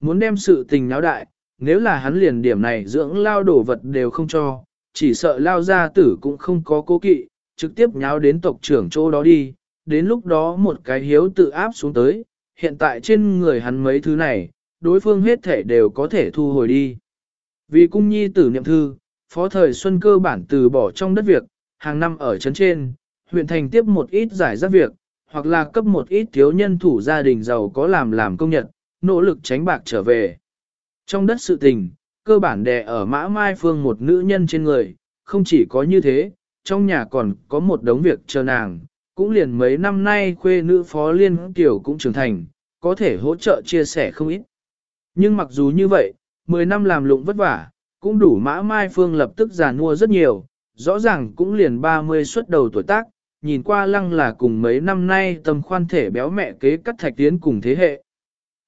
muốn đem sự tình náo đại, nếu là hắn liền điểm này dưỡng lao đổ vật đều không cho, chỉ sợ lao gia tử cũng không có cố kỵ, trực tiếp nháo đến tộc trưởng chỗ đó đi, đến lúc đó một cái hiếu tự áp xuống tới, hiện tại trên người hắn mấy thứ này, đối phương hết thể đều có thể thu hồi đi. Vì cung nhi tử niệm thư, phó thời xuân cơ bản từ bỏ trong đất việc, hàng năm ở trấn trên, huyện thành tiếp một ít giải rác việc, hoặc là cấp một ít thiếu nhân thủ gia đình giàu có làm làm công nhật, nỗ lực tránh bạc trở về. Trong đất sự tình, cơ bản đè ở mã mai phương một nữ nhân trên người, không chỉ có như thế, trong nhà còn có một đống việc chờ nàng, cũng liền mấy năm nay khuê nữ phó liên tiểu cũng trưởng thành, có thể hỗ trợ chia sẻ không ít. Nhưng mặc dù như vậy, 10 năm làm lụng vất vả, cũng đủ mã mai phương lập tức già nua rất nhiều, rõ ràng cũng liền 30 xuất đầu tuổi tác, nhìn qua lăng là cùng mấy năm nay tầm khoan thể béo mẹ kế cắt thạch tiến cùng thế hệ.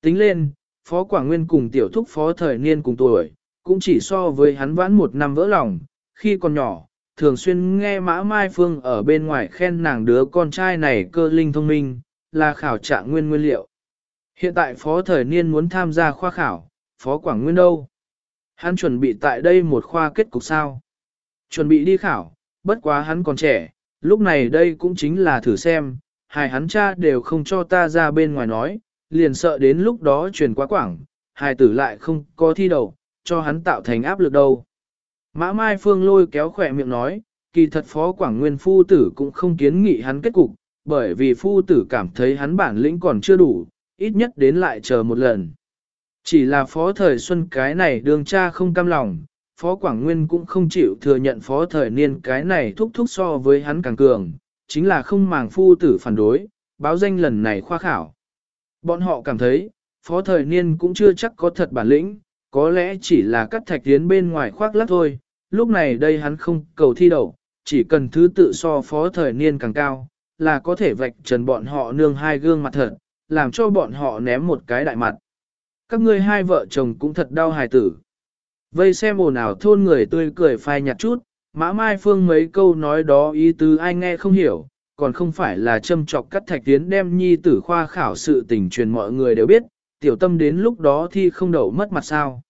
Tính lên, Phó Quảng Nguyên cùng tiểu thúc Phó Thời Niên cùng tuổi, cũng chỉ so với hắn vãn một năm vỡ lòng, khi còn nhỏ, thường xuyên nghe Mã Mai Phương ở bên ngoài khen nàng đứa con trai này cơ linh thông minh, là khảo trạng nguyên nguyên liệu. Hiện tại Phó Thời Niên muốn tham gia khoa khảo, Phó Quảng Nguyên đâu? Hắn chuẩn bị tại đây một khoa kết cục sao? Chuẩn bị đi khảo, bất quá hắn còn trẻ, lúc này đây cũng chính là thử xem, hai hắn cha đều không cho ta ra bên ngoài nói, liền sợ đến lúc đó truyền quá quảng, hai tử lại không có thi đầu, cho hắn tạo thành áp lực đâu. Mã Mai Phương lôi kéo khỏe miệng nói, kỳ thật phó quảng nguyên phu tử cũng không kiến nghị hắn kết cục, bởi vì phu tử cảm thấy hắn bản lĩnh còn chưa đủ, ít nhất đến lại chờ một lần. Chỉ là phó thời xuân cái này đường cha không cam lòng, phó quảng nguyên cũng không chịu thừa nhận phó thời niên cái này thúc thúc so với hắn càng cường, chính là không màng phu tử phản đối, báo danh lần này khoa khảo. Bọn họ cảm thấy, phó thời niên cũng chưa chắc có thật bản lĩnh, có lẽ chỉ là cắt thạch tiến bên ngoài khoác lắc thôi, lúc này đây hắn không cầu thi đậu, chỉ cần thứ tự so phó thời niên càng cao, là có thể vạch trần bọn họ nương hai gương mặt thật, làm cho bọn họ ném một cái đại mặt. Các ngươi hai vợ chồng cũng thật đau hài tử. Vây xem ồn ào thôn người tươi cười phai nhạt chút, mã mai phương mấy câu nói đó ý tứ ai nghe không hiểu, còn không phải là châm trọc cắt thạch tiến đem nhi tử khoa khảo sự tình truyền mọi người đều biết, tiểu tâm đến lúc đó thi không đậu mất mặt sao.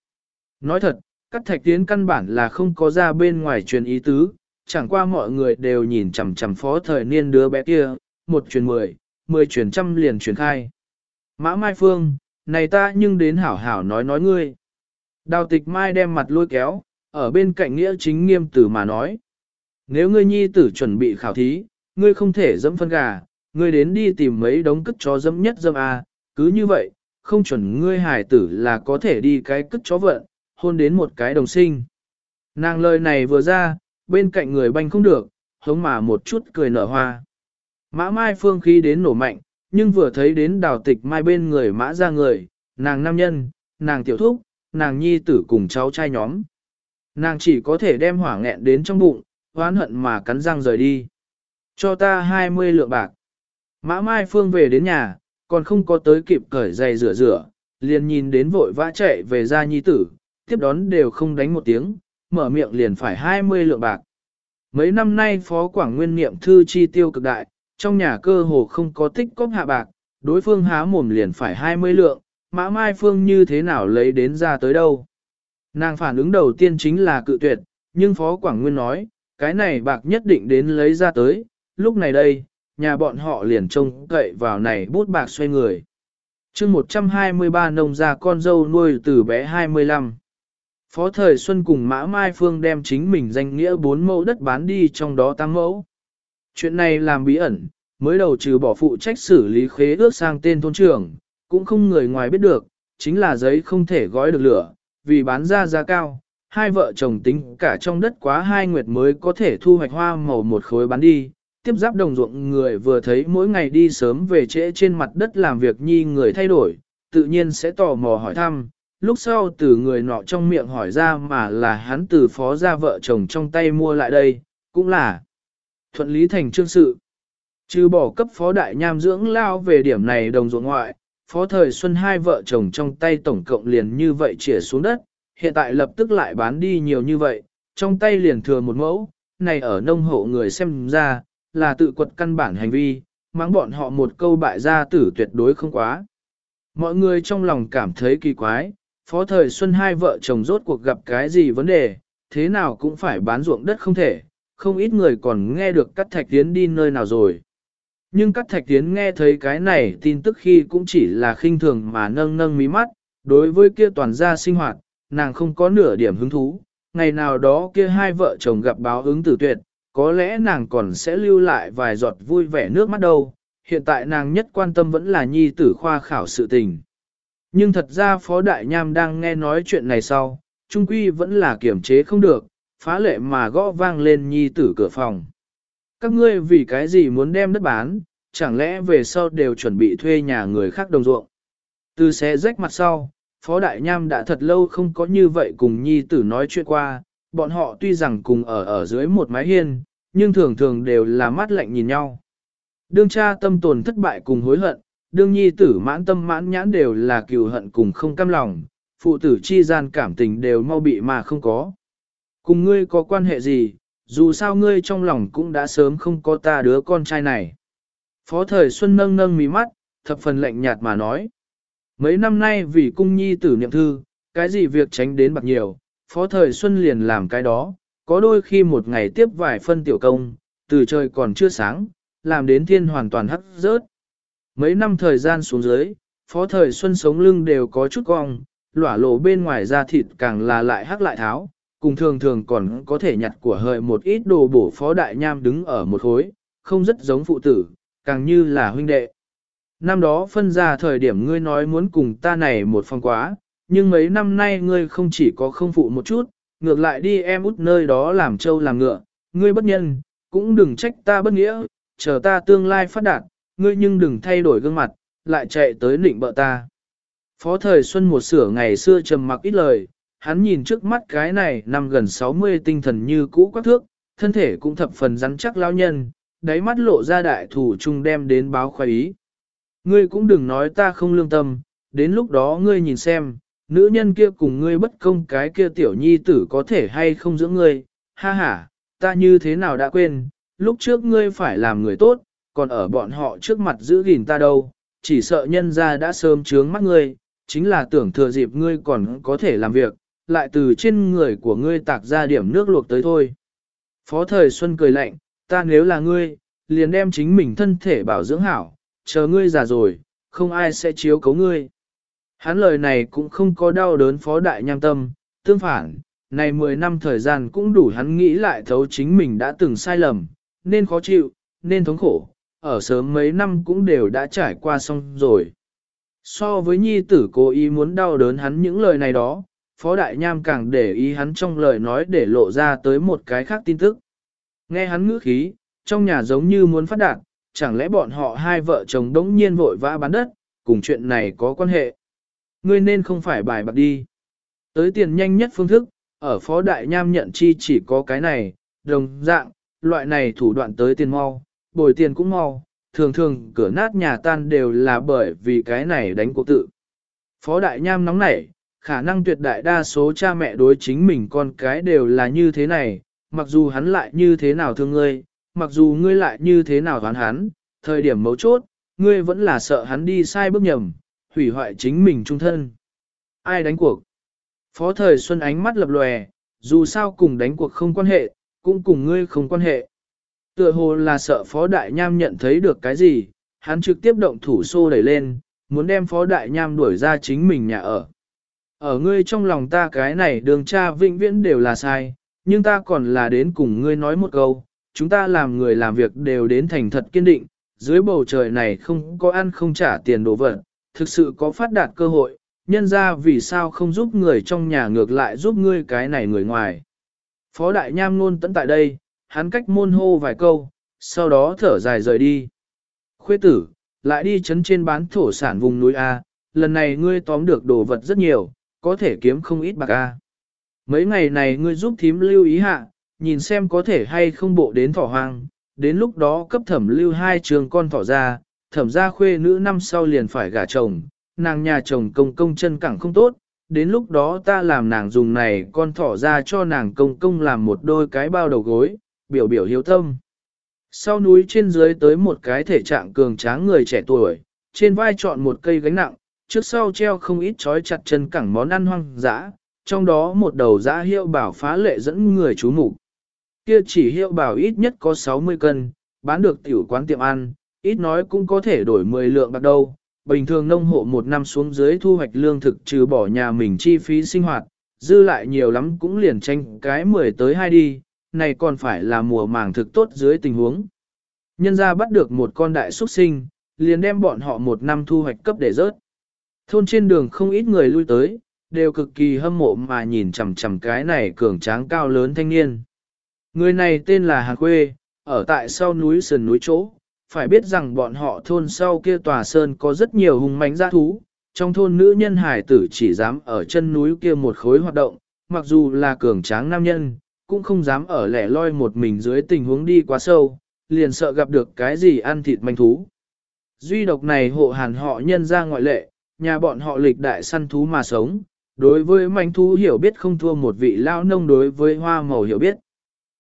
Nói thật, cắt thạch tiến căn bản là không có ra bên ngoài truyền ý tứ, chẳng qua mọi người đều nhìn chằm chằm phó thời niên đứa bé kia, một truyền mười, mười truyền trăm liền truyền khai. Mã Mai Phương, này ta nhưng đến hảo hảo nói nói ngươi. Đào tịch Mai đem mặt lôi kéo, ở bên cạnh nghĩa chính nghiêm tử mà nói. Nếu ngươi nhi tử chuẩn bị khảo thí, ngươi không thể dẫm phân gà, ngươi đến đi tìm mấy đống cất chó dẫm nhất dẫm a, cứ như vậy, không chuẩn ngươi hài tử là có thể đi cái cất chó vận, hôn đến một cái đồng sinh. Nàng lời này vừa ra, bên cạnh người banh không được, hống mà một chút cười nở hoa. Mã mai phương khí đến nổ mạnh, nhưng vừa thấy đến đào tịch mai bên người mã ra người, nàng nam nhân, nàng tiểu thúc, nàng nhi tử cùng cháu trai nhóm. Nàng chỉ có thể đem hỏa nghẹn đến trong bụng, hoán hận mà cắn răng rời đi. Cho ta 20 lượng bạc. Mã Mai Phương về đến nhà, còn không có tới kịp cởi giày rửa rửa, liền nhìn đến vội vã chạy về ra nhi tử, tiếp đón đều không đánh một tiếng, mở miệng liền phải 20 lượng bạc. Mấy năm nay Phó Quảng Nguyên niệm thư chi tiêu cực đại, trong nhà cơ hồ không có tích cóp hạ bạc, đối phương há mồm liền phải 20 lượng, Mã Mai Phương như thế nào lấy đến ra tới đâu. Nàng phản ứng đầu tiên chính là cự tuyệt, nhưng Phó Quảng Nguyên nói, cái này bạc nhất định đến lấy ra tới, lúc này đây, nhà bọn họ liền trông cậy vào này bút bạc xoay người. chương 123 nông gia con dâu nuôi từ bé 25. Phó thời Xuân cùng Mã Mai Phương đem chính mình danh nghĩa bốn mẫu đất bán đi trong đó tăng mẫu. Chuyện này làm bí ẩn, mới đầu trừ bỏ phụ trách xử lý khế ước sang tên thôn trưởng, cũng không người ngoài biết được, chính là giấy không thể gói được lửa, vì bán ra giá cao, hai vợ chồng tính cả trong đất quá hai nguyệt mới có thể thu hoạch hoa màu một khối bán đi. Tiếp giáp đồng ruộng người vừa thấy mỗi ngày đi sớm về trễ trên mặt đất làm việc nhi người thay đổi, tự nhiên sẽ tò mò hỏi thăm. Lúc sau từ người nọ trong miệng hỏi ra mà là hắn từ phó gia vợ chồng trong tay mua lại đây, cũng là thuận lý thành trương sự. Trừ bỏ cấp phó đại nham dưỡng lao về điểm này đồng ruộng ngoại, phó thời xuân hai vợ chồng trong tay tổng cộng liền như vậy chỉa xuống đất, hiện tại lập tức lại bán đi nhiều như vậy, trong tay liền thừa một mẫu, này ở nông hộ người xem ra, là tự quật căn bản hành vi, mắng bọn họ một câu bại gia tử tuyệt đối không quá. Mọi người trong lòng cảm thấy kỳ quái, phó thời xuân hai vợ chồng rốt cuộc gặp cái gì vấn đề, thế nào cũng phải bán ruộng đất không thể, không ít người còn nghe được cắt thạch tiến đi nơi nào rồi. Nhưng cắt thạch tiến nghe thấy cái này tin tức khi cũng chỉ là khinh thường mà nâng nâng mí mắt, đối với kia toàn gia sinh hoạt, nàng không có nửa điểm hứng thú, ngày nào đó kia hai vợ chồng gặp báo ứng tử tuyệt, có lẽ nàng còn sẽ lưu lại vài giọt vui vẻ nước mắt đâu, hiện tại nàng nhất quan tâm vẫn là nhi tử khoa khảo sự tình. Nhưng thật ra Phó Đại Nham đang nghe nói chuyện này sau, trung quy vẫn là kiểm chế không được, phá lệ mà gõ vang lên nhi tử cửa phòng. Các ngươi vì cái gì muốn đem đất bán, chẳng lẽ về sau đều chuẩn bị thuê nhà người khác đồng ruộng. Từ xe rách mặt sau, Phó Đại Nham đã thật lâu không có như vậy cùng nhi tử nói chuyện qua, bọn họ tuy rằng cùng ở ở dưới một mái hiên, nhưng thường thường đều là mắt lạnh nhìn nhau. Đương cha tâm tồn thất bại cùng hối hận, đương nhi tử mãn tâm mãn nhãn đều là cừu hận cùng không cam lòng, phụ tử chi gian cảm tình đều mau bị mà không có. Cùng ngươi có quan hệ gì, dù sao ngươi trong lòng cũng đã sớm không có ta đứa con trai này. Phó thời Xuân nâng nâng mí mắt, thập phần lạnh nhạt mà nói. Mấy năm nay vì cung nhi tử niệm thư, cái gì việc tránh đến bạc nhiều, phó thời Xuân liền làm cái đó, có đôi khi một ngày tiếp vài phân tiểu công, từ trời còn chưa sáng, làm đến thiên hoàn toàn hắt rớt. Mấy năm thời gian xuống dưới, phó thời Xuân sống lưng đều có chút cong, lỏa lộ bên ngoài da thịt càng là lại hắc lại tháo, cùng thường thường còn có thể nhặt của hợi một ít đồ bổ phó đại nham đứng ở một khối, không rất giống phụ tử, càng như là huynh đệ. Năm đó phân ra thời điểm ngươi nói muốn cùng ta này một phong quá, nhưng mấy năm nay ngươi không chỉ có không phụ một chút, ngược lại đi em út nơi đó làm trâu làm ngựa, ngươi bất nhân, cũng đừng trách ta bất nghĩa, chờ ta tương lai phát đạt, ngươi nhưng đừng thay đổi gương mặt, lại chạy tới nịnh bợ ta. Phó thời Xuân một sửa ngày xưa trầm mặc ít lời, hắn nhìn trước mắt cái này năm gần 60 tinh thần như cũ quắc thước, thân thể cũng thập phần rắn chắc lao nhân, đáy mắt lộ ra đại thủ trung đem đến báo khoái ý. Ngươi cũng đừng nói ta không lương tâm, đến lúc đó ngươi nhìn xem, nữ nhân kia cùng ngươi bất công cái kia tiểu nhi tử có thể hay không giữ ngươi, ha ha, ta như thế nào đã quên, lúc trước ngươi phải làm người tốt, còn ở bọn họ trước mặt giữ gìn ta đâu, chỉ sợ nhân ra đã sớm trướng mắt ngươi, chính là tưởng thừa dịp ngươi còn có thể làm việc, lại từ trên người của ngươi tạc ra điểm nước luộc tới thôi. Phó thời Xuân cười lạnh, ta nếu là ngươi, liền đem chính mình thân thể bảo dưỡng hảo, chờ ngươi già rồi, không ai sẽ chiếu cấu ngươi. Hắn lời này cũng không có đau đớn phó đại nham tâm, tương phản, này 10 năm thời gian cũng đủ hắn nghĩ lại thấu chính mình đã từng sai lầm, nên khó chịu, nên thống khổ, ở sớm mấy năm cũng đều đã trải qua xong rồi. So với nhi tử cố ý muốn đau đớn hắn những lời này đó, Phó Đại Nham càng để ý hắn trong lời nói để lộ ra tới một cái khác tin tức. Nghe hắn ngữ khí, trong nhà giống như muốn phát đạt, chẳng lẽ bọn họ hai vợ chồng đống nhiên vội vã bán đất, cùng chuyện này có quan hệ. Ngươi nên không phải bài bạc đi. Tới tiền nhanh nhất phương thức, ở Phó Đại Nham nhận chi chỉ có cái này, đồng dạng, loại này thủ đoạn tới tiền mau, bồi tiền cũng mau, thường thường cửa nát nhà tan đều là bởi vì cái này đánh cuộc tự. Phó Đại Nham nóng nảy, khả năng tuyệt đại đa số cha mẹ đối chính mình con cái đều là như thế này, mặc dù hắn lại như thế nào thương ngươi, mặc dù ngươi lại như thế nào đoán hắn, thời điểm mấu chốt, ngươi vẫn là sợ hắn đi sai bước nhầm, hủy hoại chính mình trung thân. Ai đánh cuộc? Phó thời Xuân ánh mắt lập lòe, dù sao cùng đánh cuộc không quan hệ, cũng cùng ngươi không quan hệ. Tựa hồ là sợ Phó Đại Nham nhận thấy được cái gì, hắn trực tiếp động thủ xô đẩy lên, muốn đem Phó Đại Nham đuổi ra chính mình nhà ở. Ở ngươi trong lòng ta cái này đường cha vĩnh viễn đều là sai, nhưng ta còn là đến cùng ngươi nói một câu, chúng ta làm người làm việc đều đến thành thật kiên định, dưới bầu trời này không có ăn không trả tiền đồ vật, thực sự có phát đạt cơ hội, nhân ra vì sao không giúp người trong nhà ngược lại giúp ngươi cái này người ngoài. Phó Đại Nham luôn tận tại đây, hắn cách môn hô vài câu, sau đó thở dài rời đi. Khuê tử, lại đi chấn trên bán thổ sản vùng núi A, lần này ngươi tóm được đồ vật rất nhiều, có thể kiếm không ít bạc A. Mấy ngày này ngươi giúp thím lưu ý hạ, nhìn xem có thể hay không bộ đến thỏ hoang, đến lúc đó cấp thẩm lưu hai trường con thỏ ra, thẩm gia khuê nữ năm sau liền phải gả chồng, nàng nhà chồng công công chân cẳng không tốt, đến lúc đó ta làm nàng dùng này con thỏ ra cho nàng công công làm một đôi cái bao đầu gối, biểu biểu hiếu tâm. Sau núi trên dưới tới một cái thể trạng cường tráng người trẻ tuổi, trên vai chọn một cây gánh nặng, trước sau treo không ít trói chặt chân cẳng món ăn hoang dã, trong đó một đầu dã hiệu bảo phá lệ dẫn người chú mục Kia chỉ hiệu bảo ít nhất có 60 cân, bán được tiểu quán tiệm ăn, ít nói cũng có thể đổi 10 lượng bạc đâu. Bình thường nông hộ một năm xuống dưới thu hoạch lương thực trừ bỏ nhà mình chi phí sinh hoạt, dư lại nhiều lắm cũng liền tranh cái 10 tới 2 đi, này còn phải là mùa màng thực tốt dưới tình huống. Nhân ra bắt được một con đại xuất sinh, liền đem bọn họ một năm thu hoạch cấp để rớt. Thôn trên đường không ít người lui tới, đều cực kỳ hâm mộ mà nhìn chằm chằm cái này cường tráng cao lớn thanh niên. Người này tên là Hàn Khuê, ở tại sau núi sườn núi chỗ, phải biết rằng bọn họ thôn sau kia tòa sơn có rất nhiều hung mãnh giã thú, trong thôn nữ nhân hải tử chỉ dám ở chân núi kia một khối hoạt động, mặc dù là cường tráng nam nhân, cũng không dám ở lẻ loi một mình dưới tình huống đi quá sâu, liền sợ gặp được cái gì ăn thịt manh thú. Duy độc này hộ hàn họ nhân ra ngoại lệ, nhà bọn họ lịch đại săn thú mà sống, đối với manh thú hiểu biết không thua một vị lao nông đối với hoa màu hiểu biết.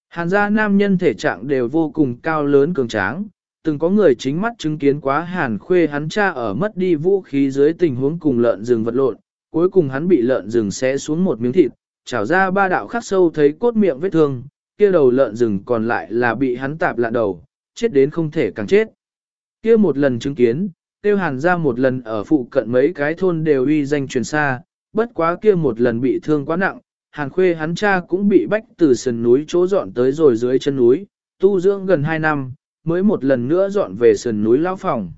Hàn gia nam nhân thể trạng đều vô cùng cao lớn cường tráng, từng có người chính mắt chứng kiến quá hàn khuê hắn cha ở mất đi vũ khí dưới tình huống cùng lợn rừng vật lộn, cuối cùng hắn bị lợn rừng xé xuống một miếng thịt, trào ra ba đạo khắc sâu thấy cốt miệng vết thương, kia đầu lợn rừng còn lại là bị hắn tạp lạ đầu, chết đến không thể càng chết. Kia một lần chứng kiến, tiêu hàn ra một lần ở phụ cận mấy cái thôn đều uy danh truyền xa, bất quá kia một lần bị thương quá nặng, hàn khuê hắn cha cũng bị bách từ sườn núi chỗ dọn tới rồi dưới chân núi, tu dưỡng gần 2 năm, mới một lần nữa dọn về sườn núi lão phòng.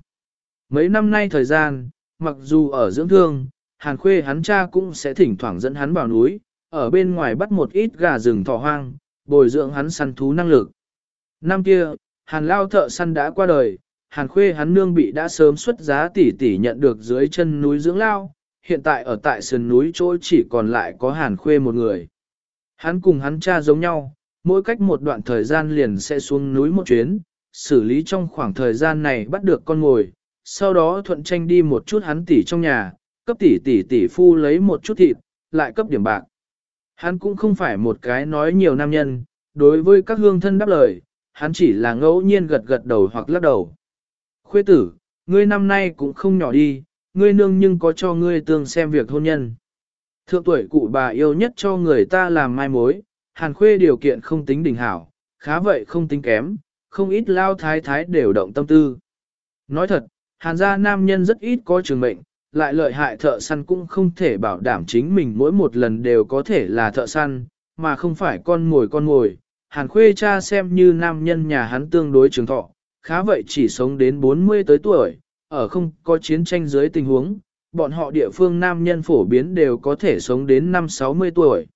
Mấy năm nay thời gian, mặc dù ở dưỡng thương, hàn khuê hắn cha cũng sẽ thỉnh thoảng dẫn hắn vào núi, ở bên ngoài bắt một ít gà rừng thỏ hoang, bồi dưỡng hắn săn thú năng lực. Năm kia, hàn lao thợ săn đã qua đời, hàn khuê hắn nương bị đã sớm xuất giá tỷ tỷ nhận được dưới chân núi dưỡng lao, hiện tại ở tại sườn núi chỗ chỉ còn lại có hàn khuê một người. Hắn cùng hắn cha giống nhau, mỗi cách một đoạn thời gian liền sẽ xuống núi một chuyến, xử lý trong khoảng thời gian này bắt được con ngồi, sau đó thuận tranh đi một chút hắn tỷ trong nhà, cấp tỷ tỷ tỷ phu lấy một chút thịt, lại cấp điểm bạc. Hắn cũng không phải một cái nói nhiều nam nhân, đối với các hương thân đáp lời, hắn chỉ là ngẫu nhiên gật gật đầu hoặc lắc đầu. Khuê tử, ngươi năm nay cũng không nhỏ đi, ngươi nương nhưng có cho ngươi tương xem việc hôn nhân. Thượng tuổi cụ bà yêu nhất cho người ta làm mai mối, hàn khuê điều kiện không tính đỉnh hảo, khá vậy không tính kém, không ít lao thái thái đều động tâm tư. Nói thật, hàn gia nam nhân rất ít có trường mệnh, lại lợi hại thợ săn cũng không thể bảo đảm chính mình mỗi một lần đều có thể là thợ săn, mà không phải con ngồi con ngồi. Hàn khuê cha xem như nam nhân nhà hắn tương đối trường thọ, khá vậy chỉ sống đến 40 tới tuổi, ở không có chiến tranh dưới tình huống, bọn họ địa phương nam nhân phổ biến đều có thể sống đến năm 60 tuổi.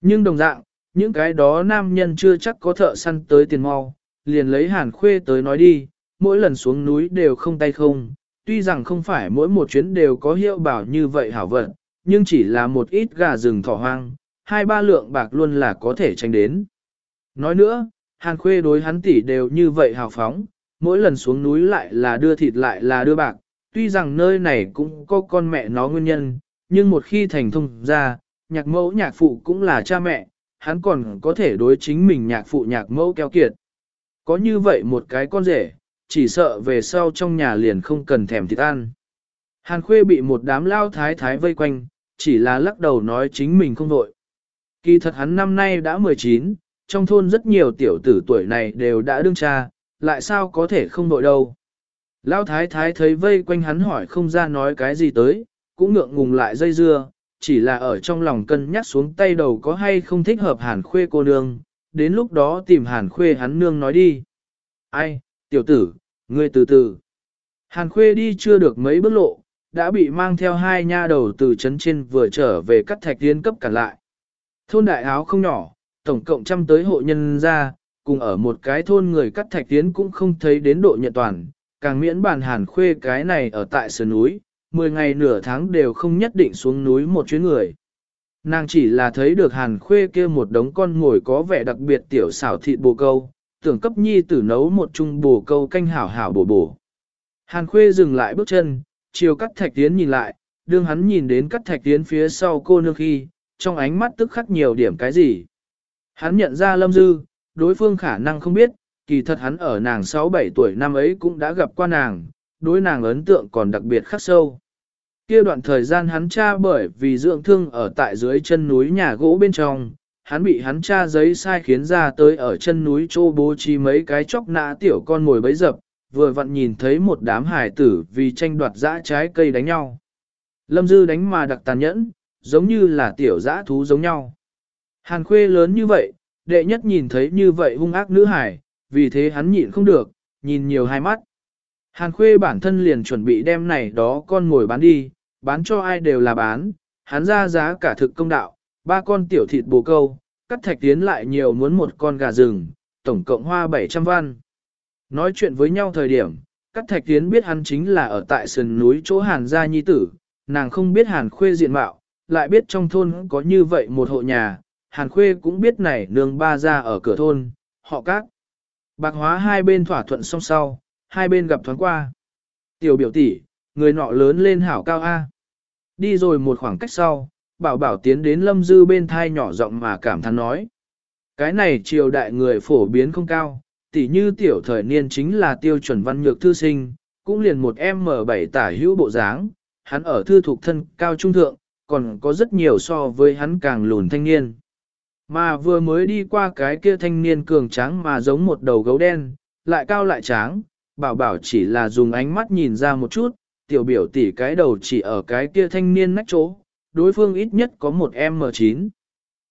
Nhưng đồng dạng, những cái đó nam nhân chưa chắc có thợ săn tới tiền mau, liền lấy hàn khuê tới nói đi, mỗi lần xuống núi đều không tay không, tuy rằng không phải mỗi một chuyến đều có hiệu bảo như vậy hảo vận, nhưng chỉ là một ít gà rừng thỏ hoang, hai ba lượng bạc luôn là có thể tranh đến. Nói nữa, hàn khuê đối hắn tỷ đều như vậy hào phóng, mỗi lần xuống núi lại là đưa thịt lại là đưa bạc, tuy rằng nơi này cũng có con mẹ nó nguyên nhân, nhưng một khi thành thông ra, nhạc mẫu nhạc phụ cũng là cha mẹ, hắn còn có thể đối chính mình nhạc phụ nhạc mẫu keo kiệt. Có như vậy một cái con rể, chỉ sợ về sau trong nhà liền không cần thèm thịt ăn. Hàn Khuê bị một đám lao thái thái vây quanh, chỉ là lắc đầu nói chính mình không vội. Kỳ thật hắn năm nay đã 19, trong thôn rất nhiều tiểu tử tuổi này đều đã đương cha, lại sao có thể không vội đâu. Lao thái thái thấy vây quanh hắn hỏi không ra nói cái gì tới, cũng ngượng ngùng lại dây dưa, chỉ là ở trong lòng cân nhắc xuống tay đầu có hay không thích hợp hàn khuê cô nương, đến lúc đó tìm hàn khuê hắn nương nói đi. Ai, tiểu tử, ngươi từ từ. Hàn khuê đi chưa được mấy bước lộ, đã bị mang theo hai nha đầu từ trấn trên vừa trở về cắt thạch tiến cấp cản lại. Thôn đại áo không nhỏ, tổng cộng trăm tới hộ nhân ra, cùng ở một cái thôn người cắt thạch tiến cũng không thấy đến độ nhận toàn, càng miễn bàn hàn khuê cái này ở tại sườn núi, 10 ngày nửa tháng đều không nhất định xuống núi một chuyến người. Nàng chỉ là thấy được hàn khuê kia một đống con ngồi có vẻ đặc biệt tiểu xảo thịt bồ câu, tưởng cấp nhi tử nấu một chung bồ câu canh hảo hảo bổ bổ. Hàn khuê dừng lại bước chân, chiều cắt thạch tiến nhìn lại, đương hắn nhìn đến cắt thạch tiến phía sau cô nương khi, trong ánh mắt tức khắc nhiều điểm cái gì. Hắn nhận ra lâm dư, đối phương khả năng không biết, kỳ thật hắn ở nàng 6-7 tuổi năm ấy cũng đã gặp qua nàng, đối nàng ấn tượng còn đặc biệt khắc sâu. Kia đoạn thời gian hắn cha bởi vì dưỡng thương ở tại dưới chân núi nhà gỗ bên trong, hắn bị hắn cha giấy sai khiến ra tới ở chân núi chỗ bố trí mấy cái chóc nã tiểu con ngồi bấy dập, vừa vặn nhìn thấy một đám hải tử vì tranh đoạt dã trái cây đánh nhau. Lâm Dư đánh mà đặc tàn nhẫn, giống như là tiểu dã thú giống nhau. Hàn khuê lớn như vậy, đệ nhất nhìn thấy như vậy hung ác nữ hải, vì thế hắn nhịn không được, nhìn nhiều hai mắt. Hàn khuê bản thân liền chuẩn bị đem này đó con ngồi bán đi, bán cho ai đều là bán, hắn ra giá cả thực công đạo, ba con tiểu thịt bồ câu, cắt thạch tiến lại nhiều muốn một con gà rừng, tổng cộng hoa 700 văn. Nói chuyện với nhau thời điểm, cắt thạch tiến biết hắn chính là ở tại sườn núi chỗ hàn gia nhi tử, nàng không biết hàn khuê diện mạo, lại biết trong thôn có như vậy một hộ nhà, hàn khuê cũng biết này nương ba ra ở cửa thôn, họ các. Bạc hóa hai bên thỏa thuận song sau, hai bên gặp thoáng qua. Tiểu biểu tỷ, người nọ lớn lên hảo cao A. Đi rồi một khoảng cách sau, bảo bảo tiến đến lâm dư bên thai nhỏ giọng mà cảm thán nói. Cái này triều đại người phổ biến không cao, tỉ như tiểu thời niên chính là tiêu chuẩn văn nhược thư sinh, cũng liền một M7 tả hữu bộ dáng, hắn ở thư thuộc thân cao trung thượng, còn có rất nhiều so với hắn càng lùn thanh niên. Mà vừa mới đi qua cái kia thanh niên cường tráng mà giống một đầu gấu đen, lại cao lại tráng, bảo bảo chỉ là dùng ánh mắt nhìn ra một chút, tiểu biểu tỷ cái đầu chỉ ở cái kia thanh niên nách chỗ, đối phương ít nhất có một M9.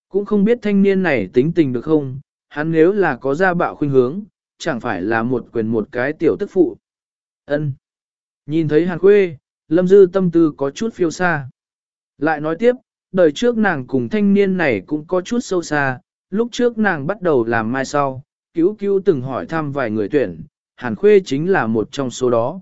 Cũng không biết thanh niên này tính tình được không, hắn nếu là có gia bạo khuynh hướng, chẳng phải là một quyền một cái tiểu tức phụ. ân Nhìn thấy hàn khuê, lâm dư tâm tư có chút phiêu xa. Lại nói tiếp, đời trước nàng cùng thanh niên này cũng có chút sâu xa, lúc trước nàng bắt đầu làm mai sau, cứu cứu từng hỏi thăm vài người tuyển, hàn khuê chính là một trong số đó.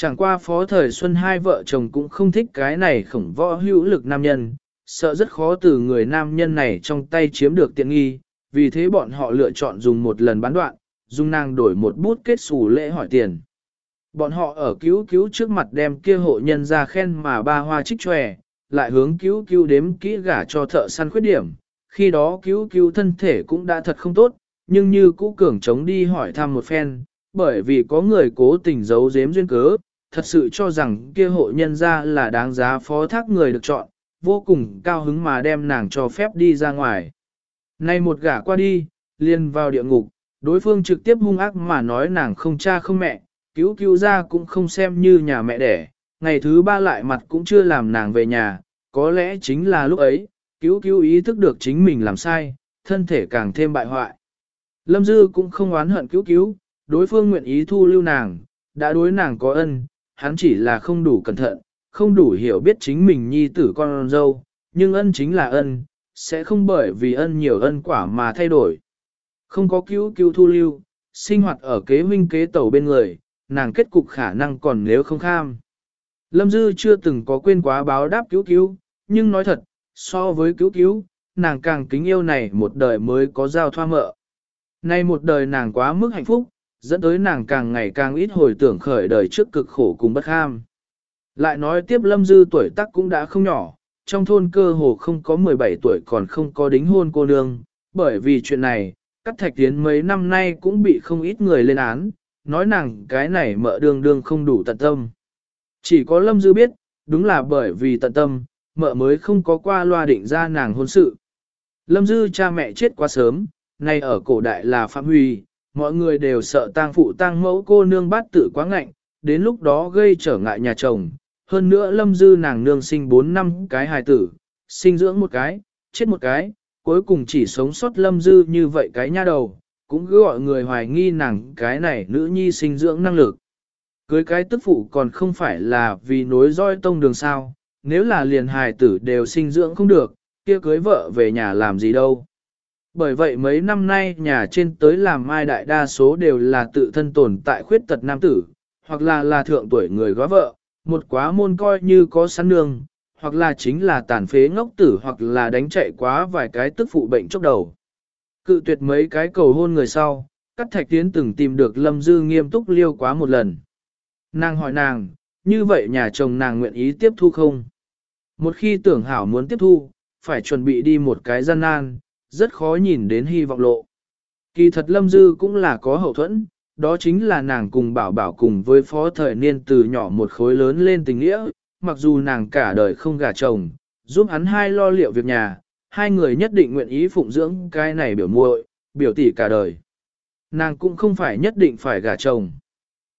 Chẳng qua phó thời xuân hai vợ chồng cũng không thích cái này khổng võ hữu lực nam nhân, sợ rất khó từ người nam nhân này trong tay chiếm được tiện nghi, vì thế bọn họ lựa chọn dùng một lần bán đoạn, dùng nàng đổi một bút kết xù lễ hỏi tiền. Bọn họ ở cứu cứu trước mặt đem kia hộ nhân ra khen mà ba hoa trích tròe, lại hướng cứu cứu đếm kỹ gả cho thợ săn khuyết điểm. Khi đó cứu cứu thân thể cũng đã thật không tốt, nhưng như cũ cường chống đi hỏi thăm một phen, bởi vì có người cố tình giấu giếm duyên cớ, thật sự cho rằng kia hộ nhân ra là đáng giá phó thác người được chọn, vô cùng cao hứng mà đem nàng cho phép đi ra ngoài. Nay một gả qua đi, liền vào địa ngục, đối phương trực tiếp hung ác mà nói nàng không cha không mẹ, cứu cứu ra cũng không xem như nhà mẹ đẻ, ngày thứ ba lại mặt cũng chưa làm nàng về nhà, có lẽ chính là lúc ấy, cứu cứu ý thức được chính mình làm sai, thân thể càng thêm bại hoại. Lâm Dư cũng không oán hận cứu cứu, đối phương nguyện ý thu lưu nàng, đã đối nàng có ân, hắn chỉ là không đủ cẩn thận, không đủ hiểu biết chính mình nhi tử con dâu, nhưng ân chính là ân, sẽ không bởi vì ân nhiều ân quả mà thay đổi. Không có cứu cứu thu lưu, sinh hoạt ở kế huynh kế tẩu bên người, nàng kết cục khả năng còn nếu không kham. Lâm Dư chưa từng có quên quá báo đáp cứu cứu, nhưng nói thật, so với cứu cứu, nàng càng kính yêu này một đời mới có giao thoa mợ. Nay một đời nàng quá mức hạnh phúc, dẫn tới nàng càng ngày càng ít hồi tưởng khởi đời trước cực khổ cùng bất ham. Lại nói tiếp Lâm Dư tuổi tác cũng đã không nhỏ, trong thôn cơ hồ không có 17 tuổi còn không có đính hôn cô nương, bởi vì chuyện này, các thạch tiến mấy năm nay cũng bị không ít người lên án, nói nàng cái này mợ đương đương không đủ tận tâm. Chỉ có Lâm Dư biết, đúng là bởi vì tận tâm, mợ mới không có qua loa định ra nàng hôn sự. Lâm Dư cha mẹ chết quá sớm, nay ở cổ đại là Phạm Huy, mọi người đều sợ tang phụ tang mẫu cô nương bát tự quá ngạnh, đến lúc đó gây trở ngại nhà chồng. Hơn nữa Lâm Dư nàng nương sinh 4 năm cái hài tử, sinh dưỡng một cái, chết một cái, cuối cùng chỉ sống sót Lâm Dư như vậy cái nha đầu, cũng cứ gọi người hoài nghi nàng cái này nữ nhi sinh dưỡng năng lực. Cưới cái tức phụ còn không phải là vì nối roi tông đường sao, nếu là liền hài tử đều sinh dưỡng không được, kia cưới vợ về nhà làm gì đâu. Bởi vậy mấy năm nay nhà trên tới làm mai đại đa số đều là tự thân tồn tại khuyết tật nam tử, hoặc là là thượng tuổi người góa vợ, một quá môn coi như có sẵn nương, hoặc là chính là tàn phế ngốc tử hoặc là đánh chạy quá vài cái tức phụ bệnh chốc đầu. Cự tuyệt mấy cái cầu hôn người sau, cắt Thạch Tiến từng tìm được Lâm Dư nghiêm túc liêu quá một lần. Nàng hỏi nàng, như vậy nhà chồng nàng nguyện ý tiếp thu không? Một khi tưởng hảo muốn tiếp thu, phải chuẩn bị đi một cái gian nan, rất khó nhìn đến hy vọng lộ. Kỳ thật Lâm Dư cũng là có hậu thuẫn, đó chính là nàng cùng bảo bảo cùng với phó thời niên từ nhỏ một khối lớn lên tình nghĩa, mặc dù nàng cả đời không gả chồng, giúp hắn hai lo liệu việc nhà, hai người nhất định nguyện ý phụng dưỡng cái này biểu muội, biểu tỷ cả đời. Nàng cũng không phải nhất định phải gả chồng.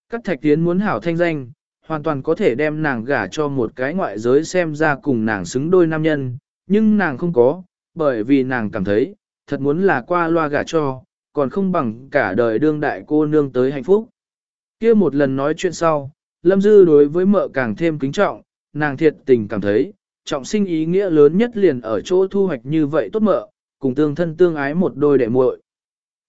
Các thạch tiến muốn hảo thanh danh, hoàn toàn có thể đem nàng gả cho một cái ngoại giới xem ra cùng nàng xứng đôi nam nhân, nhưng nàng không có, bởi vì nàng cảm thấy, thật muốn là qua loa gả cho, còn không bằng cả đời đương đại cô nương tới hạnh phúc. kia một lần nói chuyện sau, Lâm Dư đối với mợ càng thêm kính trọng, nàng thiệt tình cảm thấy, trọng sinh ý nghĩa lớn nhất liền ở chỗ thu hoạch như vậy tốt mợ, cùng tương thân tương ái một đôi đệ muội.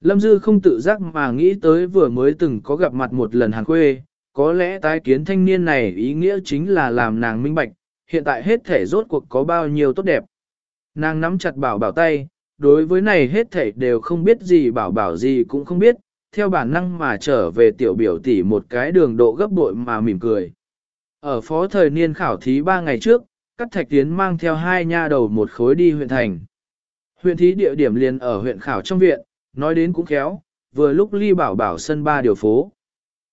Lâm Dư không tự giác mà nghĩ tới vừa mới từng có gặp mặt một lần hàng quê, có lẽ tái kiến thanh niên này ý nghĩa chính là làm nàng minh bạch, hiện tại hết thể rốt cuộc có bao nhiêu tốt đẹp. Nàng nắm chặt bảo bảo tay, đối với này hết thảy đều không biết gì bảo bảo gì cũng không biết, theo bản năng mà trở về tiểu biểu tỷ một cái đường độ gấp bội mà mỉm cười. Ở phó thời niên khảo thí ba ngày trước, các thạch tiến mang theo hai nha đầu một khối đi huyện thành. Huyện thí địa điểm liền ở huyện khảo trong viện, nói đến cũng khéo, vừa lúc ly bảo bảo sân ba điều phố.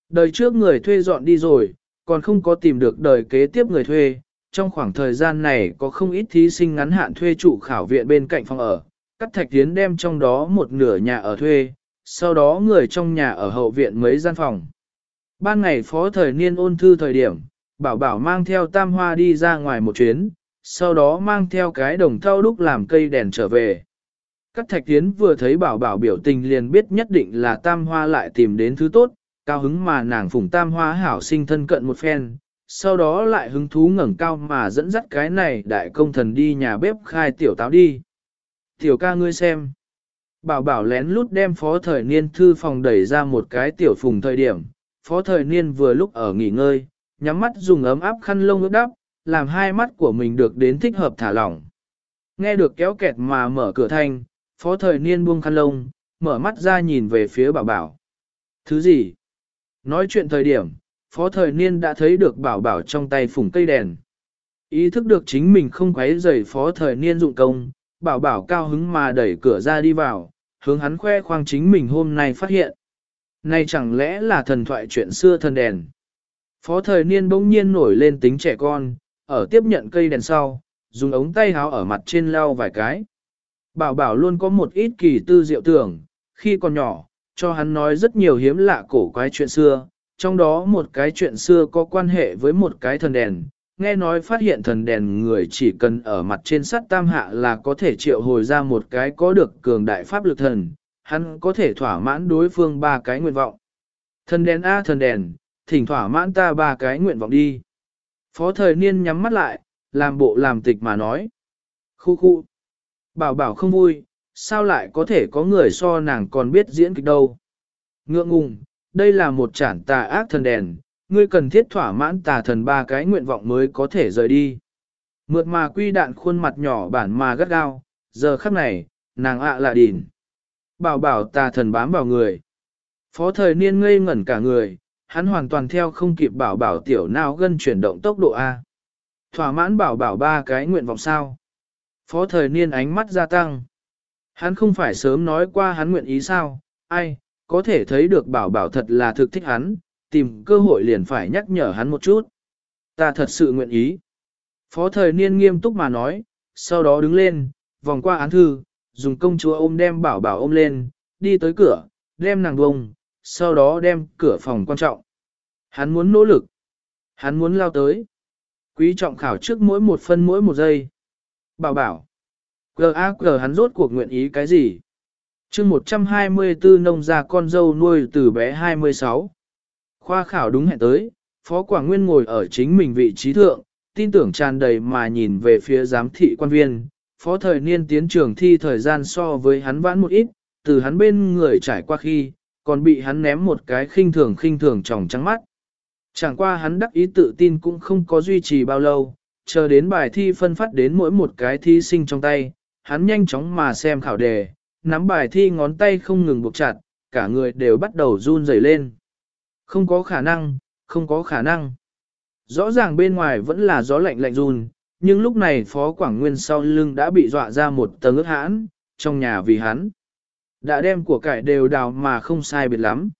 Đời trước người thuê dọn đi rồi, còn không có tìm được đời kế tiếp người thuê. Trong khoảng thời gian này có không ít thí sinh ngắn hạn thuê trụ khảo viện bên cạnh phòng ở, cắt thạch tiến đem trong đó một nửa nhà ở thuê, sau đó người trong nhà ở hậu viện mấy gian phòng. Ban ngày phó thời niên ôn thư thời điểm, bảo bảo mang theo tam hoa đi ra ngoài một chuyến, sau đó mang theo cái đồng thau đúc làm cây đèn trở về. Các thạch tiến vừa thấy bảo bảo biểu tình liền biết nhất định là tam hoa lại tìm đến thứ tốt, cao hứng mà nàng phủng tam hoa hảo sinh thân cận một phen, sau đó lại hứng thú ngẩng cao mà dẫn dắt cái này đại công thần đi nhà bếp khai tiểu táo đi. Tiểu ca ngươi xem. Bảo bảo lén lút đem phó thời niên thư phòng đẩy ra một cái tiểu phùng thời điểm, phó thời niên vừa lúc ở nghỉ ngơi, nhắm mắt dùng ấm áp khăn lông ướt đắp, làm hai mắt của mình được đến thích hợp thả lỏng. Nghe được kéo kẹt mà mở cửa thanh, phó thời niên buông khăn lông, mở mắt ra nhìn về phía bảo bảo. Thứ gì? Nói chuyện thời điểm, phó thời niên đã thấy được bảo bảo trong tay phủng cây đèn. Ý thức được chính mình không quấy rầy phó thời niên dụng công, bảo bảo cao hứng mà đẩy cửa ra đi vào, hướng hắn khoe khoang chính mình hôm nay phát hiện. Này chẳng lẽ là thần thoại chuyện xưa thần đèn. Phó thời niên bỗng nhiên nổi lên tính trẻ con, ở tiếp nhận cây đèn sau, dùng ống tay háo ở mặt trên lau vài cái. Bảo bảo luôn có một ít kỳ tư diệu tưởng, khi còn nhỏ, cho hắn nói rất nhiều hiếm lạ cổ quái chuyện xưa, trong đó một cái chuyện xưa có quan hệ với một cái thần đèn. Nghe nói phát hiện thần đèn người chỉ cần ở mặt trên sắt tam hạ là có thể triệu hồi ra một cái có được cường đại pháp lực thần, hắn có thể thỏa mãn đối phương ba cái nguyện vọng. Thần đèn A thần đèn, thỉnh thỏa mãn ta ba cái nguyện vọng đi. Phó thời niên nhắm mắt lại, làm bộ làm tịch mà nói. Khu khu. Bảo bảo không vui, sao lại có thể có người so nàng còn biết diễn kịch đâu. Ngượng ngùng, đây là một chản tà ác thần đèn, ngươi cần thiết thỏa mãn tà thần ba cái nguyện vọng mới có thể rời đi. Mượt mà quy đạn khuôn mặt nhỏ bản mà gắt gao, giờ khắc này, nàng ạ à là đìn. Bảo bảo tà thần bám vào người. Phó thời niên ngây ngẩn cả người, hắn hoàn toàn theo không kịp bảo bảo tiểu nào gân chuyển động tốc độ A. Thỏa mãn bảo bảo ba cái nguyện vọng sao. Phó thời niên ánh mắt gia tăng. Hắn không phải sớm nói qua hắn nguyện ý sao, ai, có thể thấy được bảo bảo thật là thực thích hắn, tìm cơ hội liền phải nhắc nhở hắn một chút. Ta thật sự nguyện ý. Phó thời niên nghiêm túc mà nói, sau đó đứng lên, vòng qua án thư, dùng công chúa ôm đem bảo bảo ôm lên, đi tới cửa, đem nàng bông, sau đó đem cửa phòng quan trọng. Hắn muốn nỗ lực. Hắn muốn lao tới. Quý trọng khảo trước mỗi một phân mỗi một giây. Bảo bảo. G.A.G. hắn rốt cuộc nguyện ý cái gì? Chương 124 nông gia con dâu nuôi từ bé 26. Khoa khảo đúng hẹn tới, Phó Quảng Nguyên ngồi ở chính mình vị trí thượng, tin tưởng tràn đầy mà nhìn về phía giám thị quan viên. Phó thời niên tiến trường thi thời gian so với hắn vãn một ít, từ hắn bên người trải qua khi, còn bị hắn ném một cái khinh thường khinh thường tròng trắng mắt. Chẳng qua hắn đắc ý tự tin cũng không có duy trì bao lâu, chờ đến bài thi phân phát đến mỗi một cái thí sinh trong tay, hắn nhanh chóng mà xem khảo đề, nắm bài thi ngón tay không ngừng buộc chặt, cả người đều bắt đầu run rẩy lên. Không có khả năng, không có khả năng. Rõ ràng bên ngoài vẫn là gió lạnh lạnh run, nhưng lúc này Phó Quảng Nguyên sau lưng đã bị dọa ra một tầng ước hãn, trong nhà vì hắn. Đã đem của cải đều đào mà không sai biệt lắm.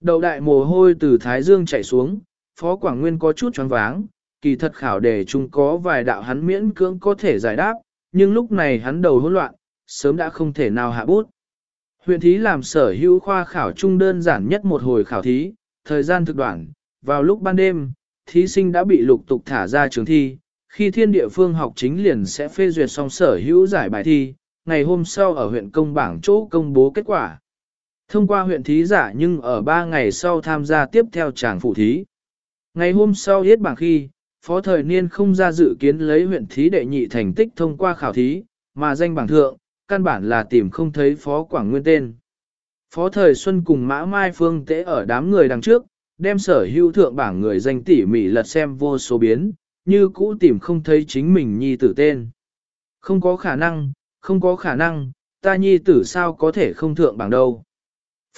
Đầu đại mồ hôi từ Thái Dương chảy xuống, Phó Quảng Nguyên có chút choáng váng, kỳ thật khảo đề chung có vài đạo hắn miễn cưỡng có thể giải đáp, nhưng lúc này hắn đầu hỗn loạn, sớm đã không thể nào hạ bút. Huyện thí làm sở hữu khoa khảo trung đơn giản nhất một hồi khảo thí, thời gian thực đoạn, vào lúc ban đêm, thí sinh đã bị lục tục thả ra trường thi, khi thiên địa phương học chính liền sẽ phê duyệt xong sở hữu giải bài thi, ngày hôm sau ở huyện công bảng chỗ công bố kết quả. Thông qua huyện thí giả nhưng ở 3 ngày sau tham gia tiếp theo tràng phụ thí. Ngày hôm sau hết bảng khi, phó thời niên không ra dự kiến lấy huyện thí đệ nhị thành tích thông qua khảo thí, mà danh bảng thượng, căn bản là tìm không thấy phó quảng nguyên tên. Phó thời Xuân cùng Mã Mai Phương tế ở đám người đằng trước, đem sở hữu thượng bảng người danh tỉ mỉ lật xem vô số biến, như cũ tìm không thấy chính mình nhi tử tên. Không có khả năng, không có khả năng, ta nhi tử sao có thể không thượng bảng đâu.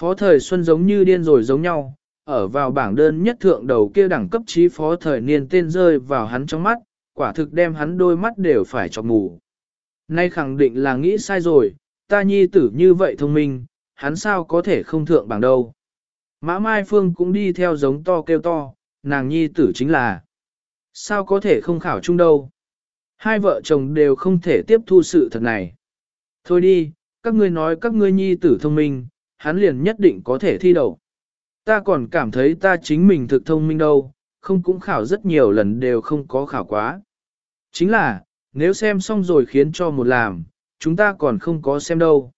Phó thời Xuân giống như điên rồi giống nhau, ở vào bảng đơn nhất thượng đầu kia đẳng cấp trí phó thời niên tên rơi vào hắn trong mắt, quả thực đem hắn đôi mắt đều phải chọc ngủ. Nay khẳng định là nghĩ sai rồi, ta nhi tử như vậy thông minh, hắn sao có thể không thượng bảng đâu. Mã Mai Phương cũng đi theo giống to kêu to, nàng nhi tử chính là. Sao có thể không khảo chung đâu. Hai vợ chồng đều không thể tiếp thu sự thật này. Thôi đi, các ngươi nói các ngươi nhi tử thông minh, hắn liền nhất định có thể thi đậu. Ta còn cảm thấy ta chính mình thực thông minh đâu, không cũng khảo rất nhiều lần đều không có khảo quá. Chính là, nếu xem xong rồi khiến cho một làm, chúng ta còn không có xem đâu.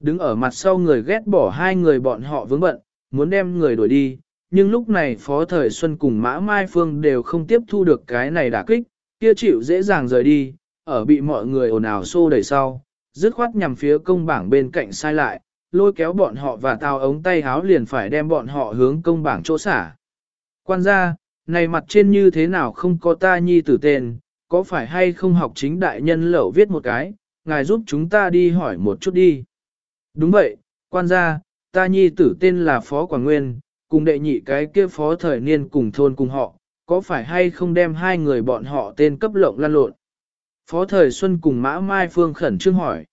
Đứng ở mặt sau người ghét bỏ hai người bọn họ vướng bận, muốn đem người đuổi đi, nhưng lúc này Phó Thời Xuân cùng Mã Mai Phương đều không tiếp thu được cái này đả kích, kia chịu dễ dàng rời đi, ở bị mọi người ồn ào xô đẩy sau, dứt khoát nhằm phía công bảng bên cạnh sai lại, lôi kéo bọn họ và tao ống tay háo liền phải đem bọn họ hướng công bảng chỗ xả. Quan gia, này mặt trên như thế nào không có ta nhi tử tên, có phải hay không học chính đại nhân lẩu viết một cái, ngài giúp chúng ta đi hỏi một chút đi. Đúng vậy, quan gia, ta nhi tử tên là Phó Quảng Nguyên, cùng đệ nhị cái kia phó thời niên cùng thôn cùng họ, có phải hay không đem hai người bọn họ tên cấp lộng lan lộn. Phó thời Xuân cùng Mã Mai Phương khẩn trương hỏi.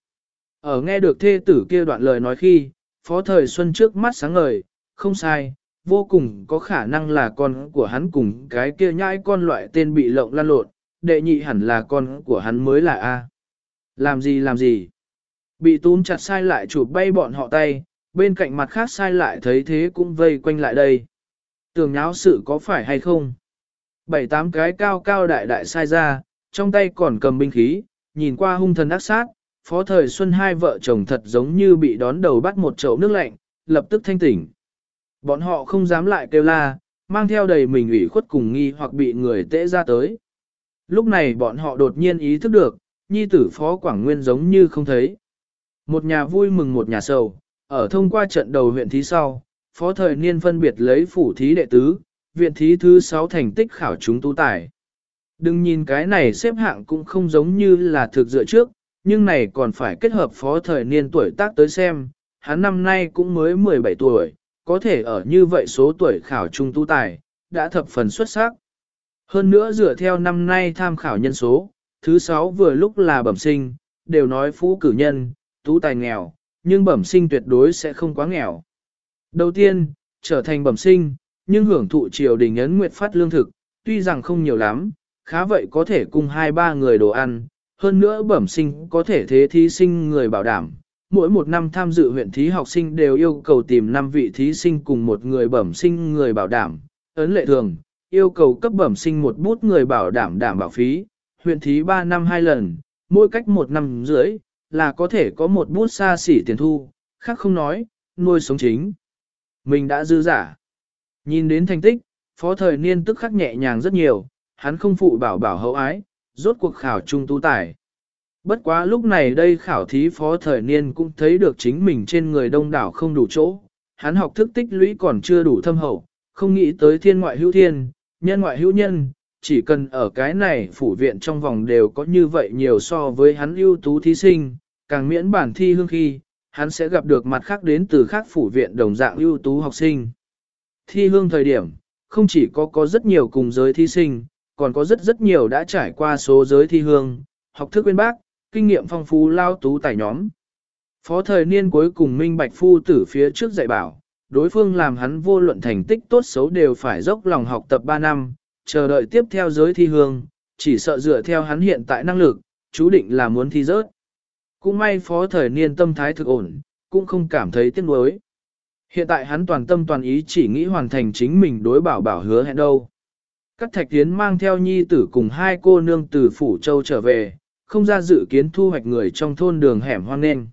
Ở nghe được thê tử kia đoạn lời nói khi, phó thời Xuân trước mắt sáng ngời, không sai, vô cùng có khả năng là con của hắn cùng cái kia nhãi con loại tên bị lộng lan lộn, đệ nhị hẳn là con của hắn mới là A. Làm gì làm gì? Bị túm chặt sai lại chụp bay bọn họ tay, bên cạnh mặt khác sai lại thấy thế cũng vây quanh lại đây. Tưởng nháo sự có phải hay không? Bảy tám cái cao cao đại đại sai ra, trong tay còn cầm binh khí, nhìn qua hung thần ác sát, phó thời xuân hai vợ chồng thật giống như bị đón đầu bắt một chậu nước lạnh, lập tức thanh tỉnh. Bọn họ không dám lại kêu la, mang theo đầy mình ủy khuất cùng nghi hoặc bị người tễ ra tới. Lúc này bọn họ đột nhiên ý thức được, nhi tử phó Quảng Nguyên giống như không thấy. Một nhà vui mừng một nhà sầu, ở thông qua trận đầu huyện thí sau, phó thời niên phân biệt lấy phủ thí đệ tứ, viện thí thứ 6 thành tích khảo chúng tú tài. Đừng nhìn cái này xếp hạng cũng không giống như là thực dựa trước, nhưng này còn phải kết hợp phó thời niên tuổi tác tới xem, hắn năm nay cũng mới 17 tuổi, có thể ở như vậy số tuổi khảo trung tu tài, đã thập phần xuất sắc. Hơn nữa dựa theo năm nay tham khảo nhân số, thứ sáu vừa lúc là bẩm sinh, đều nói phú cử nhân, tú tài nghèo, nhưng bẩm sinh tuyệt đối sẽ không quá nghèo. Đầu tiên, trở thành bẩm sinh, nhưng hưởng thụ triều đình ấn nguyệt phát lương thực, tuy rằng không nhiều lắm, khá vậy có thể cùng hai ba người đồ ăn, hơn nữa bẩm sinh có thể thế thí sinh người bảo đảm. Mỗi một năm tham dự huyện thí học sinh đều yêu cầu tìm 5 vị thí sinh cùng một người bẩm sinh người bảo đảm. Ấn lệ thường, yêu cầu cấp bẩm sinh một bút người bảo đảm đảm bảo phí, huyện thí 3 năm 2 lần, mỗi cách một năm rưỡi là có thể có một bút xa xỉ tiền thu, khác không nói, nuôi sống chính. Mình đã dư giả. Nhìn đến thành tích, phó thời niên tức khắc nhẹ nhàng rất nhiều, hắn không phụ bảo bảo hậu ái, rốt cuộc khảo trung tu tài. Bất quá lúc này đây khảo thí phó thời niên cũng thấy được chính mình trên người đông đảo không đủ chỗ, hắn học thức tích lũy còn chưa đủ thâm hậu, không nghĩ tới thiên ngoại hữu thiên, nhân ngoại hữu nhân, chỉ cần ở cái này phủ viện trong vòng đều có như vậy nhiều so với hắn ưu tú thí sinh, càng miễn bản thi hương khi, hắn sẽ gặp được mặt khác đến từ khác phủ viện đồng dạng ưu tú học sinh. Thi hương thời điểm, không chỉ có có rất nhiều cùng giới thí sinh, còn có rất rất nhiều đã trải qua số giới thi hương, học thức bên bác, kinh nghiệm phong phú lao tú tài nhóm. Phó thời niên cuối cùng minh bạch phu tử phía trước dạy bảo, đối phương làm hắn vô luận thành tích tốt xấu đều phải dốc lòng học tập 3 năm, chờ đợi tiếp theo giới thi hương, chỉ sợ dựa theo hắn hiện tại năng lực, chú định là muốn thi rớt. Cũng may phó thời niên tâm thái thực ổn, cũng không cảm thấy tiếc nuối. Hiện tại hắn toàn tâm toàn ý chỉ nghĩ hoàn thành chính mình đối bảo bảo hứa hẹn đâu. Các thạch tiến mang theo nhi tử cùng hai cô nương từ Phủ Châu trở về, không ra dự kiến thu hoạch người trong thôn đường hẻm hoang nên.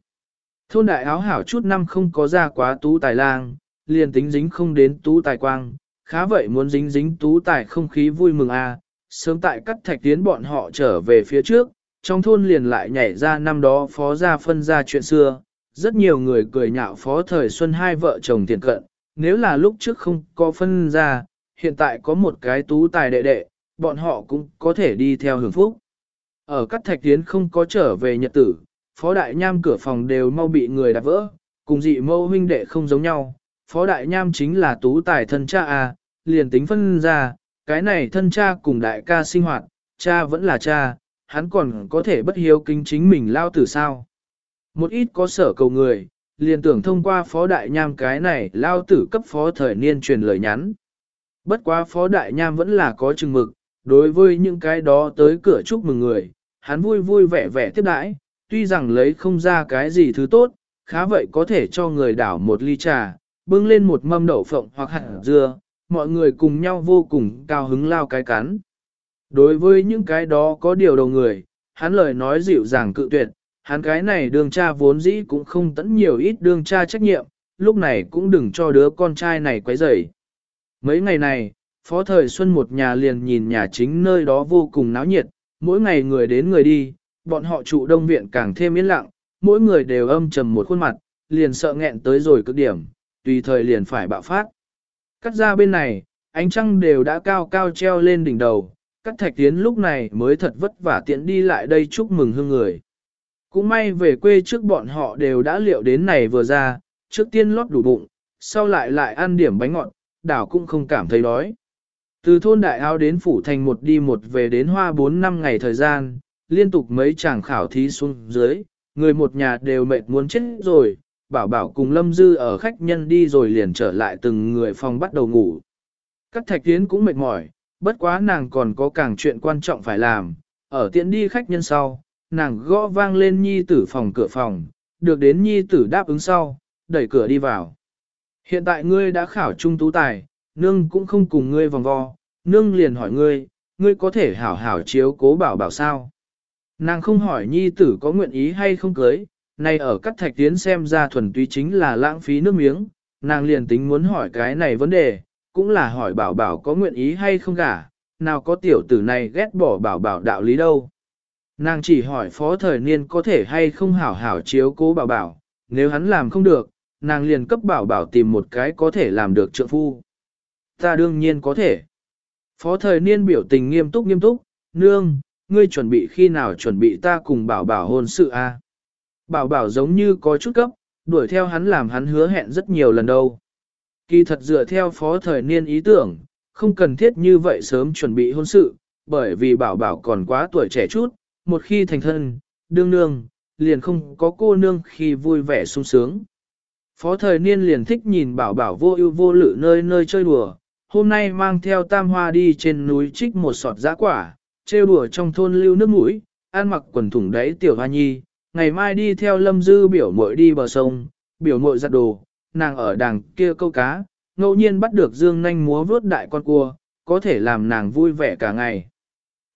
Thôn đại áo hảo chút năm không có ra quá tú tài lang, liền tính dính không đến tú tài quang, khá vậy muốn dính dính tú tài không khí vui mừng a. À. Sớm tại cắt thạch tiến bọn họ trở về phía trước, trong thôn liền lại nhảy ra năm đó phó gia phân ra chuyện xưa, rất nhiều người cười nhạo phó thời xuân hai vợ chồng tiền cận, nếu là lúc trước không có phân ra, hiện tại có một cái tú tài đệ đệ, bọn họ cũng có thể đi theo hưởng phúc. Ở các thạch tiến không có trở về nhật tử, phó đại nham cửa phòng đều mau bị người đạp vỡ, cùng dị mâu huynh đệ không giống nhau, phó đại nham chính là tú tài thân cha à, liền tính phân ra, cái này thân cha cùng đại ca sinh hoạt, cha vẫn là cha, hắn còn có thể bất hiếu kính chính mình lao tử sao. Một ít có sở cầu người, liền tưởng thông qua phó đại nham cái này lao tử cấp phó thời niên truyền lời nhắn. Bất quá phó đại nham vẫn là có chừng mực, đối với những cái đó tới cửa chúc mừng người, hắn vui vui vẻ vẻ tiếp đãi, tuy rằng lấy không ra cái gì thứ tốt, khá vậy có thể cho người đảo một ly trà, bưng lên một mâm đậu phộng hoặc hạt dưa, mọi người cùng nhau vô cùng cao hứng lao cái cắn. Đối với những cái đó có điều đầu người, hắn lời nói dịu dàng cự tuyệt, hắn cái này đường cha vốn dĩ cũng không tẫn nhiều ít đường cha trách nhiệm, lúc này cũng đừng cho đứa con trai này quấy rầy. Mấy ngày này, phó thời xuân một nhà liền nhìn nhà chính nơi đó vô cùng náo nhiệt, mỗi ngày người đến người đi, bọn họ trụ đông viện càng thêm yên lặng, mỗi người đều âm trầm một khuôn mặt, liền sợ nghẹn tới rồi cực điểm, tùy thời liền phải bạo phát. Cắt ra bên này, ánh trăng đều đã cao cao treo lên đỉnh đầu, cắt thạch tiến lúc này mới thật vất vả tiện đi lại đây chúc mừng hương người. Cũng may về quê trước bọn họ đều đã liệu đến này vừa ra, trước tiên lót đủ bụng, sau lại lại ăn điểm bánh ngọt, đảo cũng không cảm thấy đói. Từ thôn đại ao đến phủ thành một đi một về đến hoa 4 năm ngày thời gian, liên tục mấy chàng khảo thí xuống dưới, người một nhà đều mệt muốn chết rồi, bảo bảo cùng lâm dư ở khách nhân đi rồi liền trở lại từng người phòng bắt đầu ngủ. Các thạch tiến cũng mệt mỏi, bất quá nàng còn có càng chuyện quan trọng phải làm, ở tiện đi khách nhân sau, nàng gõ vang lên nhi tử phòng cửa phòng, được đến nhi tử đáp ứng sau, đẩy cửa đi vào. Hiện tại ngươi đã khảo trung tú tài, nương cũng không cùng ngươi vòng vo, nương liền hỏi ngươi, ngươi có thể hảo hảo chiếu cố bảo bảo sao. Nàng không hỏi nhi tử có nguyện ý hay không cưới, này ở các thạch tiến xem ra thuần túy chính là lãng phí nước miếng, nàng liền tính muốn hỏi cái này vấn đề, cũng là hỏi bảo bảo có nguyện ý hay không cả, nào có tiểu tử này ghét bỏ bảo bảo đạo lý đâu. Nàng chỉ hỏi phó thời niên có thể hay không hảo hảo chiếu cố bảo bảo, nếu hắn làm không được, nàng liền cấp bảo bảo tìm một cái có thể làm được trượng phu. Ta đương nhiên có thể. Phó thời niên biểu tình nghiêm túc nghiêm túc, nương, ngươi chuẩn bị khi nào chuẩn bị ta cùng bảo bảo hôn sự a? Bảo bảo giống như có chút cấp, đuổi theo hắn làm hắn hứa hẹn rất nhiều lần đâu. Kỳ thật dựa theo phó thời niên ý tưởng, không cần thiết như vậy sớm chuẩn bị hôn sự, bởi vì bảo bảo còn quá tuổi trẻ chút, một khi thành thân, đương nương, liền không có cô nương khi vui vẻ sung sướng. Phó thời niên liền thích nhìn bảo bảo vô ưu vô lự nơi nơi chơi đùa, hôm nay mang theo tam hoa đi trên núi trích một sọt giã quả, trêu đùa trong thôn lưu nước mũi, ăn mặc quần thủng đáy tiểu hoa nhi, ngày mai đi theo lâm dư biểu muội đi bờ sông, biểu muội giặt đồ, nàng ở đằng kia câu cá, ngẫu nhiên bắt được dương nanh múa vớt đại con cua, có thể làm nàng vui vẻ cả ngày.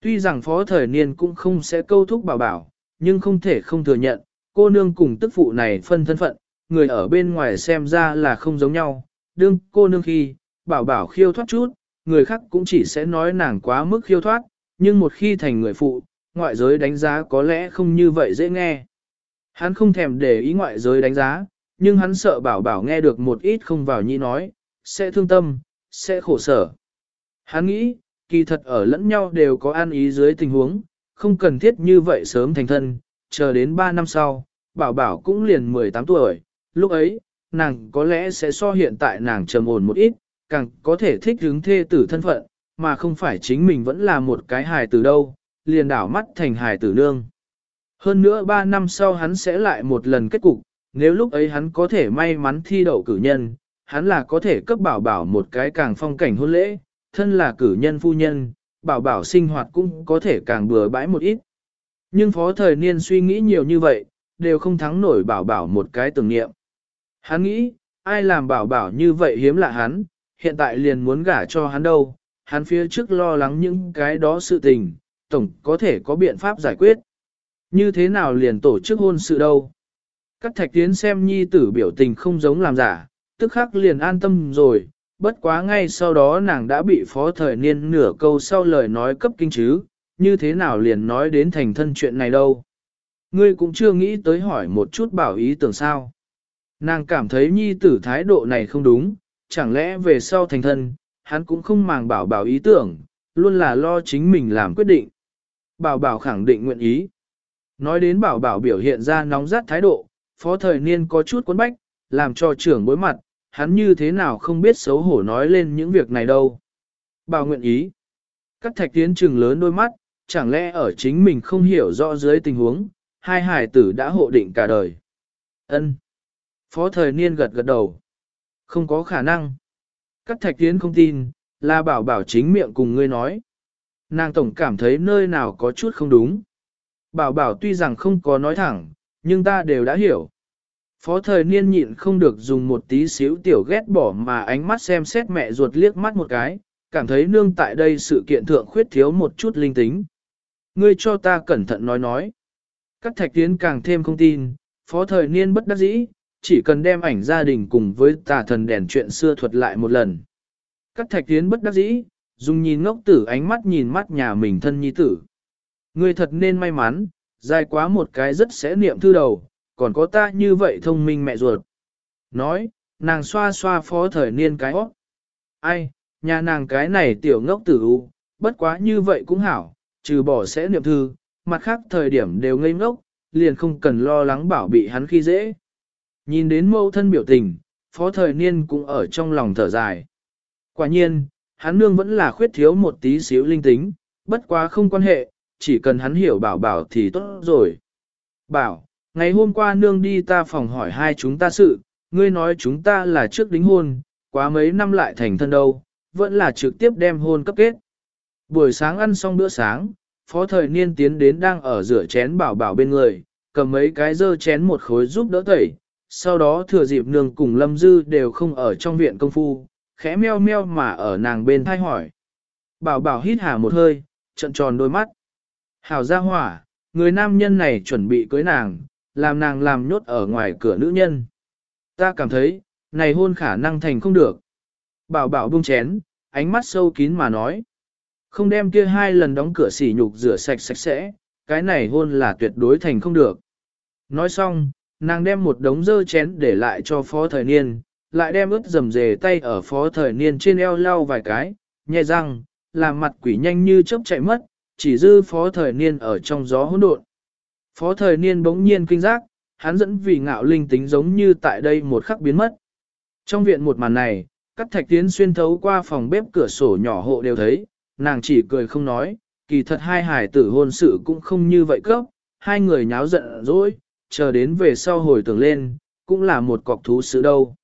Tuy rằng phó thời niên cũng không sẽ câu thúc bảo bảo, nhưng không thể không thừa nhận, cô nương cùng tức phụ này phân thân phận, người ở bên ngoài xem ra là không giống nhau, đương cô nương khi, bảo bảo khiêu thoát chút, người khác cũng chỉ sẽ nói nàng quá mức khiêu thoát, nhưng một khi thành người phụ, ngoại giới đánh giá có lẽ không như vậy dễ nghe. Hắn không thèm để ý ngoại giới đánh giá, nhưng hắn sợ bảo bảo nghe được một ít không vào nhi nói, sẽ thương tâm, sẽ khổ sở. Hắn nghĩ, kỳ thật ở lẫn nhau đều có an ý dưới tình huống, không cần thiết như vậy sớm thành thân, chờ đến 3 năm sau, bảo bảo cũng liền 18 tuổi, lúc ấy, nàng có lẽ sẽ so hiện tại nàng trầm ổn một ít, càng có thể thích hướng thê tử thân phận, mà không phải chính mình vẫn là một cái hài tử đâu, liền đảo mắt thành hài tử nương. Hơn nữa 3 năm sau hắn sẽ lại một lần kết cục, nếu lúc ấy hắn có thể may mắn thi đậu cử nhân, hắn là có thể cấp bảo bảo một cái càng phong cảnh hôn lễ, thân là cử nhân phu nhân, bảo bảo sinh hoạt cũng có thể càng bừa bãi một ít. Nhưng phó thời niên suy nghĩ nhiều như vậy, đều không thắng nổi bảo bảo một cái tưởng niệm. Hắn nghĩ, ai làm bảo bảo như vậy hiếm lạ hắn, hiện tại liền muốn gả cho hắn đâu, hắn phía trước lo lắng những cái đó sự tình, tổng có thể có biện pháp giải quyết. Như thế nào liền tổ chức hôn sự đâu? Các thạch tiến xem nhi tử biểu tình không giống làm giả, tức khắc liền an tâm rồi, bất quá ngay sau đó nàng đã bị phó thời niên nửa câu sau lời nói cấp kinh chứ, như thế nào liền nói đến thành thân chuyện này đâu. Ngươi cũng chưa nghĩ tới hỏi một chút bảo ý tưởng sao. Nàng cảm thấy nhi tử thái độ này không đúng, chẳng lẽ về sau thành thân, hắn cũng không màng bảo bảo ý tưởng, luôn là lo chính mình làm quyết định. Bảo bảo khẳng định nguyện ý. Nói đến bảo bảo biểu hiện ra nóng rát thái độ, phó thời niên có chút cuốn bách, làm cho trưởng bối mặt, hắn như thế nào không biết xấu hổ nói lên những việc này đâu. Bảo nguyện ý. Các thạch tiến trừng lớn đôi mắt, chẳng lẽ ở chính mình không hiểu rõ dưới tình huống, hai hải tử đã hộ định cả đời. ân Phó thời niên gật gật đầu. Không có khả năng. Các thạch tiến không tin, là bảo bảo chính miệng cùng ngươi nói. Nàng tổng cảm thấy nơi nào có chút không đúng. Bảo bảo tuy rằng không có nói thẳng, nhưng ta đều đã hiểu. Phó thời niên nhịn không được dùng một tí xíu tiểu ghét bỏ mà ánh mắt xem xét mẹ ruột liếc mắt một cái, cảm thấy nương tại đây sự kiện thượng khuyết thiếu một chút linh tính. Ngươi cho ta cẩn thận nói nói. Các thạch tiến càng thêm không tin, phó thời niên bất đắc dĩ, chỉ cần đem ảnh gia đình cùng với tà thần đèn chuyện xưa thuật lại một lần. Các thạch tiến bất đắc dĩ, dùng nhìn ngốc tử ánh mắt nhìn mắt nhà mình thân nhi tử. Ngươi thật nên may mắn, dài quá một cái rất sẽ niệm thư đầu, còn có ta như vậy thông minh mẹ ruột. Nói, nàng xoa xoa phó thời niên cái óc. Ai, nhà nàng cái này tiểu ngốc tử u, bất quá như vậy cũng hảo, trừ bỏ sẽ niệm thư, mặt khác thời điểm đều ngây ngốc, liền không cần lo lắng bảo bị hắn khi dễ. Nhìn đến mâu thân biểu tình, phó thời niên cũng ở trong lòng thở dài. Quả nhiên, hắn nương vẫn là khuyết thiếu một tí xíu linh tính, bất quá không quan hệ, chỉ cần hắn hiểu bảo bảo thì tốt rồi. Bảo, ngày hôm qua nương đi ta phòng hỏi hai chúng ta sự, ngươi nói chúng ta là trước đính hôn, quá mấy năm lại thành thân đâu, vẫn là trực tiếp đem hôn cấp kết. Buổi sáng ăn xong bữa sáng, phó thời niên tiến đến đang ở rửa chén bảo bảo bên người, cầm mấy cái dơ chén một khối giúp đỡ tẩy, sau đó thừa dịp nương cùng lâm dư đều không ở trong viện công phu, khẽ meo meo mà ở nàng bên thay hỏi. Bảo bảo hít hà một hơi, trận tròn đôi mắt. Hảo ra hỏa, người nam nhân này chuẩn bị cưới nàng, làm nàng làm nhốt ở ngoài cửa nữ nhân. Ta cảm thấy, này hôn khả năng thành không được. Bảo bảo buông chén, ánh mắt sâu kín mà nói. Không đem kia hai lần đóng cửa xỉ nhục rửa sạch sạch sẽ, cái này hôn là tuyệt đối thành không được. Nói xong, nàng đem một đống dơ chén để lại cho phó thời niên, lại đem ướt dầm dề tay ở phó thời niên trên eo lau vài cái, nhẹ răng, làm mặt quỷ nhanh như chớp chạy mất, chỉ dư phó thời niên ở trong gió hỗn độn. Phó thời niên bỗng nhiên kinh giác, hắn dẫn vì ngạo linh tính giống như tại đây một khắc biến mất. Trong viện một màn này, các thạch tiến xuyên thấu qua phòng bếp cửa sổ nhỏ hộ đều thấy, nàng chỉ cười không nói, kỳ thật hai hải tử hôn sự cũng không như vậy cấp, hai người nháo giận dỗi, chờ đến về sau hồi tưởng lên, cũng là một cọc thú sự đâu.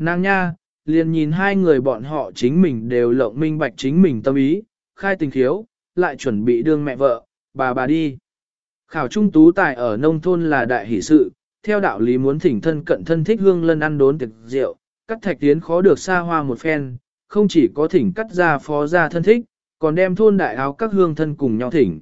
Nàng nha, liền nhìn hai người bọn họ chính mình đều lộng minh bạch chính mình tâm ý, khai tình khiếu, lại chuẩn bị đương mẹ vợ, bà bà đi. Khảo trung tú tài ở nông thôn là đại hỷ sự, theo đạo lý muốn thỉnh thân cận thân thích hương lân ăn đốn tiệc rượu, cắt thạch tiến khó được xa hoa một phen, không chỉ có thỉnh cắt ra phó ra thân thích, còn đem thôn đại áo các hương thân cùng nhau thỉnh.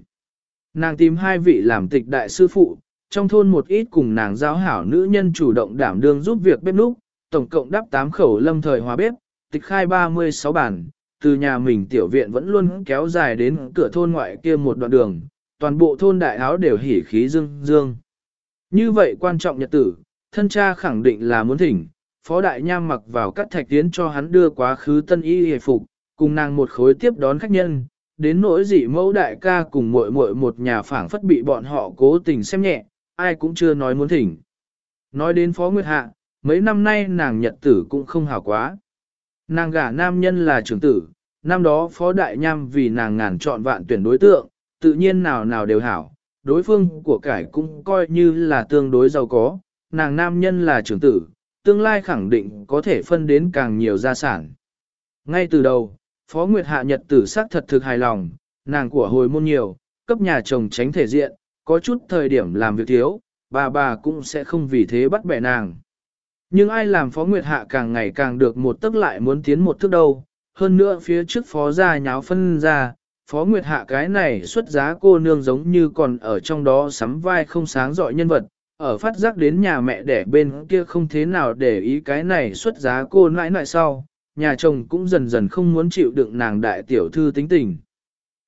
Nàng tìm hai vị làm tịch đại sư phụ, trong thôn một ít cùng nàng giáo hảo nữ nhân chủ động đảm đương giúp việc bếp núc, tổng cộng đắp 8 khẩu lâm thời hòa bếp, tịch khai 36 bản, từ nhà mình tiểu viện vẫn luôn kéo dài đến cửa thôn ngoại kia một đoạn đường, toàn bộ thôn đại áo đều hỉ khí dương dương. Như vậy quan trọng nhật tử, thân cha khẳng định là muốn thỉnh, phó đại nham mặc vào các thạch tiến cho hắn đưa quá khứ tân y hề phục, cùng nàng một khối tiếp đón khách nhân, đến nỗi dị mẫu đại ca cùng muội muội một nhà phảng phất bị bọn họ cố tình xem nhẹ, ai cũng chưa nói muốn thỉnh. Nói đến phó nguyệt hạ, mấy năm nay nàng nhật tử cũng không hảo quá. Nàng gả nam nhân là trưởng tử, năm đó phó đại nham vì nàng ngàn chọn vạn tuyển đối tượng, tự nhiên nào nào đều hảo, đối phương của cải cũng coi như là tương đối giàu có, nàng nam nhân là trưởng tử, tương lai khẳng định có thể phân đến càng nhiều gia sản. Ngay từ đầu, Phó Nguyệt Hạ nhật tử sắc thật thực hài lòng, nàng của hồi môn nhiều, cấp nhà chồng tránh thể diện, có chút thời điểm làm việc thiếu, bà bà cũng sẽ không vì thế bắt bẻ nàng. Nhưng ai làm Phó Nguyệt Hạ càng ngày càng được một tức lại muốn tiến một thước đâu, hơn nữa phía trước Phó gia nháo phân ra, Phó Nguyệt Hạ cái này xuất giá cô nương giống như còn ở trong đó sắm vai không sáng dọi nhân vật, ở phát giác đến nhà mẹ đẻ bên kia không thế nào để ý cái này xuất giá cô nãi nãi sau, nhà chồng cũng dần dần không muốn chịu đựng nàng đại tiểu thư tính tình.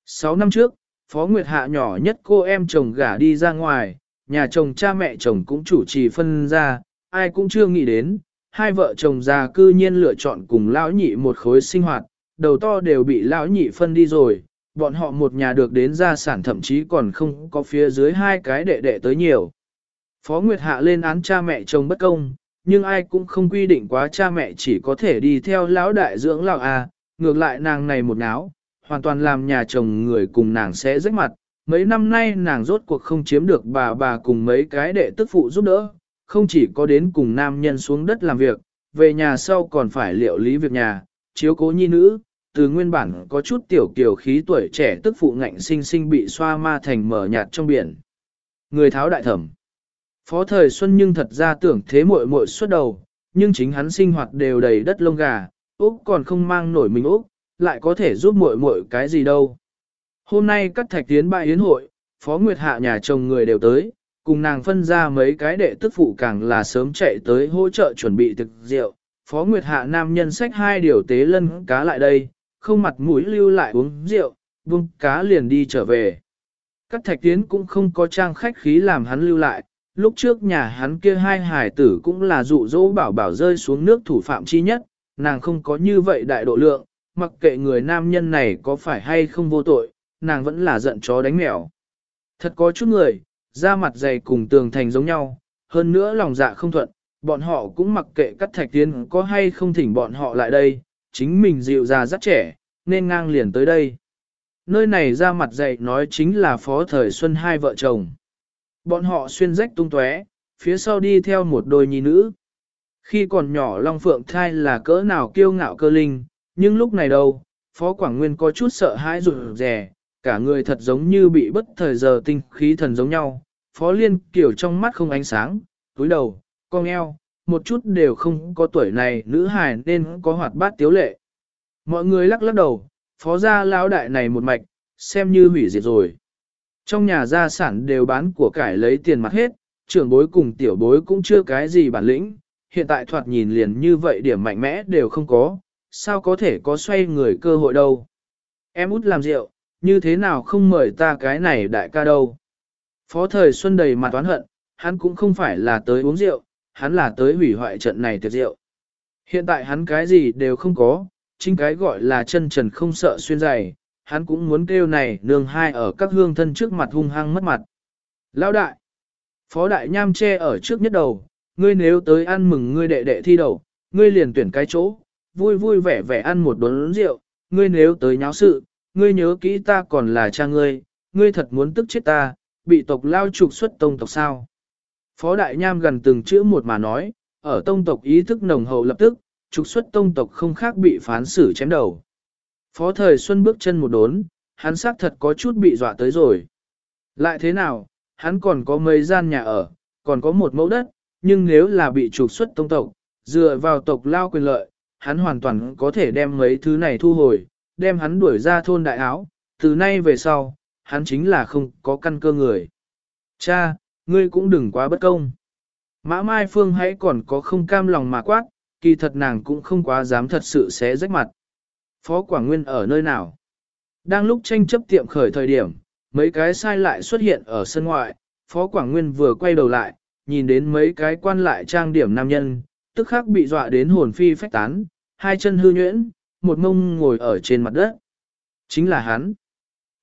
Sáu năm trước, Phó Nguyệt Hạ nhỏ nhất cô em chồng gả đi ra ngoài, nhà chồng cha mẹ chồng cũng chủ trì phân ra, ai cũng chưa nghĩ đến, hai vợ chồng già cư nhiên lựa chọn cùng lão nhị một khối sinh hoạt, đầu to đều bị lão nhị phân đi rồi, bọn họ một nhà được đến gia sản thậm chí còn không có phía dưới hai cái đệ đệ tới nhiều. Phó Nguyệt Hạ lên án cha mẹ chồng bất công, nhưng ai cũng không quy định quá cha mẹ chỉ có thể đi theo lão đại dưỡng lão à, ngược lại nàng này một náo, hoàn toàn làm nhà chồng người cùng nàng sẽ rách mặt. Mấy năm nay nàng rốt cuộc không chiếm được bà bà cùng mấy cái đệ tức phụ giúp đỡ, không chỉ có đến cùng nam nhân xuống đất làm việc, về nhà sau còn phải liệu lý việc nhà, chiếu cố nhi nữ, từ nguyên bản có chút tiểu kiều khí tuổi trẻ tức phụ ngạnh sinh sinh bị xoa ma thành mở nhạt trong biển. Người tháo đại thẩm. Phó thời Xuân nhưng thật ra tưởng thế muội muội suốt đầu, nhưng chính hắn sinh hoạt đều đầy đất lông gà, Úc còn không mang nổi mình Úc, lại có thể giúp muội muội cái gì đâu. Hôm nay cắt thạch tiến bại yến hội, Phó Nguyệt Hạ nhà chồng người đều tới, cùng nàng phân ra mấy cái đệ tức phụ càng là sớm chạy tới hỗ trợ chuẩn bị thực rượu. Phó Nguyệt Hạ nam nhân sách hai điều tế lân cá lại đây, không mặt mũi lưu lại uống rượu, buông cá liền đi trở về. Các thạch tiến cũng không có trang khách khí làm hắn lưu lại, lúc trước nhà hắn kia hai hải tử cũng là dụ dỗ bảo bảo rơi xuống nước thủ phạm chi nhất, nàng không có như vậy đại độ lượng, mặc kệ người nam nhân này có phải hay không vô tội, nàng vẫn là giận chó đánh mèo. Thật có chút người, da mặt dày cùng tường thành giống nhau, hơn nữa lòng dạ không thuận, bọn họ cũng mặc kệ cắt thạch tiến có hay không thỉnh bọn họ lại đây, chính mình dịu già rất trẻ, nên ngang liền tới đây. Nơi này ra mặt dày nói chính là phó thời xuân hai vợ chồng. Bọn họ xuyên rách tung tóe, phía sau đi theo một đôi nhi nữ. Khi còn nhỏ Long Phượng thai là cỡ nào kiêu ngạo cơ linh, nhưng lúc này đâu, Phó Quảng Nguyên có chút sợ hãi rụt rè, cả người thật giống như bị bất thời giờ tinh khí thần giống nhau. Phó Liên kiểu trong mắt không ánh sáng, túi đầu, cong eo, một chút đều không có tuổi này nữ hài nên có hoạt bát tiếu lệ. Mọi người lắc lắc đầu, phó gia lão đại này một mạch, xem như hủy diệt rồi. Trong nhà gia sản đều bán của cải lấy tiền mặt hết, trưởng bối cùng tiểu bối cũng chưa cái gì bản lĩnh, hiện tại thoạt nhìn liền như vậy điểm mạnh mẽ đều không có, sao có thể có xoay người cơ hội đâu. Em út làm rượu, như thế nào không mời ta cái này đại ca đâu. Phó thời Xuân đầy mặt toán hận, hắn cũng không phải là tới uống rượu, hắn là tới hủy hoại trận này tiệc rượu. Hiện tại hắn cái gì đều không có, chính cái gọi là chân trần không sợ xuyên dày, hắn cũng muốn kêu này nương hai ở các hương thân trước mặt hung hăng mất mặt. Lão đại, phó đại nham che ở trước nhất đầu, ngươi nếu tới ăn mừng ngươi đệ đệ thi đầu, ngươi liền tuyển cái chỗ, vui vui vẻ vẻ ăn một đốn rượu, ngươi nếu tới nháo sự, ngươi nhớ kỹ ta còn là cha ngươi, ngươi thật muốn tức chết ta, bị tộc lao trục xuất tông tộc sao. Phó đại nham gần từng chữ một mà nói, ở tông tộc ý thức nồng hậu lập tức, trục xuất tông tộc không khác bị phán xử chém đầu. Phó thời Xuân bước chân một đốn, hắn xác thật có chút bị dọa tới rồi. Lại thế nào, hắn còn có mấy gian nhà ở, còn có một mẫu đất, nhưng nếu là bị trục xuất tông tộc, dựa vào tộc lao quyền lợi, hắn hoàn toàn có thể đem mấy thứ này thu hồi, đem hắn đuổi ra thôn đại áo, từ nay về sau, hắn chính là không có căn cơ người. Cha, ngươi cũng đừng quá bất công. Mã Mai Phương hãy còn có không cam lòng mà quát, kỳ thật nàng cũng không quá dám thật sự sẽ rách mặt. Phó Quảng Nguyên ở nơi nào? Đang lúc tranh chấp tiệm khởi thời điểm, mấy cái sai lại xuất hiện ở sân ngoại, Phó Quảng Nguyên vừa quay đầu lại, nhìn đến mấy cái quan lại trang điểm nam nhân, tức khắc bị dọa đến hồn phi phách tán, hai chân hư nhuyễn, một mông ngồi ở trên mặt đất. Chính là hắn.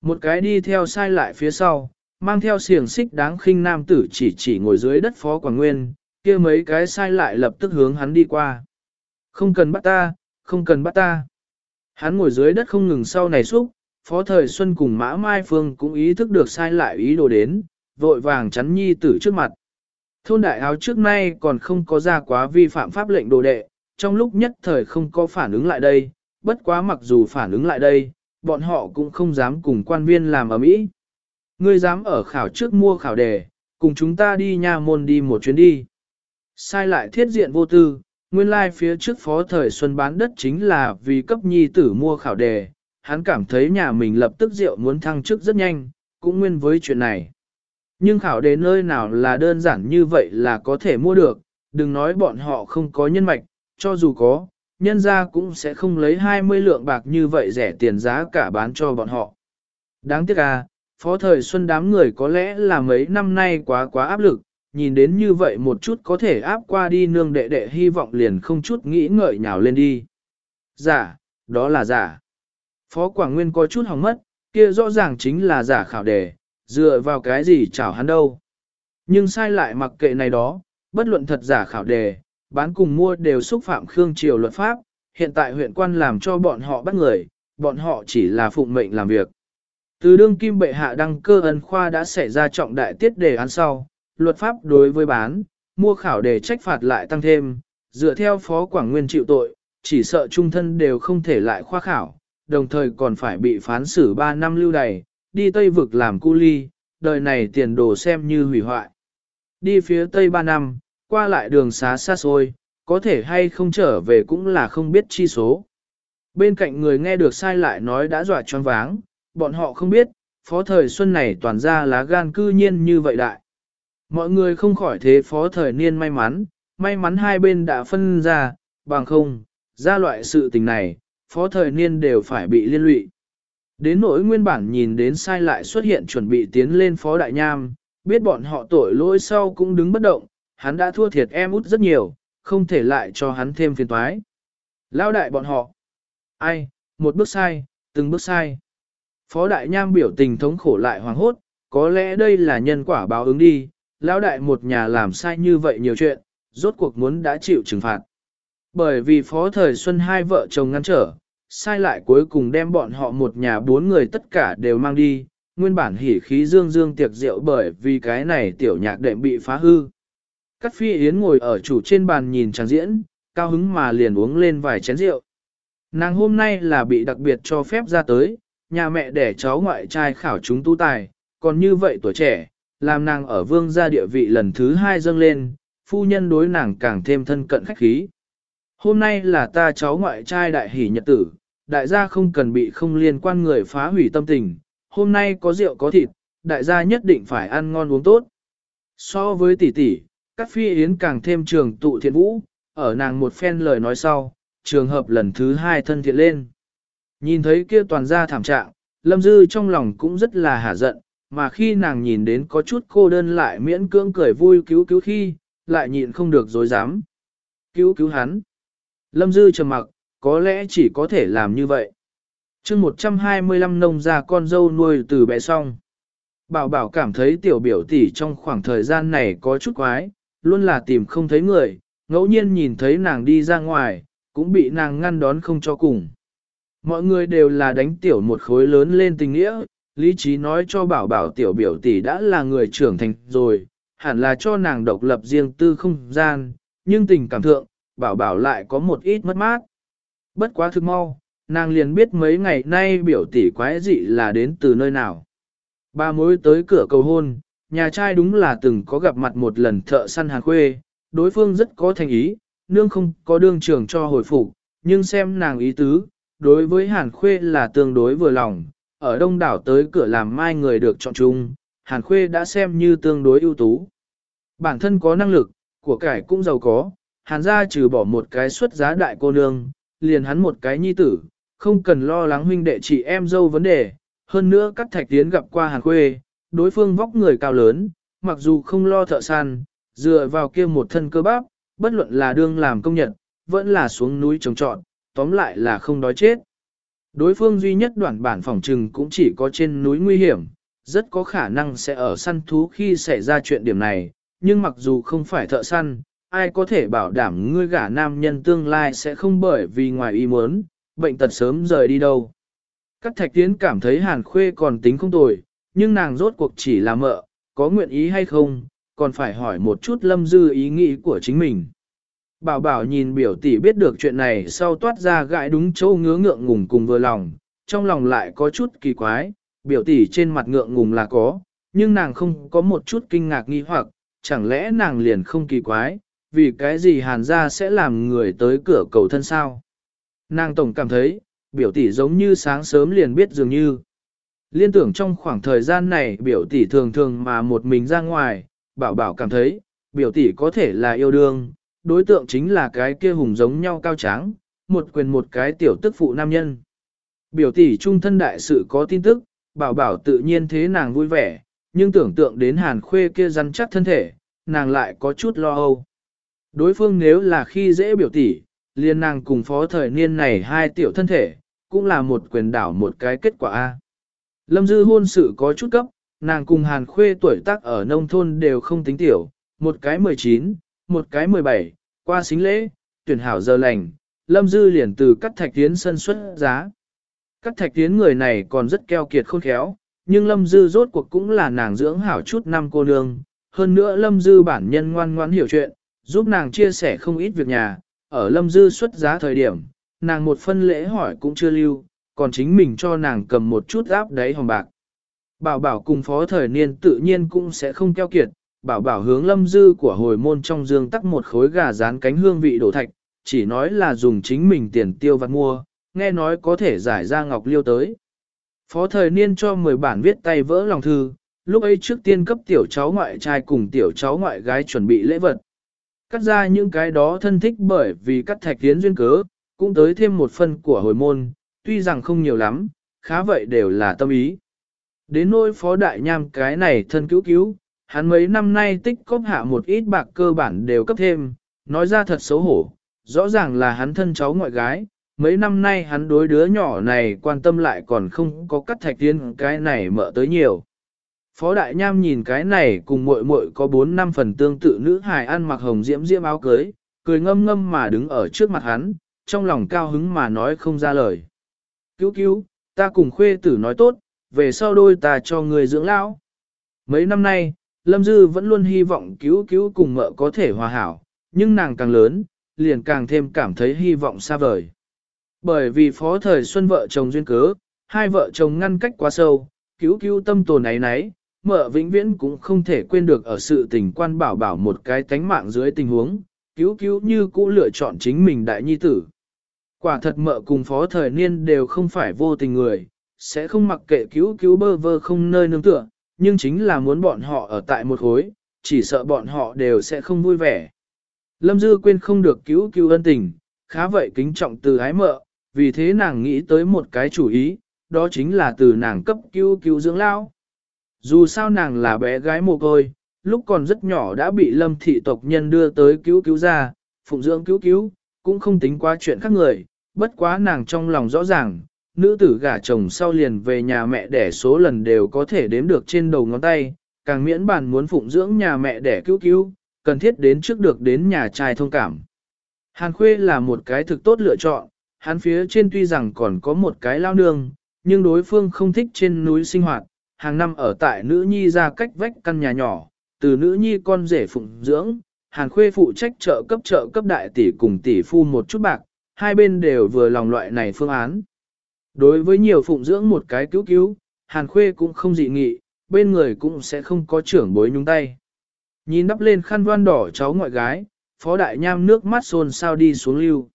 Một cái đi theo sai lại phía sau, mang theo xiềng xích đáng khinh nam tử chỉ chỉ ngồi dưới đất Phó Quảng Nguyên, kia mấy cái sai lại lập tức hướng hắn đi qua. Không cần bắt ta, không cần bắt ta. Hắn ngồi dưới đất không ngừng sau này xúc, Phó Thời Xuân cùng Mã Mai Phương cũng ý thức được sai lại ý đồ đến, vội vàng chắn nhi tử trước mặt. Thôn đại áo trước nay còn không có ra quá vi phạm pháp lệnh đồ đệ, trong lúc nhất thời không có phản ứng lại đây, bất quá mặc dù phản ứng lại đây, bọn họ cũng không dám cùng quan viên làm ở mỹ. Ngươi dám ở khảo trước mua khảo đề, cùng chúng ta đi nha môn đi một chuyến đi. Sai lại thiết diện vô tư, nguyên lai like phía trước phó thời xuân bán đất chính là vì cấp nhi tử mua khảo đề, hắn cảm thấy nhà mình lập tức rượu muốn thăng chức rất nhanh, cũng nguyên với chuyện này. Nhưng khảo đề nơi nào là đơn giản như vậy là có thể mua được, đừng nói bọn họ không có nhân mạch, cho dù có, nhân ra cũng sẽ không lấy 20 lượng bạc như vậy rẻ tiền giá cả bán cho bọn họ. Đáng tiếc à, phó thời xuân đám người có lẽ là mấy năm nay quá quá áp lực, nhìn đến như vậy một chút có thể áp qua đi nương đệ đệ hy vọng liền không chút nghĩ ngợi nhào lên đi. Giả, đó là giả. Phó Quảng Nguyên có chút hỏng mất, kia rõ ràng chính là giả khảo đề, dựa vào cái gì chảo hắn đâu. Nhưng sai lại mặc kệ này đó, bất luận thật giả khảo đề, bán cùng mua đều xúc phạm Khương Triều luật pháp, hiện tại huyện quan làm cho bọn họ bắt người, bọn họ chỉ là phụng mệnh làm việc. Từ đương kim bệ hạ đăng cơ ân khoa đã xảy ra trọng đại tiết đề án sau, luật pháp đối với bán, mua khảo đề trách phạt lại tăng thêm, dựa theo phó quảng nguyên chịu tội, chỉ sợ trung thân đều không thể lại khoa khảo, đồng thời còn phải bị phán xử 3 năm lưu đày, đi Tây vực làm cu ly, đời này tiền đồ xem như hủy hoại. Đi phía Tây 3 năm, qua lại đường xá xa xôi, có thể hay không trở về cũng là không biết chi số. Bên cạnh người nghe được sai lại nói đã dọa choáng váng, bọn họ không biết, phó thời xuân này toàn ra lá gan cư nhiên như vậy đại. Mọi người không khỏi thế phó thời niên may mắn, may mắn hai bên đã phân ra, bằng không, ra loại sự tình này, phó thời niên đều phải bị liên lụy. Đến nỗi nguyên bản nhìn đến sai lại xuất hiện chuẩn bị tiến lên phó đại nham, biết bọn họ tội lỗi sau cũng đứng bất động, hắn đã thua thiệt em út rất nhiều, không thể lại cho hắn thêm phiền toái. Lao đại bọn họ. Ai, một bước sai, từng bước sai. Phó đại nham biểu tình thống khổ lại hoàng hốt, có lẽ đây là nhân quả báo ứng đi, lão đại một nhà làm sai như vậy nhiều chuyện, rốt cuộc muốn đã chịu trừng phạt. Bởi vì phó thời xuân hai vợ chồng ngăn trở, sai lại cuối cùng đem bọn họ một nhà bốn người tất cả đều mang đi, nguyên bản hỉ khí dương dương tiệc rượu bởi vì cái này tiểu nhạc đệm bị phá hư. Cát phi yến ngồi ở chủ trên bàn nhìn trang diễn, cao hứng mà liền uống lên vài chén rượu. Nàng hôm nay là bị đặc biệt cho phép ra tới, nhà mẹ đẻ cháu ngoại trai khảo chúng tu tài, còn như vậy tuổi trẻ, làm nàng ở vương gia địa vị lần thứ hai dâng lên, phu nhân đối nàng càng thêm thân cận khách khí. Hôm nay là ta cháu ngoại trai đại hỷ nhật tử, đại gia không cần bị không liên quan người phá hủy tâm tình, hôm nay có rượu có thịt, đại gia nhất định phải ăn ngon uống tốt. So với tỷ tỷ, Cát phi yến càng thêm trường tụ thiện vũ, ở nàng một phen lời nói sau, trường hợp lần thứ hai thân thiện lên. Nhìn thấy kia toàn gia thảm trạng, Lâm Dư trong lòng cũng rất là hả giận, mà khi nàng nhìn đến có chút cô đơn lại miễn cưỡng cười vui cứu cứu khi, lại nhịn không được dối dám. Cứu cứu hắn. Lâm Dư trầm mặc, có lẽ chỉ có thể làm như vậy. chương 125 nông ra con dâu nuôi từ bé xong. Bảo bảo cảm thấy tiểu biểu tỷ trong khoảng thời gian này có chút quái, luôn là tìm không thấy người, ngẫu nhiên nhìn thấy nàng đi ra ngoài, cũng bị nàng ngăn đón không cho cùng. Mọi người đều là đánh tiểu một khối lớn lên tình nghĩa, lý trí nói cho bảo bảo tiểu biểu tỷ đã là người trưởng thành rồi, hẳn là cho nàng độc lập riêng tư không gian, nhưng tình cảm thượng, bảo bảo lại có một ít mất mát. Bất quá thực mau, nàng liền biết mấy ngày nay biểu tỷ quái dị là đến từ nơi nào. Ba mối tới cửa cầu hôn, nhà trai đúng là từng có gặp mặt một lần thợ săn hàng khuê, đối phương rất có thành ý, nương không có đương trường cho hồi phục, nhưng xem nàng ý tứ, đối với Hàn Khuê là tương đối vừa lòng, ở đông đảo tới cửa làm mai người được chọn chung, Hàn Khuê đã xem như tương đối ưu tú. Bản thân có năng lực, của cải cũng giàu có, Hàn gia trừ bỏ một cái xuất giá đại cô nương, liền hắn một cái nhi tử, không cần lo lắng huynh đệ chị em dâu vấn đề, hơn nữa các thạch tiến gặp qua Hàn Khuê, đối phương vóc người cao lớn, mặc dù không lo thợ săn, dựa vào kia một thân cơ bắp, bất luận là đương làm công nhận, vẫn là xuống núi trồng trọn, tóm lại là không đói chết. Đối phương duy nhất đoạn bản phòng trừng cũng chỉ có trên núi nguy hiểm, rất có khả năng sẽ ở săn thú khi xảy ra chuyện điểm này, nhưng mặc dù không phải thợ săn, ai có thể bảo đảm ngươi gả nam nhân tương lai sẽ không bởi vì ngoài ý muốn, bệnh tật sớm rời đi đâu. Các thạch tiến cảm thấy hàn khuê còn tính không tồi, nhưng nàng rốt cuộc chỉ là mợ, có nguyện ý hay không, còn phải hỏi một chút lâm dư ý nghĩ của chính mình. Bảo bảo nhìn biểu tỷ biết được chuyện này sau toát ra gãi đúng chỗ ngứa ngượng ngùng cùng vừa lòng, trong lòng lại có chút kỳ quái, biểu tỷ trên mặt ngượng ngùng là có, nhưng nàng không có một chút kinh ngạc nghi hoặc, chẳng lẽ nàng liền không kỳ quái, vì cái gì hàn gia sẽ làm người tới cửa cầu thân sao. Nàng tổng cảm thấy, biểu tỷ giống như sáng sớm liền biết dường như. Liên tưởng trong khoảng thời gian này biểu tỷ thường thường mà một mình ra ngoài, bảo bảo cảm thấy, biểu tỷ có thể là yêu đương, đối tượng chính là cái kia hùng giống nhau cao tráng, một quyền một cái tiểu tức phụ nam nhân. Biểu tỷ trung thân đại sự có tin tức, bảo bảo tự nhiên thế nàng vui vẻ, nhưng tưởng tượng đến hàn khuê kia rắn chắc thân thể, nàng lại có chút lo âu. Đối phương nếu là khi dễ biểu tỷ, liên nàng cùng phó thời niên này hai tiểu thân thể, cũng là một quyền đảo một cái kết quả A. Lâm dư hôn sự có chút cấp, nàng cùng hàn khuê tuổi tác ở nông thôn đều không tính tiểu, một cái 19, một cái 17, qua xính lễ, tuyển hảo giờ lành, Lâm Dư liền từ cắt thạch tiến sân xuất giá. Cắt thạch tiến người này còn rất keo kiệt khôn khéo, nhưng Lâm Dư rốt cuộc cũng là nàng dưỡng hảo chút năm cô nương. Hơn nữa Lâm Dư bản nhân ngoan ngoãn hiểu chuyện, giúp nàng chia sẻ không ít việc nhà. Ở Lâm Dư xuất giá thời điểm, nàng một phân lễ hỏi cũng chưa lưu, còn chính mình cho nàng cầm một chút áp đáy hồng bạc. Bảo bảo cùng phó thời niên tự nhiên cũng sẽ không keo kiệt, bảo bảo hướng lâm dư của hồi môn trong dương tắc một khối gà rán cánh hương vị đổ thạch, chỉ nói là dùng chính mình tiền tiêu vặt mua, nghe nói có thể giải ra ngọc liêu tới. Phó thời niên cho 10 bản viết tay vỡ lòng thư, lúc ấy trước tiên cấp tiểu cháu ngoại trai cùng tiểu cháu ngoại gái chuẩn bị lễ vật. Cắt ra những cái đó thân thích bởi vì cắt thạch tiến duyên cớ, cũng tới thêm một phần của hồi môn, tuy rằng không nhiều lắm, khá vậy đều là tâm ý. Đến nỗi phó đại nham cái này thân cứu cứu, hắn mấy năm nay tích cóp hạ một ít bạc cơ bản đều cấp thêm, nói ra thật xấu hổ, rõ ràng là hắn thân cháu ngoại gái, mấy năm nay hắn đối đứa nhỏ này quan tâm lại còn không có cắt thạch tiên cái này mở tới nhiều. Phó Đại Nham nhìn cái này cùng muội muội có 4 năm phần tương tự nữ hài ăn mặc hồng diễm diễm áo cưới, cười ngâm ngâm mà đứng ở trước mặt hắn, trong lòng cao hứng mà nói không ra lời. Cứu cứu, ta cùng khuê tử nói tốt, về sau đôi ta cho người dưỡng lão. Mấy năm nay, Lâm Dư vẫn luôn hy vọng cứu cứu cùng mợ có thể hòa hảo, nhưng nàng càng lớn, liền càng thêm cảm thấy hy vọng xa vời. Bởi vì phó thời xuân vợ chồng duyên cớ, hai vợ chồng ngăn cách quá sâu, cứu cứu tâm tồn ấy nấy, mợ vĩnh viễn cũng không thể quên được ở sự tình quan bảo bảo một cái tánh mạng dưới tình huống, cứu cứu như cũ lựa chọn chính mình đại nhi tử. Quả thật mợ cùng phó thời niên đều không phải vô tình người, sẽ không mặc kệ cứu cứu bơ vơ không nơi nương tựa, nhưng chính là muốn bọn họ ở tại một khối, chỉ sợ bọn họ đều sẽ không vui vẻ. Lâm Dư quên không được cứu cứu ân tình, khá vậy kính trọng từ ái mợ, vì thế nàng nghĩ tới một cái chủ ý, đó chính là từ nàng cấp cứu cứu dưỡng lao. Dù sao nàng là bé gái mồ côi, lúc còn rất nhỏ đã bị lâm thị tộc nhân đưa tới cứu cứu ra, phụng dưỡng cứu cứu, cũng không tính quá chuyện khác người, bất quá nàng trong lòng rõ ràng, nữ tử gả chồng sau liền về nhà mẹ đẻ số lần đều có thể đếm được trên đầu ngón tay, càng miễn bàn muốn phụng dưỡng nhà mẹ đẻ cứu cứu, cần thiết đến trước được đến nhà trai thông cảm. Hàn Khuê là một cái thực tốt lựa chọn, hắn phía trên tuy rằng còn có một cái lao nương, nhưng đối phương không thích trên núi sinh hoạt, hàng năm ở tại nữ nhi ra cách vách căn nhà nhỏ, từ nữ nhi con rể phụng dưỡng, Hàn Khuê phụ trách trợ cấp trợ cấp đại tỷ cùng tỷ phu một chút bạc, hai bên đều vừa lòng loại này phương án. Đối với nhiều phụng dưỡng một cái cứu cứu, Hàn Khuê cũng không dị nghị, bên người cũng sẽ không có trưởng bối nhúng tay. Nhìn đắp lên khăn voan đỏ cháu ngoại gái, Phó Đại Nham nước mắt xôn sao đi xuống lưu.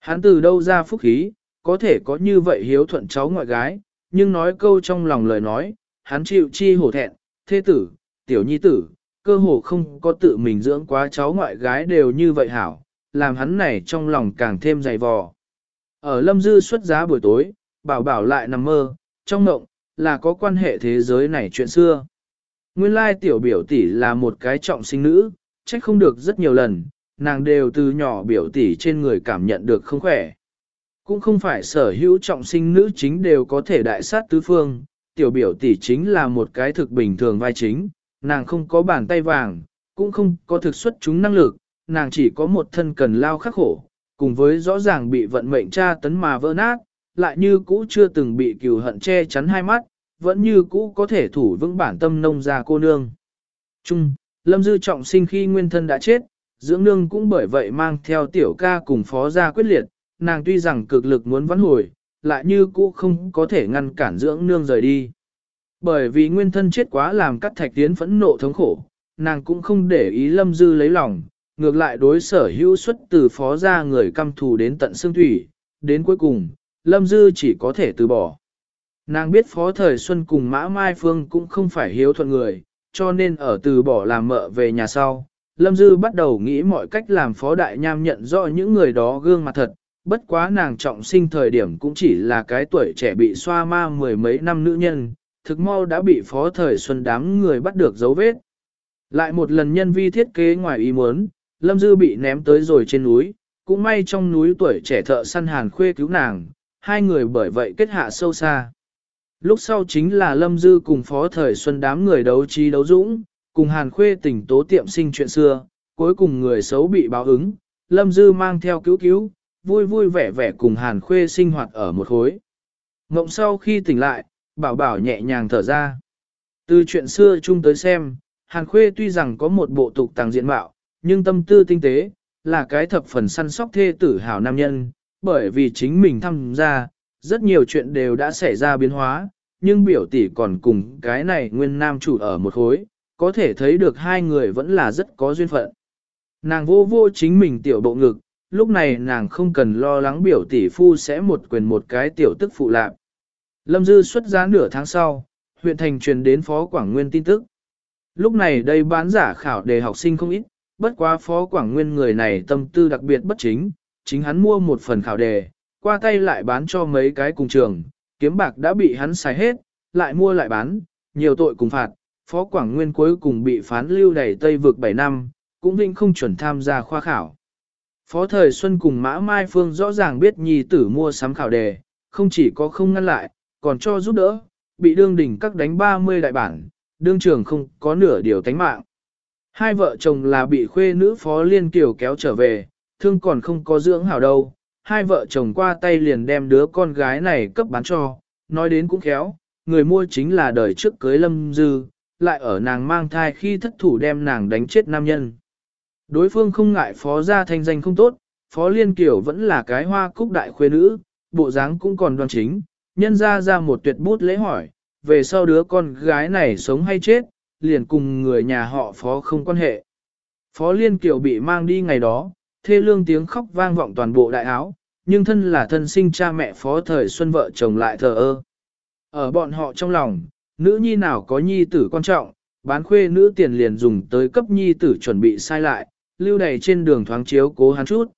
Hắn từ đâu ra phúc khí, có thể có như vậy hiếu thuận cháu ngoại gái, nhưng nói câu trong lòng lời nói, hắn chịu chi hổ thẹn, thế tử, tiểu nhi tử, cơ hồ không có tự mình dưỡng quá cháu ngoại gái đều như vậy hảo, làm hắn này trong lòng càng thêm dày vò. Ở lâm dư xuất giá buổi tối, bảo bảo lại nằm mơ, trong mộng, là có quan hệ thế giới này chuyện xưa. Nguyên lai tiểu biểu tỷ là một cái trọng sinh nữ, trách không được rất nhiều lần, nàng đều từ nhỏ biểu tỷ trên người cảm nhận được không khỏe. Cũng không phải sở hữu trọng sinh nữ chính đều có thể đại sát tứ phương, tiểu biểu tỷ chính là một cái thực bình thường vai chính, nàng không có bàn tay vàng, cũng không có thực xuất chúng năng lực, nàng chỉ có một thân cần lao khắc khổ, cùng với rõ ràng bị vận mệnh tra tấn mà vỡ nát, lại như cũ chưa từng bị cừu hận che chắn hai mắt, vẫn như cũ có thể thủ vững bản tâm nông gia cô nương. Trung, Lâm Dư trọng sinh khi nguyên thân đã chết, dưỡng nương cũng bởi vậy mang theo tiểu ca cùng phó gia quyết liệt, nàng tuy rằng cực lực muốn vãn hồi, lại như cũ không có thể ngăn cản dưỡng nương rời đi. Bởi vì nguyên thân chết quá làm cắt thạch tiến phẫn nộ thống khổ, nàng cũng không để ý lâm dư lấy lòng, ngược lại đối sở hữu xuất từ phó ra người căm thù đến tận xương thủy, đến cuối cùng, lâm dư chỉ có thể từ bỏ. Nàng biết phó thời xuân cùng mã mai phương cũng không phải hiếu thuận người, cho nên ở từ bỏ làm mợ về nhà sau, Lâm Dư bắt đầu nghĩ mọi cách làm phó đại nham nhận rõ những người đó gương mặt thật, bất quá nàng trọng sinh thời điểm cũng chỉ là cái tuổi trẻ bị xoa ma mười mấy năm nữ nhân, thực mau đã bị phó thời xuân đám người bắt được dấu vết. Lại một lần nhân vi thiết kế ngoài ý muốn, Lâm Dư bị ném tới rồi trên núi, cũng may trong núi tuổi trẻ thợ săn hàn khuê cứu nàng, hai người bởi vậy kết hạ sâu xa. Lúc sau chính là Lâm Dư cùng phó thời xuân đám người đấu trí đấu dũng, cùng hàn khuê tỉnh tố tiệm sinh chuyện xưa, cuối cùng người xấu bị báo ứng, Lâm Dư mang theo cứu cứu, vui vui vẻ vẻ cùng hàn khuê sinh hoạt ở một khối. Ngộng sau khi tỉnh lại, bảo bảo nhẹ nhàng thở ra. Từ chuyện xưa chung tới xem, hàn khuê tuy rằng có một bộ tục tàng diện mạo, nhưng tâm tư tinh tế, là cái thập phần săn sóc thê tử hào nam nhân, bởi vì chính mình tham gia, rất nhiều chuyện đều đã xảy ra biến hóa, nhưng biểu tỷ còn cùng cái này nguyên nam chủ ở một khối, có thể thấy được hai người vẫn là rất có duyên phận. Nàng vô vô chính mình tiểu bộ ngực, lúc này nàng không cần lo lắng biểu tỷ phu sẽ một quyền một cái tiểu tức phụ lạc. Lâm Dư xuất giá nửa tháng sau, huyện thành truyền đến Phó Quảng Nguyên tin tức. Lúc này đây bán giả khảo đề học sinh không ít, bất quá Phó Quảng Nguyên người này tâm tư đặc biệt bất chính, chính hắn mua một phần khảo đề, qua tay lại bán cho mấy cái cùng trường, kiếm bạc đã bị hắn xài hết, lại mua lại bán, nhiều tội cùng phạt, Phó Quảng Nguyên cuối cùng bị phán lưu đầy Tây vực 7 năm, cũng vinh không chuẩn tham gia khoa khảo. Phó Thời Xuân cùng Mã Mai Phương rõ ràng biết nhi tử mua sắm khảo đề, không chỉ có không ngăn lại, còn cho giúp đỡ, bị đương đỉnh các đánh 30 đại bản, đương trường không có nửa điều tánh mạng. Hai vợ chồng là bị khuê nữ Phó Liên Kiều kéo trở về, thương còn không có dưỡng hảo đâu, hai vợ chồng qua tay liền đem đứa con gái này cấp bán cho, nói đến cũng khéo, người mua chính là đời trước cưới lâm dư, lại ở nàng mang thai khi thất thủ đem nàng đánh chết nam nhân. Đối phương không ngại phó gia thanh danh không tốt, phó liên kiểu vẫn là cái hoa cúc đại khuê nữ, bộ dáng cũng còn đoan chính, nhân ra ra một tuyệt bút lễ hỏi, về sau đứa con gái này sống hay chết, liền cùng người nhà họ phó không quan hệ. Phó liên Kiều bị mang đi ngày đó, thê lương tiếng khóc vang vọng toàn bộ đại áo, nhưng thân là thân sinh cha mẹ phó thời xuân vợ chồng lại thờ ơ. Ở bọn họ trong lòng, nữ nhi nào có nhi tử quan trọng, bán khuê nữ tiền liền dùng tới cấp nhi tử chuẩn bị sai lại, lưu đầy trên đường thoáng chiếu cố hắn chút.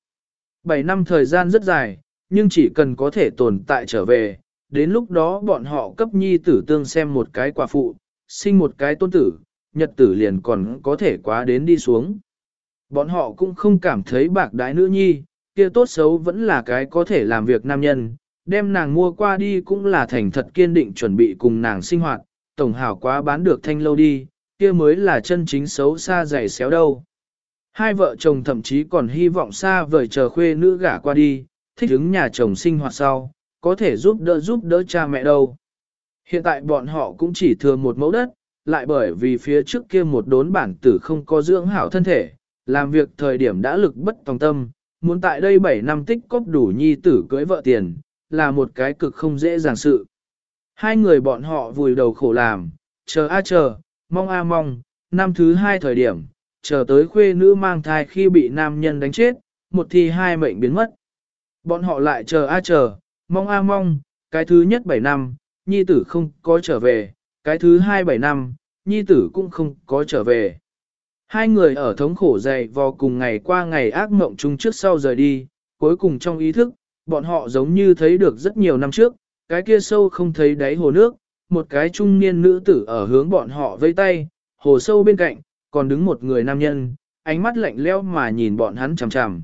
7 năm thời gian rất dài, nhưng chỉ cần có thể tồn tại trở về, đến lúc đó bọn họ cấp nhi tử tương xem một cái quả phụ, sinh một cái tôn tử, nhật tử liền còn có thể quá đến đi xuống. Bọn họ cũng không cảm thấy bạc đái nữ nhi, kia tốt xấu vẫn là cái có thể làm việc nam nhân, đem nàng mua qua đi cũng là thành thật kiên định chuẩn bị cùng nàng sinh hoạt, tổng hảo quá bán được thanh lâu đi, kia mới là chân chính xấu xa dày xéo đâu. Hai vợ chồng thậm chí còn hy vọng xa vời chờ khuê nữ gả qua đi, thích ứng nhà chồng sinh hoạt sau, có thể giúp đỡ giúp đỡ cha mẹ đâu. Hiện tại bọn họ cũng chỉ thừa một mẫu đất, lại bởi vì phía trước kia một đốn bản tử không có dưỡng hảo thân thể, làm việc thời điểm đã lực bất tòng tâm, muốn tại đây 7 năm tích cóp đủ nhi tử cưới vợ tiền, là một cái cực không dễ dàng sự. Hai người bọn họ vùi đầu khổ làm, chờ a chờ, mong a mong, năm thứ hai thời điểm, chờ tới khuê nữ mang thai khi bị nam nhân đánh chết, một thi hai mệnh biến mất. Bọn họ lại chờ a chờ, mong a mong, cái thứ nhất bảy năm, nhi tử không có trở về, cái thứ hai bảy năm, nhi tử cũng không có trở về. Hai người ở thống khổ dày vò cùng ngày qua ngày ác mộng chung trước sau rời đi, cuối cùng trong ý thức, bọn họ giống như thấy được rất nhiều năm trước, cái kia sâu không thấy đáy hồ nước, một cái trung niên nữ tử ở hướng bọn họ vây tay, hồ sâu bên cạnh, còn đứng một người nam nhân, ánh mắt lạnh leo mà nhìn bọn hắn chằm chằm.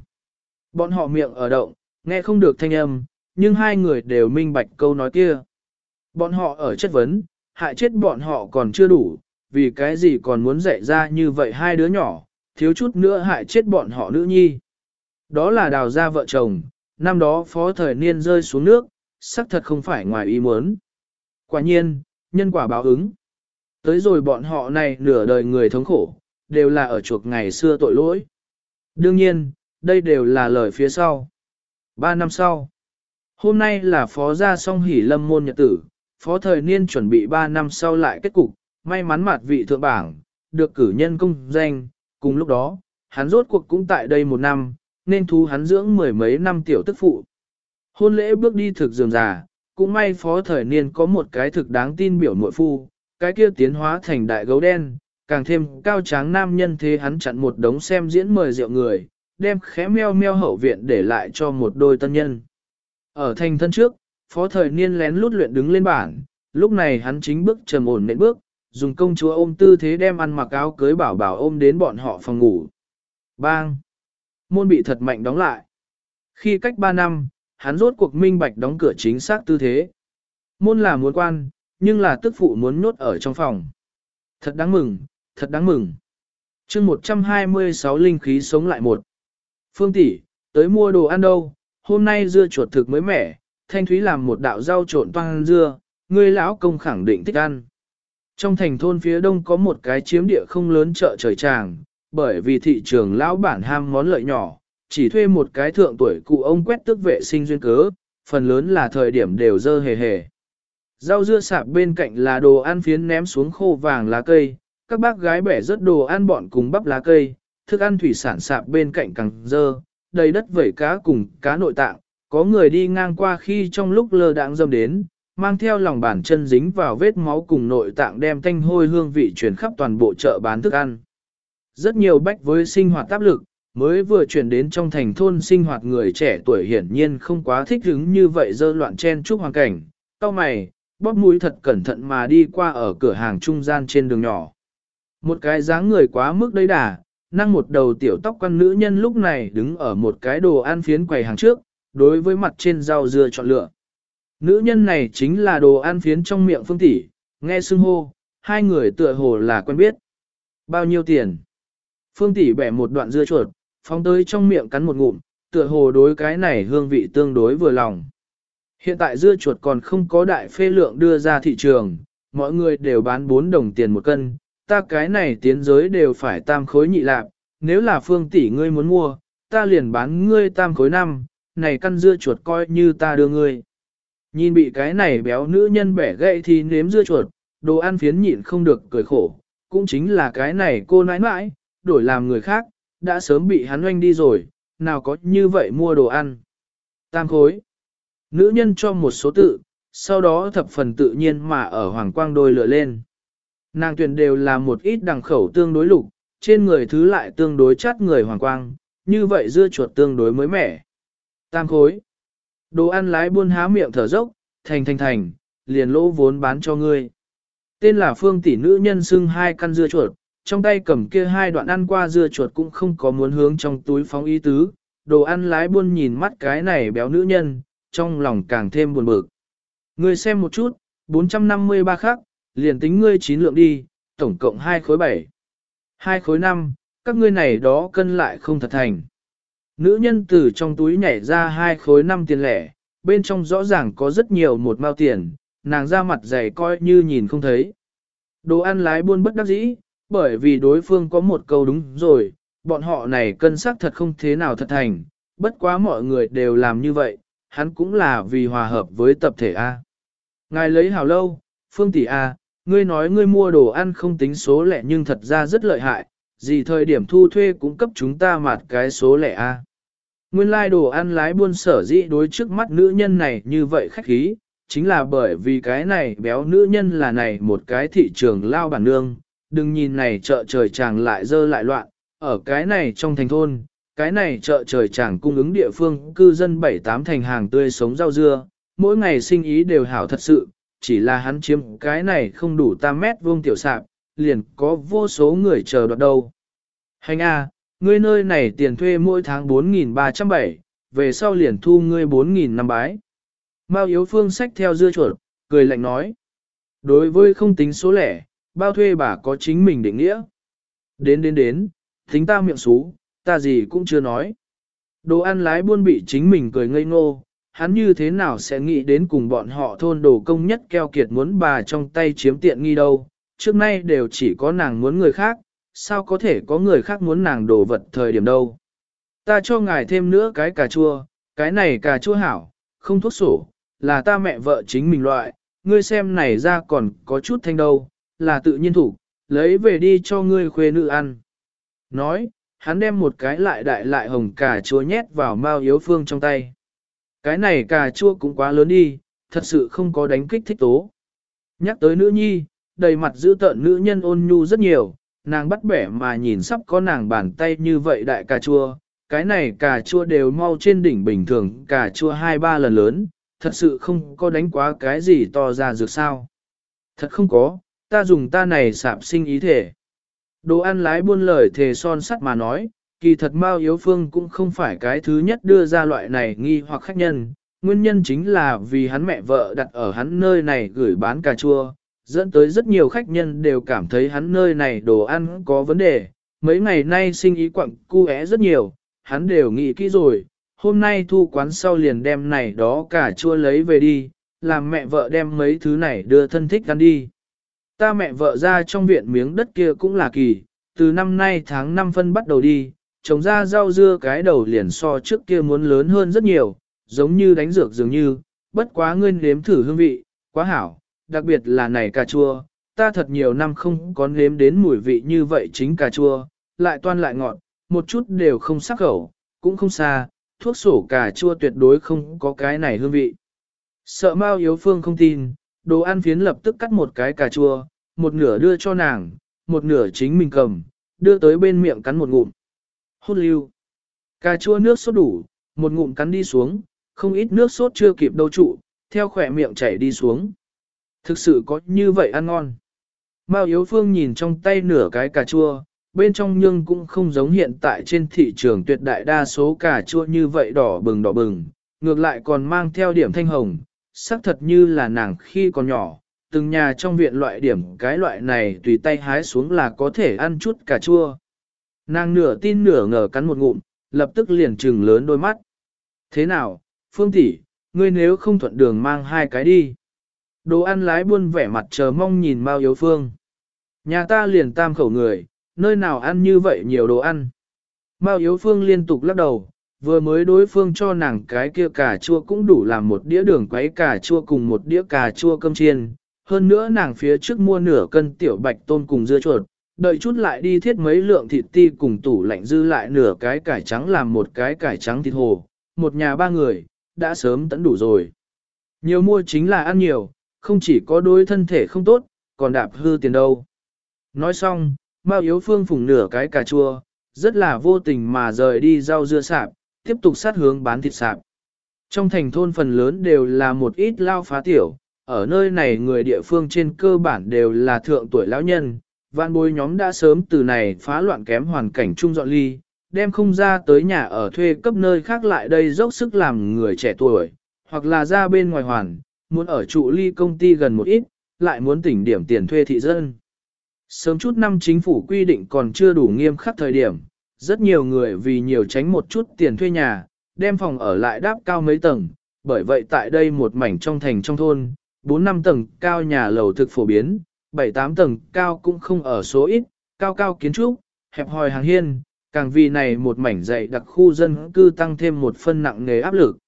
Bọn họ miệng ở động, nghe không được thanh âm, nhưng hai người đều minh bạch câu nói kia. Bọn họ ở chất vấn, hại chết bọn họ còn chưa đủ, vì cái gì còn muốn dạy ra như vậy hai đứa nhỏ, thiếu chút nữa hại chết bọn họ nữ nhi. Đó là đào ra vợ chồng, năm đó phó thời niên rơi xuống nước, xác thật không phải ngoài ý muốn. Quả nhiên, nhân quả báo ứng. Tới rồi bọn họ này nửa đời người thống khổ, đều là ở chuộc ngày xưa tội lỗi. Đương nhiên, đây đều là lời phía sau. Ba năm sau, hôm nay là phó gia song hỷ lâm môn nhật tử, phó thời niên chuẩn bị ba năm sau lại kết cục, may mắn mặt vị thượng bảng, được cử nhân công danh, cùng lúc đó, hắn rốt cuộc cũng tại đây một năm, nên thú hắn dưỡng mười mấy năm tiểu tức phụ. Hôn lễ bước đi thực dường già, cũng may phó thời niên có một cái thực đáng tin biểu muội phu, cái kia tiến hóa thành đại gấu đen, càng thêm cao tráng nam nhân thế hắn chặn một đống xem diễn mời rượu người, đem khẽ meo meo hậu viện để lại cho một đôi tân nhân. Ở thành thân trước, phó thời niên lén lút luyện đứng lên bảng, lúc này hắn chính bước trầm ổn nện bước, dùng công chúa ôm tư thế đem ăn mặc áo cưới bảo bảo ôm đến bọn họ phòng ngủ. Bang! Môn bị thật mạnh đóng lại. Khi cách 3 năm, hắn rốt cuộc minh bạch đóng cửa chính xác tư thế. Môn là muốn quan, nhưng là tức phụ muốn nhốt ở trong phòng. Thật đáng mừng, thật đáng mừng. chương 126 linh khí sống lại một. Phương tỷ tới mua đồ ăn đâu, hôm nay dưa chuột thực mới mẻ, Thanh Thúy làm một đạo rau trộn toan dưa, người lão công khẳng định thích ăn. Trong thành thôn phía đông có một cái chiếm địa không lớn chợ trời tràng, bởi vì thị trường lão bản ham món lợi nhỏ, chỉ thuê một cái thượng tuổi cụ ông quét tước vệ sinh duyên cớ, phần lớn là thời điểm đều dơ hề hề. Rau dưa sạp bên cạnh là đồ ăn phiến ném xuống khô vàng lá cây, các bác gái bẻ rớt đồ ăn bọn cùng bắp lá cây, thức ăn thủy sản sạp bên cạnh càng dơ, đầy đất vẩy cá cùng cá nội tạng, có người đi ngang qua khi trong lúc lơ đãng dâm đến, mang theo lòng bàn chân dính vào vết máu cùng nội tạng đem thanh hôi hương vị truyền khắp toàn bộ chợ bán thức ăn. Rất nhiều bách với sinh hoạt áp lực, mới vừa chuyển đến trong thành thôn sinh hoạt người trẻ tuổi hiển nhiên không quá thích hứng như vậy dơ loạn chen chúc hoàn cảnh. Cao mày, bóp mũi thật cẩn thận mà đi qua ở cửa hàng trung gian trên đường nhỏ. Một cái dáng người quá mức đấy đà, năng một đầu tiểu tóc quan nữ nhân lúc này đứng ở một cái đồ ăn phiến quầy hàng trước, đối với mặt trên rau dưa chọn lựa. Nữ nhân này chính là đồ ăn phiến trong miệng phương tỷ, nghe xưng hô, hai người tựa hồ là quen biết. Bao nhiêu tiền? Phương tỷ bẻ một đoạn dưa chuột, phóng tới trong miệng cắn một ngụm, tựa hồ đối cái này hương vị tương đối vừa lòng. Hiện tại dưa chuột còn không có đại phê lượng đưa ra thị trường, mọi người đều bán 4 đồng tiền một cân, ta cái này tiến giới đều phải tam khối nhị lạp, nếu là phương tỷ ngươi muốn mua, ta liền bán ngươi tam khối năm, này căn dưa chuột coi như ta đưa ngươi. Nhìn bị cái này béo nữ nhân bẻ gậy thì nếm dưa chuột, đồ ăn phiến nhịn không được cười khổ, cũng chính là cái này cô nãi nãi, đổi làm người khác, đã sớm bị hắn oanh đi rồi, nào có như vậy mua đồ ăn. Tam khối. Nữ nhân cho một số tự, sau đó thập phần tự nhiên mà ở hoàng quang đôi lựa lên. Nàng tuyển đều là một ít đằng khẩu tương đối lục, trên người thứ lại tương đối chát người hoàng quang, như vậy dưa chuột tương đối mới mẻ. Tam khối. Đồ ăn lái buôn há miệng thở dốc, thành thành thành, liền lỗ vốn bán cho ngươi. Tên là phương tỷ nữ nhân xưng hai căn dưa chuột, trong tay cầm kia hai đoạn ăn qua dưa chuột cũng không có muốn hướng trong túi phóng ý tứ. Đồ ăn lái buôn nhìn mắt cái này béo nữ nhân, trong lòng càng thêm buồn bực. Ngươi xem một chút, 453 khắc liền tính ngươi chín lượng đi, tổng cộng hai khối 7. 2 khối năm, các ngươi này đó cân lại không thật thành. Nữ nhân từ trong túi nhảy ra hai khối năm tiền lẻ, bên trong rõ ràng có rất nhiều một mao tiền, nàng ra mặt dày coi như nhìn không thấy. Đồ ăn lái buôn bất đắc dĩ, bởi vì đối phương có một câu đúng rồi, bọn họ này cân sắc thật không thế nào thật thành, bất quá mọi người đều làm như vậy, hắn cũng là vì hòa hợp với tập thể A. Ngài lấy hào lâu, phương tỷ A, ngươi nói ngươi mua đồ ăn không tính số lẻ nhưng thật ra rất lợi hại, gì thời điểm thu thuê cũng cấp chúng ta mặt cái số lẻ A. Nguyên lai like đồ ăn lái buôn sở dĩ đối trước mắt nữ nhân này như vậy khách khí, chính là bởi vì cái này béo nữ nhân là này một cái thị trường lao bản nương, đừng nhìn này chợ trời chàng lại dơ lại loạn, ở cái này trong thành thôn, cái này chợ trời chàng cung ứng địa phương cư dân bảy tám thành hàng tươi sống rau dưa, mỗi ngày sinh ý đều hảo thật sự, chỉ là hắn chiếm cái này không đủ tam mét vuông tiểu sạp, liền có vô số người chờ đoạt đâu. Hành A, ngươi nơi này tiền thuê mỗi tháng 4.307, về sau liền thu ngươi 4.000 năm bái. Mao Yếu Phương sách theo dưa chuột, cười lạnh nói. Đối với không tính số lẻ, bao thuê bà có chính mình định nghĩa. Đến đến đến, tính ta miệng xú, ta gì cũng chưa nói. Đồ ăn lái buôn bị chính mình cười ngây ngô, hắn như thế nào sẽ nghĩ đến cùng bọn họ thôn đồ công nhất keo kiệt muốn bà trong tay chiếm tiện nghi đâu, trước nay đều chỉ có nàng muốn người khác, sao có thể có người khác muốn nàng đồ vật thời điểm đâu. Ta cho ngài thêm nữa cái cà chua, cái này cà chua hảo, không thuốc sổ, là ta mẹ vợ chính mình loại, ngươi xem này ra còn có chút thanh đâu, là tự nhiên thủ, lấy về đi cho ngươi khuê nữ ăn. Nói, hắn đem một cái lại đại lại hồng cà chua nhét vào mao yếu phương trong tay. Cái này cà chua cũng quá lớn đi, thật sự không có đánh kích thích tố. Nhắc tới nữ nhi, đầy mặt giữ tợn nữ nhân ôn nhu rất nhiều, nàng bắt bẻ mà nhìn sắp có nàng bàn tay như vậy đại cà chua, cái này cà chua đều mau trên đỉnh bình thường cà chua hai ba lần lớn, thật sự không có đánh quá cái gì to ra dược sao. Thật không có, ta dùng ta này sạp sinh ý thể. Đồ ăn lái buôn lời thề son sắt mà nói, kỳ thật Mao Yếu Phương cũng không phải cái thứ nhất đưa ra loại này nghi hoặc khách nhân, nguyên nhân chính là vì hắn mẹ vợ đặt ở hắn nơi này gửi bán cà chua, dẫn tới rất nhiều khách nhân đều cảm thấy hắn nơi này đồ ăn có vấn đề. Mấy ngày nay sinh ý quặng cu é rất nhiều, hắn đều nghĩ kỹ rồi, hôm nay thu quán sau liền đem này đó cà chua lấy về đi, làm mẹ vợ đem mấy thứ này đưa thân thích ăn đi. Ta mẹ vợ ra trong viện miếng đất kia cũng là kỳ, từ năm nay tháng 5 phân bắt đầu đi, trồng ra rau dưa cái đầu liền so trước kia muốn lớn hơn rất nhiều, giống như đánh dược dường như, bất quá ngươi nếm thử hương vị, quá hảo, đặc biệt là này cà chua, ta thật nhiều năm không có nếm đến mùi vị như vậy chính cà chua, lại toan lại ngọt, một chút đều không sắc khẩu, cũng không xa, thuốc sổ cà chua tuyệt đối không có cái này hương vị. Sợ Mao Yếu Phương không tin, đồ ăn phiến lập tức cắt một cái cà chua, một nửa đưa cho nàng, một nửa chính mình cầm, đưa tới bên miệng cắn một ngụm. Hút lưu. Cà chua nước sốt đủ, một ngụm cắn đi xuống, không ít nước sốt chưa kịp đâu trụ, theo khỏe miệng chảy đi xuống. Thực sự có như vậy ăn ngon. Mao Yếu Phương nhìn trong tay nửa cái cà chua, bên trong nhưng cũng không giống hiện tại trên thị trường tuyệt đại đa số cà chua như vậy đỏ bừng đỏ bừng, ngược lại còn mang theo điểm thanh hồng, sắc thật như là nàng khi còn nhỏ, từng nhà trong viện loại điểm cái loại này tùy tay hái xuống là có thể ăn chút cà chua. Nàng nửa tin nửa ngờ cắn một ngụm, lập tức liền trừng lớn đôi mắt. Thế nào, Phương tỷ, ngươi nếu không thuận đường mang hai cái đi. Đồ ăn lái buôn vẻ mặt chờ mong nhìn Mao Yếu Phương. Nhà ta liền tam khẩu người, nơi nào ăn như vậy nhiều đồ ăn. Mao Yếu Phương liên tục lắc đầu, vừa mới đối phương cho nàng cái kia cà chua cũng đủ làm một đĩa đường quấy cà chua cùng một đĩa cà chua cơm chiên. Hơn nữa nàng phía trước mua nửa cân tiểu bạch tôm cùng dưa chuột, đợi chút lại đi thiết mấy lượng thịt ti cùng tủ lạnh dư lại nửa cái cải trắng làm một cái cải trắng thịt hồ, một nhà ba người, đã sớm tẫn đủ rồi. Nhiều mua chính là ăn nhiều, không chỉ có đối thân thể không tốt, còn đạp hư tiền đâu. Nói xong, Mao Yếu Phương phùng nửa cái cà chua, rất là vô tình mà rời đi rau dưa sạp, tiếp tục sát hướng bán thịt sạp. Trong thành thôn phần lớn đều là một ít lao phá tiểu, ở nơi này người địa phương trên cơ bản đều là thượng tuổi lão nhân, vạn bối nhóm đã sớm từ này phá loạn kém hoàn cảnh chung dọn ly, đem không ra tới nhà ở thuê cấp nơi khác lại đây dốc sức làm người trẻ tuổi, hoặc là ra bên ngoài hoàn, muốn ở trụ ly công ty gần một ít, lại muốn tỉnh điểm tiền thuê thị dân. Sớm chút năm chính phủ quy định còn chưa đủ nghiêm khắc thời điểm, rất nhiều người vì nhiều tránh một chút tiền thuê nhà, đem phòng ở lại đáp cao mấy tầng, bởi vậy tại đây một mảnh trong thành trong thôn, 4-5 tầng cao nhà lầu thực phổ biến, 7-8 tầng cao cũng không ở số ít, cao cao kiến trúc, hẹp hòi hàng hiên, càng vì này một mảnh dày đặc khu dân cư tăng thêm một phân nặng nề áp lực.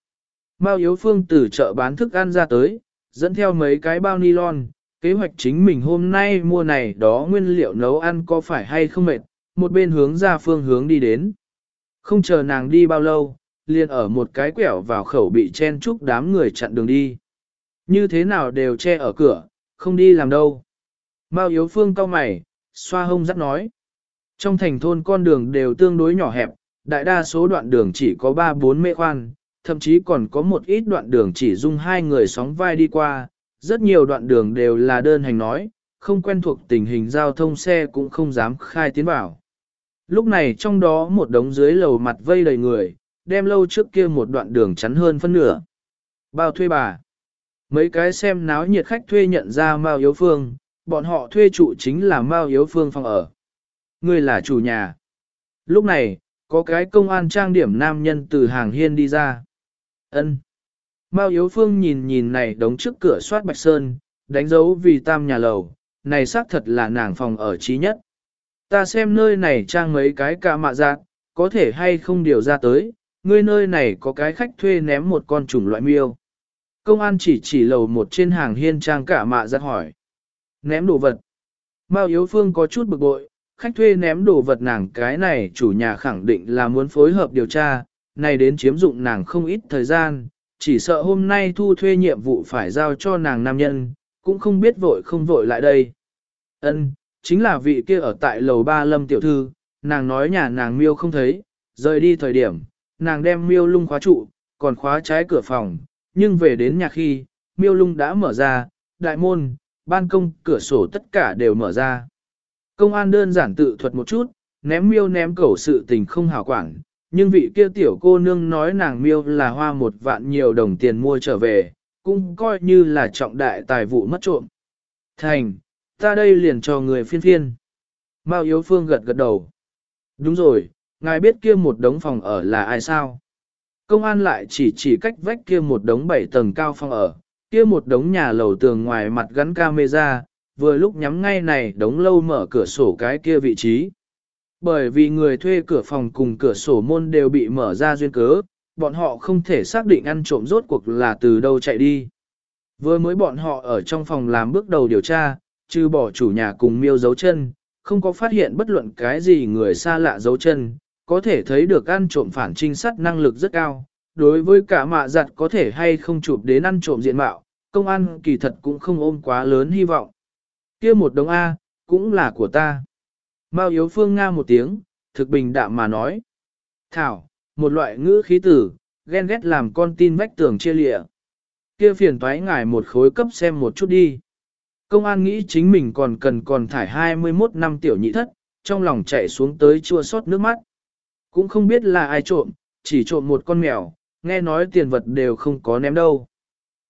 Mao Yếu Phương từ chợ bán thức ăn ra tới, dẫn theo mấy cái bao nylon, kế hoạch chính mình hôm nay mua này đó nguyên liệu nấu ăn có phải hay không mệt, một bên hướng ra phương hướng đi đến. Không chờ nàng đi bao lâu, liền ở một cái quẻo vào khẩu bị chen chúc đám người chặn đường đi. Như thế nào đều che ở cửa, không đi làm đâu. Mao Yếu Phương cau mày, xoa hông dắt nói. Trong thành thôn con đường đều tương đối nhỏ hẹp, đại đa số đoạn đường chỉ có 3-4 mê khoan, thậm chí còn có một ít đoạn đường chỉ dung hai người sóng vai đi qua, rất nhiều đoạn đường đều là đơn hành nói, không quen thuộc tình hình giao thông xe cũng không dám khai tiến vào. Lúc này trong đó một đống dưới lầu mặt vây đầy người, đem lâu trước kia một đoạn đường chắn hơn phân nửa. Bao thuê bà. Mấy cái xem náo nhiệt khách thuê nhận ra Mao Yếu Phương, bọn họ thuê trụ chính là Mao Yếu Phương phòng ở. Người là chủ nhà. Lúc này, có cái công an trang điểm nam nhân từ hàng hiên đi ra. ân Mao Yếu Phương nhìn nhìn này đống trước cửa soát bạch sơn, đánh dấu vì tam nhà lầu, này xác thật là nàng phòng ở trí nhất. Ta xem nơi này trang mấy cái cả mạ giác, có thể hay không điều ra tới, ngươi nơi này có cái khách thuê ném một con trùng loại miêu. Công an chỉ chỉ lầu một trên hàng hiên trang cả mạ giặt hỏi. Ném đồ vật. Mao Yếu Phương có chút bực bội, khách thuê ném đồ vật nàng cái này chủ nhà khẳng định là muốn phối hợp điều tra, này đến chiếm dụng nàng không ít thời gian, chỉ sợ hôm nay thu thuê nhiệm vụ phải giao cho nàng nam nhân, cũng không biết vội không vội lại đây. Ân, chính là vị kia ở tại lầu ba lâm tiểu thư, nàng nói nhà nàng miêu không thấy, rời đi thời điểm, nàng đem miêu lung khóa trụ, còn khóa trái cửa phòng, nhưng về đến nhà khi, miêu lung đã mở ra, đại môn, ban công, cửa sổ tất cả đều mở ra. Công an đơn giản tự thuật một chút, ném miêu ném cẩu sự tình không hảo quản, nhưng vị kia tiểu cô nương nói nàng miêu là hoa một vạn nhiều đồng tiền mua trở về, cũng coi như là trọng đại tài vụ mất trộm. Thành, ta đây liền cho người phiên phiên. Mao Yếu Phương gật gật đầu. Đúng rồi, ngài biết kia một đống phòng ở là ai sao? Công an lại chỉ chỉ cách vách kia một đống bảy tầng cao phòng ở, kia một đống nhà lầu tường ngoài mặt gắn camera, vừa lúc nhắm ngay này đống lâu mở cửa sổ cái kia vị trí. Bởi vì người thuê cửa phòng cùng cửa sổ môn đều bị mở ra duyên cớ, bọn họ không thể xác định ăn trộm rốt cuộc là từ đâu chạy đi. Vừa mới bọn họ ở trong phòng làm bước đầu điều tra, trừ bỏ chủ nhà cùng miêu dấu chân, không có phát hiện bất luận cái gì người xa lạ dấu chân, có thể thấy được ăn trộm phản trinh sát năng lực rất cao. Đối với cả mạ giặt có thể hay không chụp đến ăn trộm diện mạo, công an kỳ thật cũng không ôm quá lớn hy vọng. kia một đồng A, cũng là của ta. Mao Yếu Phương Nga một tiếng, thực bình đạm mà nói. Thảo, một loại ngữ khí tử, ghen ghét làm con tin vách tường chia lịa. Kia phiền toái ngài một khối cấp xem một chút đi. Công an nghĩ chính mình còn cần còn thải 21 năm tiểu nhị thất, trong lòng chạy xuống tới chua xót nước mắt. Cũng không biết là ai trộm, chỉ trộm một con mèo, nghe nói tiền vật đều không có ném đâu.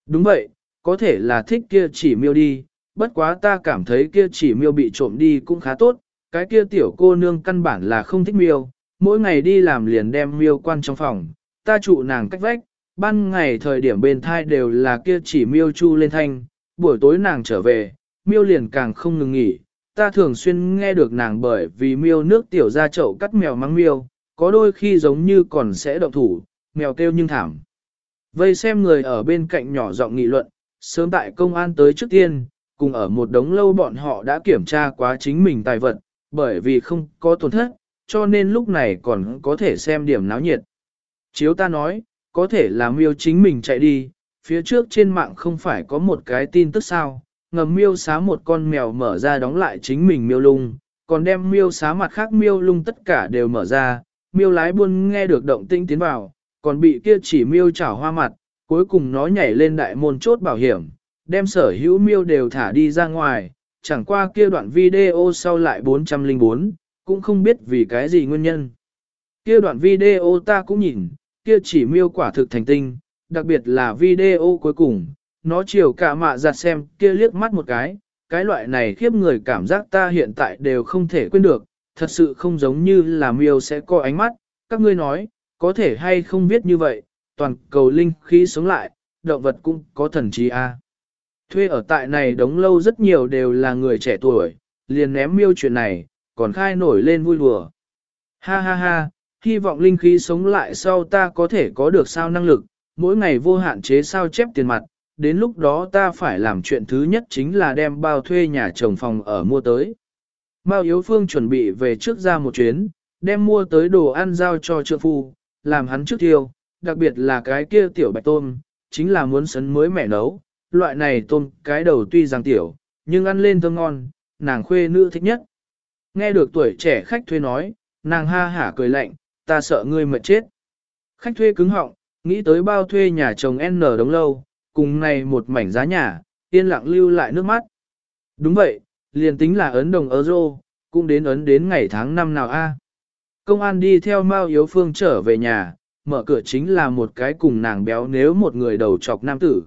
Đúng vậy, có thể là thích kia chỉ miêu đi, bất quá ta cảm thấy kia chỉ miêu bị trộm đi cũng khá tốt, cái kia tiểu cô nương căn bản là không thích miêu, mỗi ngày đi làm liền đem miêu quan trong phòng, ta trụ nàng cách vách, ban ngày thời điểm bên thai đều là kia chỉ miêu chu lên thanh, buổi tối nàng trở về, miêu liền càng không ngừng nghỉ, ta thường xuyên nghe được nàng bởi vì miêu nước tiểu ra chậu cắt mèo mắng miêu, có đôi khi giống như còn sẽ động thủ, mèo kêu nhưng thảm. Vây xem người ở bên cạnh nhỏ giọng nghị luận, sớm tại công an tới trước tiên, cùng ở một đống lâu bọn họ đã kiểm tra quá chính mình tài vật, bởi vì không có tổn thất, cho nên lúc này còn có thể xem điểm náo nhiệt. Chiếu ta nói, có thể là miêu chính mình chạy đi, phía trước trên mạng không phải có một cái tin tức sao, ngầm miêu xá một con mèo mở ra đóng lại chính mình miêu lung, còn đem miêu xá mặt khác miêu lung tất cả đều mở ra, miêu lái buôn nghe được động tinh tiến vào, còn bị kia chỉ miêu chảo hoa mặt, cuối cùng nó nhảy lên đại môn chốt bảo hiểm, đem sở hữu miêu đều thả đi ra ngoài, chẳng qua kia đoạn video sau lại 404, cũng không biết vì cái gì nguyên nhân. Kia đoạn video ta cũng nhìn, kia chỉ miêu quả thực thành tinh, đặc biệt là video cuối cùng, nó chiều cả mạ giặt xem kia liếc mắt một cái, cái loại này khiếp người cảm giác ta hiện tại đều không thể quên được, thật sự không giống như là miêu sẽ có ánh mắt, các ngươi nói, có thể hay không biết như vậy, toàn cầu linh khí sống lại, động vật cũng có thần trí a. Thuê ở tại này đống lâu rất nhiều đều là người trẻ tuổi, liền ném miêu chuyện này, còn khai nổi lên vui đùa. Ha ha ha, hy vọng linh khí sống lại sau ta có thể có được sao năng lực, mỗi ngày vô hạn chế sao chép tiền mặt, đến lúc đó ta phải làm chuyện thứ nhất chính là đem bao thuê nhà chồng phòng ở mua tới. Mao Yếu Phương chuẩn bị về trước ra một chuyến, đem mua tới đồ ăn giao cho trượng phu, làm hắn trước tiêu, đặc biệt là cái kia tiểu bạch tôm, chính là muốn sấn mới mẹ nấu, loại này tôm cái đầu tuy rằng tiểu, nhưng ăn lên thơm ngon, nàng khuê nữ thích nhất. Nghe được tuổi trẻ khách thuê nói, nàng ha hả cười lạnh, ta sợ ngươi mệt chết. Khách thuê cứng họng, nghĩ tới bao thuê nhà chồng N đống lâu, cùng này một mảnh giá nhà, yên lặng lưu lại nước mắt. Đúng vậy, liền tính là ấn đồng euro, cũng đến ấn đến ngày tháng năm nào a. Công an đi theo Mao Yếu Phương trở về nhà, mở cửa chính là một cái cùng nàng béo nếu một người đầu chọc nam tử.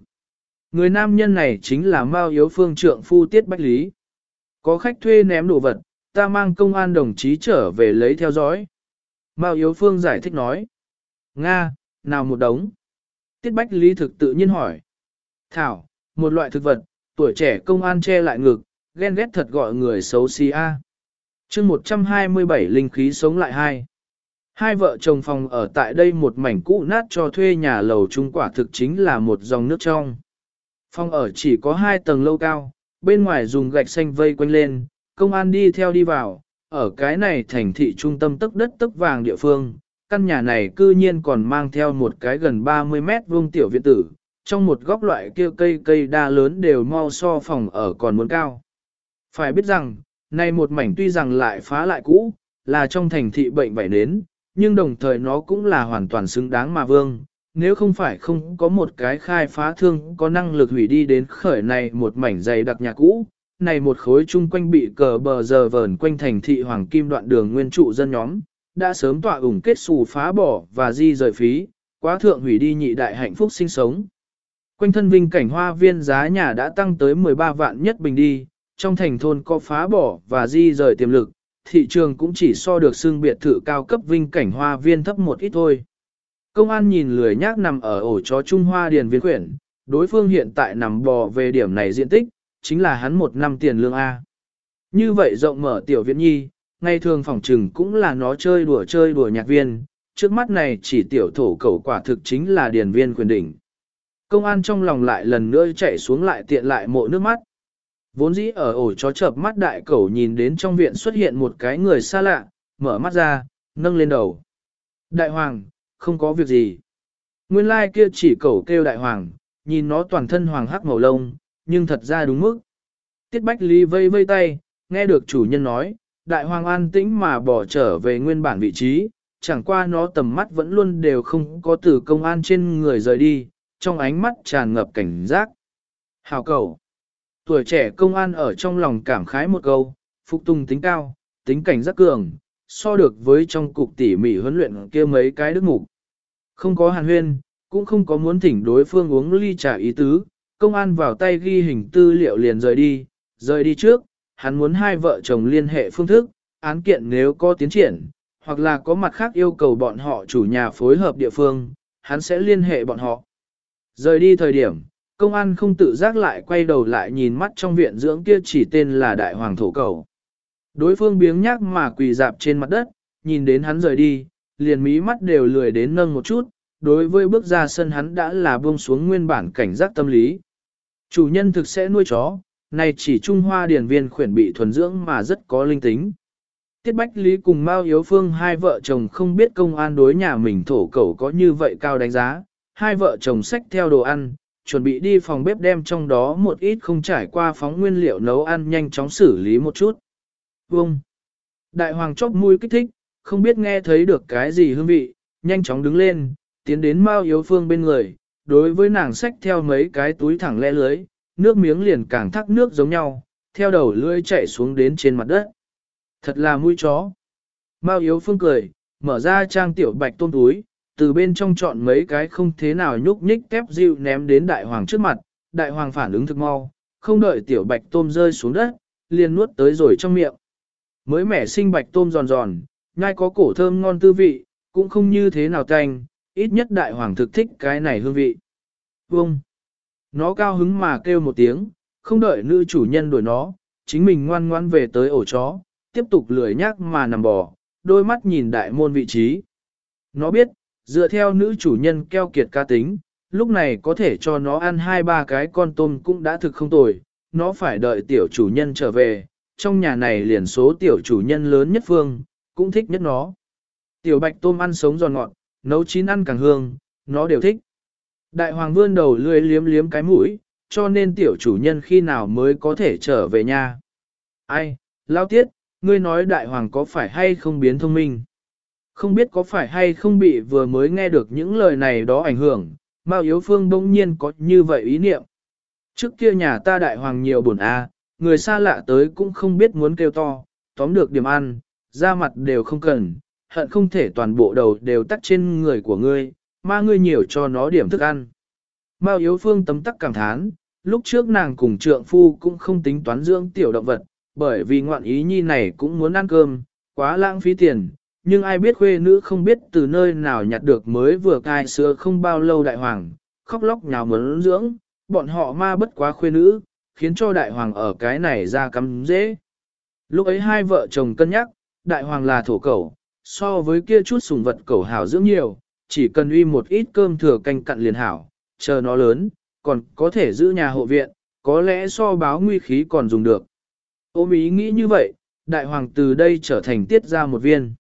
Người nam nhân này chính là Mao Yếu Phương trượng phu Tiết Bách Lý. Có khách thuê ném đồ vật, ta mang công an đồng chí trở về lấy theo dõi. Mao Yếu Phương giải thích nói. Nga, nào một đống. Tiết Bách Lý thực tự nhiên hỏi. Thảo, một loại thực vật, tuổi trẻ công an che lại ngực, ghen ghét thật gọi người xấu xí a. Chương 127 linh khí sống lại hai. Hai vợ chồng phòng ở tại đây một mảnh cũ nát cho thuê nhà lầu trung quả thực chính là một dòng nước trong. Phòng ở chỉ có hai tầng lâu cao, bên ngoài dùng gạch xanh vây quanh lên, công an đi theo đi vào, ở cái này thành thị trung tâm tức đất tức vàng địa phương, căn nhà này cư nhiên còn mang theo một cái gần 30 mét vuông tiểu viện tử, trong một góc loại kia cây cây đa lớn đều mau so phòng ở còn muốn cao. Phải biết rằng, này một mảnh tuy rằng lại phá lại cũ, là trong thành thị bệnh bảy nến, nhưng đồng thời nó cũng là hoàn toàn xứng đáng mà vương. Nếu không phải không có một cái khai phá thương có năng lực hủy đi đến khởi này một mảnh dày đặc nhà cũ, này một khối chung quanh bị cờ bờ giờ vờn quanh thành thị hoàng kim đoạn đường nguyên trụ dân nhóm, đã sớm tọa ủng kết xù phá bỏ và di rời phí, quá thượng hủy đi nhị đại hạnh phúc sinh sống. Quanh thân vinh cảnh hoa viên giá nhà đã tăng tới 13 vạn nhất bình đi, trong thành thôn có phá bỏ và di rời tiềm lực, thị trường cũng chỉ so được xương biệt thự cao cấp vinh cảnh hoa viên thấp một ít thôi. Công an nhìn lười nhác nằm ở ổ chó Trung Hoa Điền Viên Quyển, đối phương hiện tại nằm bò về điểm này diện tích, chính là hắn một năm tiền lương A. Như vậy rộng mở tiểu viện nhi, ngày thường phòng trừng cũng là nó chơi đùa chơi đùa nhạc viên, trước mắt này chỉ tiểu thổ cầu quả thực chính là điền viên quyền đỉnh. Công an trong lòng lại lần nữa chạy xuống lại tiện lại mộ nước mắt. Vốn dĩ ở ổ chó chợp mắt đại cẩu nhìn đến trong viện xuất hiện một cái người xa lạ, mở mắt ra, nâng lên đầu. Đại hoàng, không có việc gì. Nguyên lai like kia chỉ cẩu kêu đại hoàng, nhìn nó toàn thân hoàng hắc màu lông, nhưng thật ra đúng mức. Tiết Bách Lý vây vây tay, nghe được chủ nhân nói, đại hoàng an tĩnh mà bỏ trở về nguyên bản vị trí, chẳng qua nó tầm mắt vẫn luôn đều không có từ công an trên người rời đi, trong ánh mắt tràn ngập cảnh giác. Hào cầu. Tuổi trẻ công an ở trong lòng cảm khái một câu, phục tùng tính cao, tính cảnh giác cường, so được với trong cục tỉ mỉ huấn luyện kia mấy cái đức mục. Không có hàn huyên, cũng không có muốn thỉnh đối phương uống ly trà ý tứ, công an vào tay ghi hình tư liệu liền rời đi, rời đi trước, hắn muốn hai vợ chồng liên hệ phương thức, án kiện nếu có tiến triển, hoặc là có mặt khác yêu cầu bọn họ chủ nhà phối hợp địa phương, hắn sẽ liên hệ bọn họ. Rời đi thời điểm, công an không tự giác lại quay đầu lại nhìn mắt trong viện dưỡng kia chỉ tên là đại hoàng thổ cầu. Đối phương biếng nhác mà quỳ dạp trên mặt đất, nhìn đến hắn rời đi, liền mí mắt đều lười đến nâng một chút, đối với bước ra sân hắn đã là buông xuống nguyên bản cảnh giác tâm lý. Chủ nhân thực sẽ nuôi chó, này chỉ Trung Hoa điển viên khuyển bị thuần dưỡng mà rất có linh tính. Tiết Bách Lý cùng Mao Yếu Phương hai vợ chồng không biết công an đối nhà mình thổ cẩu có như vậy cao đánh giá, hai vợ chồng xách theo đồ ăn, chuẩn bị đi phòng bếp đem trong đó một ít không trải qua phóng nguyên liệu nấu ăn nhanh chóng xử lý một chút. Vông! Đại hoàng chóc mũi kích thích, không biết nghe thấy được cái gì hương vị, nhanh chóng đứng lên, tiến đến Mao Yếu Phương bên người, đối với nàng xách theo mấy cái túi thẳng le lưới, nước miếng liền càng thác nước giống nhau, theo đầu lưỡi chạy xuống đến trên mặt đất. Thật là mũi chó. Mao Yếu Phương cười, mở ra trang tiểu bạch tôm túi, từ bên trong chọn mấy cái không thế nào nhúc nhích tép dịu ném đến đại hoàng trước mặt, đại hoàng phản ứng thực mau, không đợi tiểu bạch tôm rơi xuống đất, liền nuốt tới rồi trong miệng. Mới mẻ sinh bạch tôm giòn giòn, nhai có cổ thơm ngon tư vị, cũng không như thế nào tanh, ít nhất đại hoàng thực thích cái này hương vị. Vông! Nó cao hứng mà kêu một tiếng, không đợi nữ chủ nhân đuổi nó, chính mình ngoan ngoan về tới ổ chó, tiếp tục lười nhác mà nằm bò, đôi mắt nhìn đại môn vị trí. Nó biết, dựa theo nữ chủ nhân keo kiệt ca tính, lúc này có thể cho nó ăn hai ba cái con tôm cũng đã thực không tồi, nó phải đợi tiểu chủ nhân trở về, trong nhà này liền số tiểu chủ nhân lớn nhất phương, cũng thích nhất nó. Tiểu bạch tôm ăn sống giòn ngọt, nấu chín ăn càng hương, nó đều thích. Đại hoàng vươn đầu lươi liếm liếm cái mũi, cho nên tiểu chủ nhân khi nào mới có thể trở về nhà. Ai, lao tiết, ngươi nói đại hoàng có phải hay không biến thông minh? Không biết có phải hay không bị vừa mới nghe được những lời này đó ảnh hưởng, Mao Yếu Phương bỗng nhiên có như vậy ý niệm. Trước kia nhà ta đại hoàng nhiều buồn a, người xa lạ tới cũng không biết muốn kêu to, tóm được điểm ăn, da mặt đều không cần, hận không thể toàn bộ đầu đều tắt trên người của ngươi, mà ngươi nhiều cho nó điểm thức ăn. Mao Yếu Phương tấm tắc cảm thán, lúc trước nàng cùng trượng phu cũng không tính toán dưỡng tiểu động vật, bởi vì ngoạn ý nhi này cũng muốn ăn cơm, quá lãng phí tiền, nhưng ai biết khuê nữ không biết từ nơi nào nhặt được mới vừa cai sữa không bao lâu đại hoàng, khóc lóc nhào muốn dưỡng, bọn họ ma bất quá khuê nữ, khiến cho đại hoàng ở cái này ra cắm dễ. Lúc ấy hai vợ chồng cân nhắc, đại hoàng là thổ cẩu, so với kia chút sùng vật cẩu hảo dưỡng nhiều, chỉ cần uy một ít cơm thừa canh cặn liền hảo, chờ nó lớn, còn có thể giữ nhà hộ viện, có lẽ so báo nguy khí còn dùng được. Ôm ý nghĩ như vậy, đại hoàng từ đây trở thành tiết ra một viên.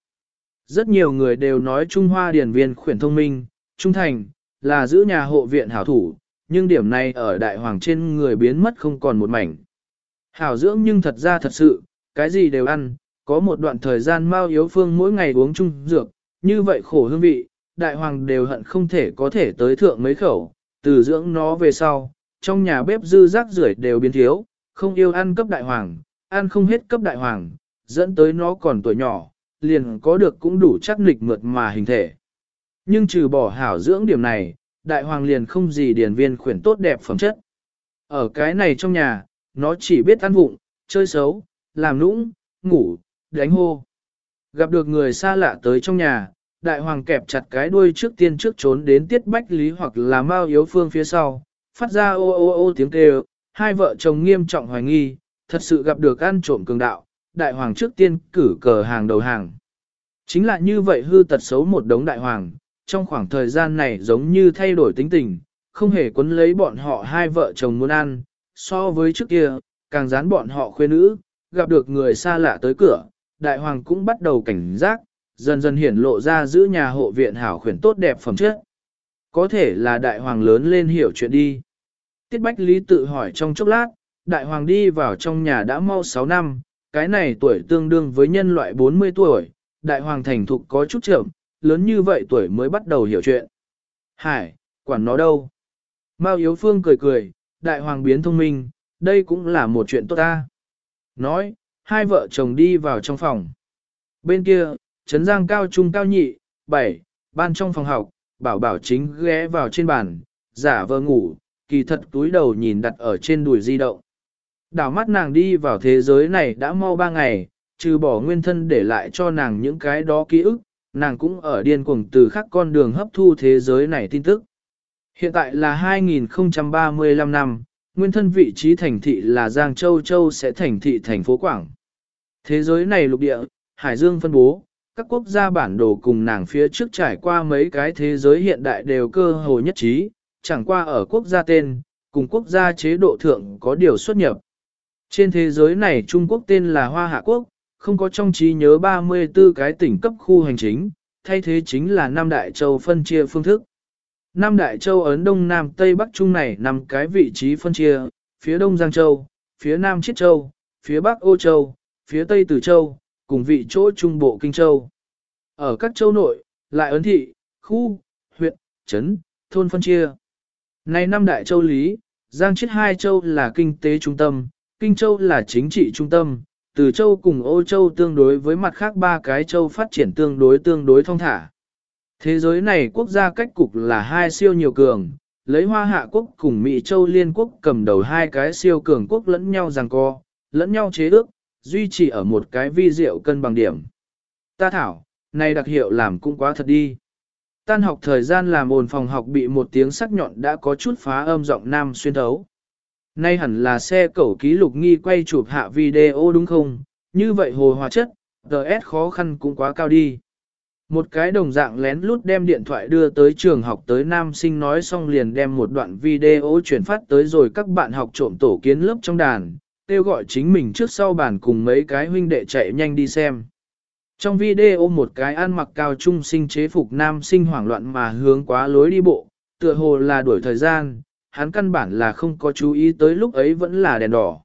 Rất nhiều người đều nói Trung Hoa điển viên khuyển thông minh, trung thành, là giữ nhà hộ viện hảo thủ, nhưng điểm này ở đại hoàng trên người biến mất không còn một mảnh. Hảo dưỡng nhưng thật ra thật sự, cái gì đều ăn, có một đoạn thời gian Mao Yếu Phương mỗi ngày uống chung dược, như vậy khổ hương vị, đại hoàng đều hận không thể có thể tới thượng mấy khẩu, từ dưỡng nó về sau, trong nhà bếp dư rác rưởi đều biến thiếu, không yêu ăn cấp đại hoàng, ăn không hết cấp đại hoàng, dẫn tới nó còn tuổi nhỏ, liền có được cũng đủ chắc nịch mượt mà hình thể. Nhưng trừ bỏ hảo dưỡng điểm này, đại hoàng liền không gì điển viên khuyển tốt đẹp phẩm chất. Ở cái này trong nhà, nó chỉ biết ăn vụng, chơi xấu, làm nũng, ngủ, đánh hô. Gặp được người xa lạ tới trong nhà, đại hoàng kẹp chặt cái đuôi trước tiên trước trốn đến tiết bách lý hoặc là mao yếu phương phía sau, phát ra ô ô ô tiếng kêu, hai vợ chồng nghiêm trọng hoài nghi, thật sự gặp được ăn trộm cường đạo, đại hoàng trước tiên cử cờ hàng đầu hàng. Chính là như vậy hư tật xấu một đống đại hoàng, trong khoảng thời gian này giống như thay đổi tính tình, không hề quấn lấy bọn họ hai vợ chồng muốn ăn, so với trước kia, càng dán bọn họ khuê nữ, gặp được người xa lạ tới cửa, đại hoàng cũng bắt đầu cảnh giác, dần dần hiển lộ ra giữ nhà hộ viện hảo khuyển tốt đẹp phẩm chất. Có thể là đại hoàng lớn lên hiểu chuyện đi. Tiết Bách Lý tự hỏi trong chốc lát, đại hoàng đi vào trong nhà đã mau 6 năm, cái này tuổi tương đương với nhân loại 40 tuổi, đại hoàng thành thục có chút trưởng, lớn như vậy tuổi mới bắt đầu hiểu chuyện. Hải, quản nó đâu? Mao Yếu Phương cười cười, đại hoàng biến thông minh, đây cũng là một chuyện tốt ta. Nói, hai vợ chồng đi vào trong phòng. Bên kia, Trấn Giang cao trung cao nhị, bảy, ban trong phòng học, bảo bảo chính ghé vào trên bàn, giả vờ ngủ, kỳ thật túi đầu nhìn đặt ở trên đùi di động. Đảo mắt nàng đi vào thế giới này đã mau ba ngày, trừ bỏ nguyên thân để lại cho nàng những cái đó ký ức, nàng cũng ở điên cuồng từ khắc con đường hấp thu thế giới này tin tức. Hiện tại là 2035 năm, nguyên thân vị trí thành thị là Giang Châu Châu sẽ thành thị thành phố Quảng. Thế giới này lục địa, Hải Dương phân bố, các quốc gia bản đồ cùng nàng phía trước trải qua mấy cái thế giới hiện đại đều cơ hồ nhất trí, chẳng qua ở quốc gia tên, cùng quốc gia chế độ thượng có điều xuất nhập. Trên thế giới này Trung Quốc tên là Hoa Hạ Quốc, không có trong trí nhớ 34 cái tỉnh cấp khu hành chính, thay thế chính là Nam Đại Châu phân chia phương thức. Nam Đại Châu Ấn Đông Nam Tây Bắc Trung này nằm cái vị trí phân chia, phía Đông Giang Châu, phía Nam Chiết Châu, phía Bắc Ô Châu, phía Tây tử Châu, cùng vị chỗ Trung Bộ Kinh Châu. Ở các châu nội, lại ấn thị, khu, huyện, trấn, thôn phân chia. Này năm đại châu lý, Giang Chiết hai châu là kinh tế trung tâm, Kinh Châu là chính trị trung tâm, Từ Châu cùng Âu Châu tương đối với mặt khác ba cái châu phát triển tương đối tương đối thông thả. Thế giới này quốc gia cách cục là hai siêu nhiều cường, lấy Hoa Hạ quốc cùng Mỹ Châu Liên quốc cầm đầu hai cái siêu cường quốc lẫn nhau giằng co, lẫn nhau chế ước, duy trì ở một cái vi diệu cân bằng điểm. Ta thảo, này đặc hiệu làm cũng quá thật đi. Tan học thời gian làm ồn phòng học bị một tiếng sắc nhọn đã có chút phá âm giọng nam xuyên thấu. Nay hẳn là xe cẩu ký lục nghi quay chụp hạ video đúng không? Như vậy hồ hóa chất, DS khó khăn cũng quá cao đi. Một cái đồng dạng lén lút đem điện thoại đưa tới trường học tới nam sinh nói xong liền đem một đoạn video chuyển phát tới rồi các bạn học trộm tổ kiến lớp trong đàn, kêu gọi chính mình trước sau bàn cùng mấy cái huynh đệ chạy nhanh đi xem. Trong video một cái ăn mặc cao trung sinh chế phục nam sinh hoảng loạn mà hướng quá lối đi bộ, tựa hồ là đuổi thời gian, hắn căn bản là không có chú ý tới lúc ấy vẫn là đèn đỏ.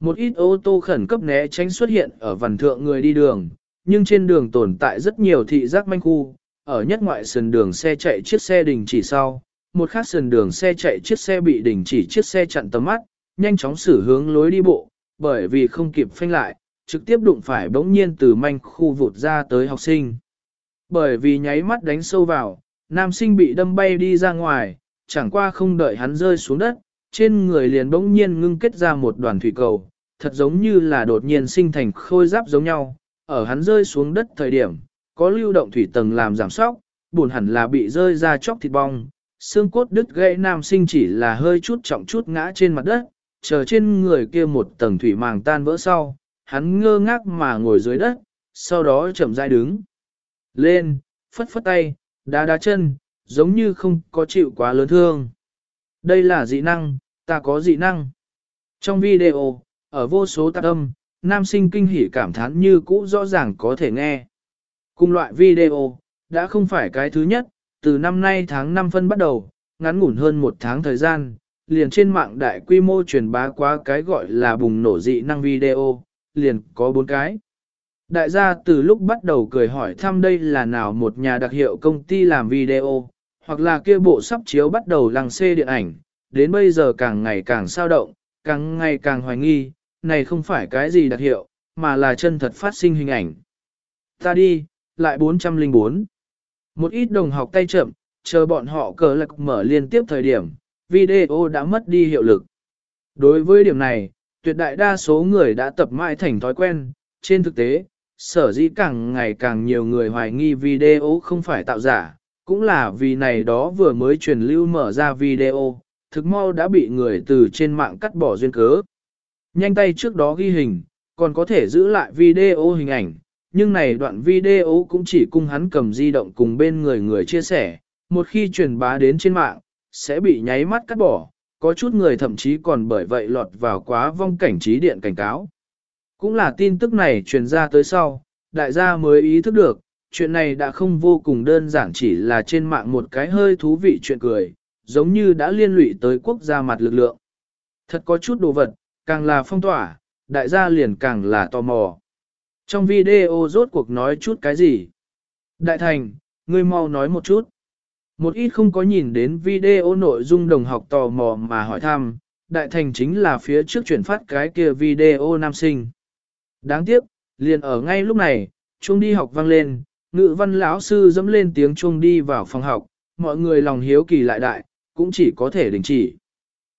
Một ít ô tô khẩn cấp né tránh xuất hiện ở vần thượng người đi đường, nhưng trên đường tồn tại rất nhiều thị giác manh khu, ở nhất ngoại sườn đường xe chạy chiếc xe đình chỉ sau, một khác sườn đường xe chạy chiếc xe bị đình chỉ chiếc xe chặn tầm mắt, nhanh chóng xử hướng lối đi bộ, bởi vì không kịp phanh lại, trực tiếp đụng phải bỗng nhiên từ manh khu vụt ra tới học sinh. Bởi vì nháy mắt đánh sâu vào, nam sinh bị đâm bay đi ra ngoài, chẳng qua không đợi hắn rơi xuống đất, trên người liền bỗng nhiên ngưng kết ra một đoàn thủy cầu, thật giống như là đột nhiên sinh thành khôi giáp giống nhau, ở hắn rơi xuống đất thời điểm, có lưu động thủy tầng làm giảm sóc, buồn hẳn là bị rơi ra chóc thịt bong, xương cốt đứt gãy nam sinh chỉ là hơi chút trọng chút ngã trên mặt đất, chờ trên người kia một tầng thủy màng tan vỡ sau, hắn ngơ ngác mà ngồi dưới đất, sau đó chậm rãi đứng. Lên, phất phất tay, đá đá chân, giống như không có chịu quá lớn thương. Đây là dị năng, ta có dị năng. Trong video, ở vô số tạp âm, nam sinh kinh hỉ cảm thán như cũ rõ ràng có thể nghe. Cùng loại video, đã không phải cái thứ nhất, từ năm nay tháng 5 phân bắt đầu, ngắn ngủn hơn một tháng thời gian, liền trên mạng đại quy mô truyền bá qua cái gọi là bùng nổ dị năng video, liền có bốn cái. Đại gia từ lúc bắt đầu cười hỏi thăm đây là nào một nhà đặc hiệu công ty làm video, hoặc là kia bộ sắp chiếu bắt đầu lăng xê điện ảnh, đến bây giờ càng ngày càng sao động, càng ngày càng hoài nghi, này không phải cái gì đặc hiệu, mà là chân thật phát sinh hình ảnh. Ta đi, lại 404. Một ít đồng học tay chậm, chờ bọn họ cờ lạc mở liên tiếp thời điểm, video đã mất đi hiệu lực. Đối với điểm này, tuyệt đại đa số người đã tập mãi thành thói quen, trên thực tế, sở dĩ càng ngày càng nhiều người hoài nghi video không phải tạo giả, cũng là vì này đó vừa mới truyền lưu mở ra video, thực mau đã bị người từ trên mạng cắt bỏ duyên cớ. Nhanh tay trước đó ghi hình, còn có thể giữ lại video hình ảnh, nhưng này đoạn video cũng chỉ cung hắn cầm di động cùng bên người người chia sẻ, một khi truyền bá đến trên mạng, sẽ bị nháy mắt cắt bỏ, có chút người thậm chí còn bởi vậy lọt vào quá vong cảnh trí điện cảnh cáo. Cũng là tin tức này truyền ra tới sau, đại gia mới ý thức được, chuyện này đã không vô cùng đơn giản chỉ là trên mạng một cái hơi thú vị chuyện cười, giống như đã liên lụy tới quốc gia mặt lực lượng. Thật có chút đồ vật, càng là phong tỏa, đại gia liền càng là tò mò. Trong video rốt cuộc nói chút cái gì? Đại thành, ngươi mau nói một chút. Một ít không có nhìn đến video nội dung đồng học tò mò mà hỏi thăm, đại thành chính là phía trước chuyển phát cái kia video nam sinh. Đáng tiếc, liền ở ngay lúc này, chuông đi học vang lên, ngự văn lão sư dẫm lên tiếng chuông đi vào phòng học, mọi người lòng hiếu kỳ lại đại, cũng chỉ có thể đình chỉ.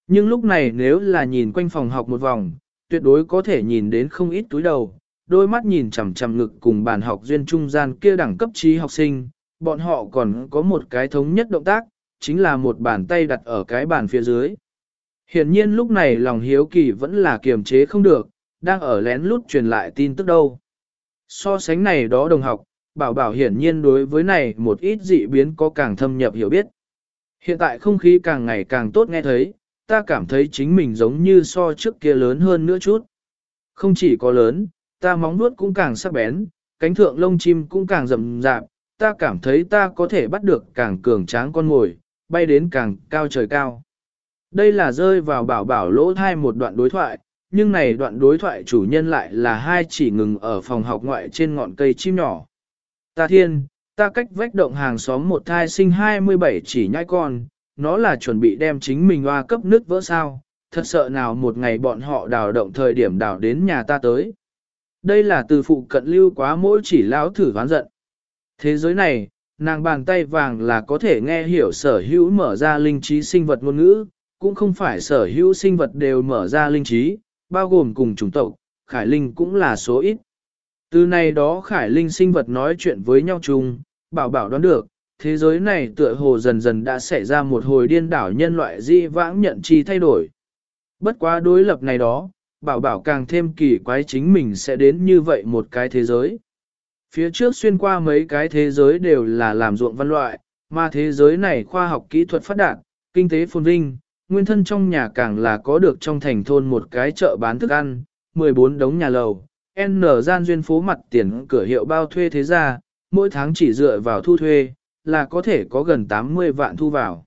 Nhưng lúc này nếu là nhìn quanh phòng học một vòng, tuyệt đối có thể nhìn đến không ít túi đầu, đôi mắt nhìn chằm chằm ngực cùng bàn học duyên trung gian kia đẳng cấp trí học sinh, bọn họ còn có một cái thống nhất động tác, chính là một bàn tay đặt ở cái bàn phía dưới. Hiển nhiên lúc này lòng hiếu kỳ vẫn là kiềm chế không được, đang ở lén lút truyền lại tin tức đâu. So sánh này đó đồng học, bảo bảo hiển nhiên đối với này một ít dị biến có càng thâm nhập hiểu biết. Hiện tại không khí càng ngày càng tốt nghe thấy, ta cảm thấy chính mình giống như so trước kia lớn hơn nữa chút. Không chỉ có lớn, ta móng nuốt cũng càng sắc bén, cánh thượng lông chim cũng càng rậm rạp, ta cảm thấy ta có thể bắt được càng cường tráng con mồi, bay đến càng cao trời cao. Đây là rơi vào bảo bảo lỗ thai một đoạn đối thoại, nhưng này đoạn đối thoại chủ nhân lại là hai chỉ ngừng ở phòng học ngoại trên ngọn cây chim nhỏ. Ta thiên, ta cách vách động hàng xóm một thai sinh 27 chỉ nhai con, nó là chuẩn bị đem chính mình hoa cấp nước vỡ sao, thật sợ nào một ngày bọn họ đào động thời điểm đào đến nhà ta tới. Đây là từ phụ cận lưu quá mỗi chỉ lão thử ván giận. Thế giới này, nàng bàn tay vàng là có thể nghe hiểu sở hữu mở ra linh trí sinh vật ngôn ngữ, cũng không phải sở hữu sinh vật đều mở ra linh trí, bao gồm cùng chủng tộc, khải linh cũng là số ít. Từ này đó khải linh sinh vật nói chuyện với nhau chung, bảo bảo đoán được, thế giới này tựa hồ dần dần đã xảy ra một hồi điên đảo nhân loại di vãng nhận chi thay đổi. Bất quá đối lập này đó, bảo bảo càng thêm kỳ quái chính mình sẽ đến như vậy một cái thế giới. Phía trước xuyên qua mấy cái thế giới đều là làm ruộng văn loại, mà thế giới này khoa học kỹ thuật phát đạt, kinh tế phồn vinh, nguyên thân trong nhà càng là có được trong thành thôn một cái chợ bán thức ăn, 14 đống nhà lầu, N gian duyên phố mặt tiền cửa hiệu bao thuê thế gia, mỗi tháng chỉ dựa vào thu thuê, là có thể có gần 80 vạn thu vào.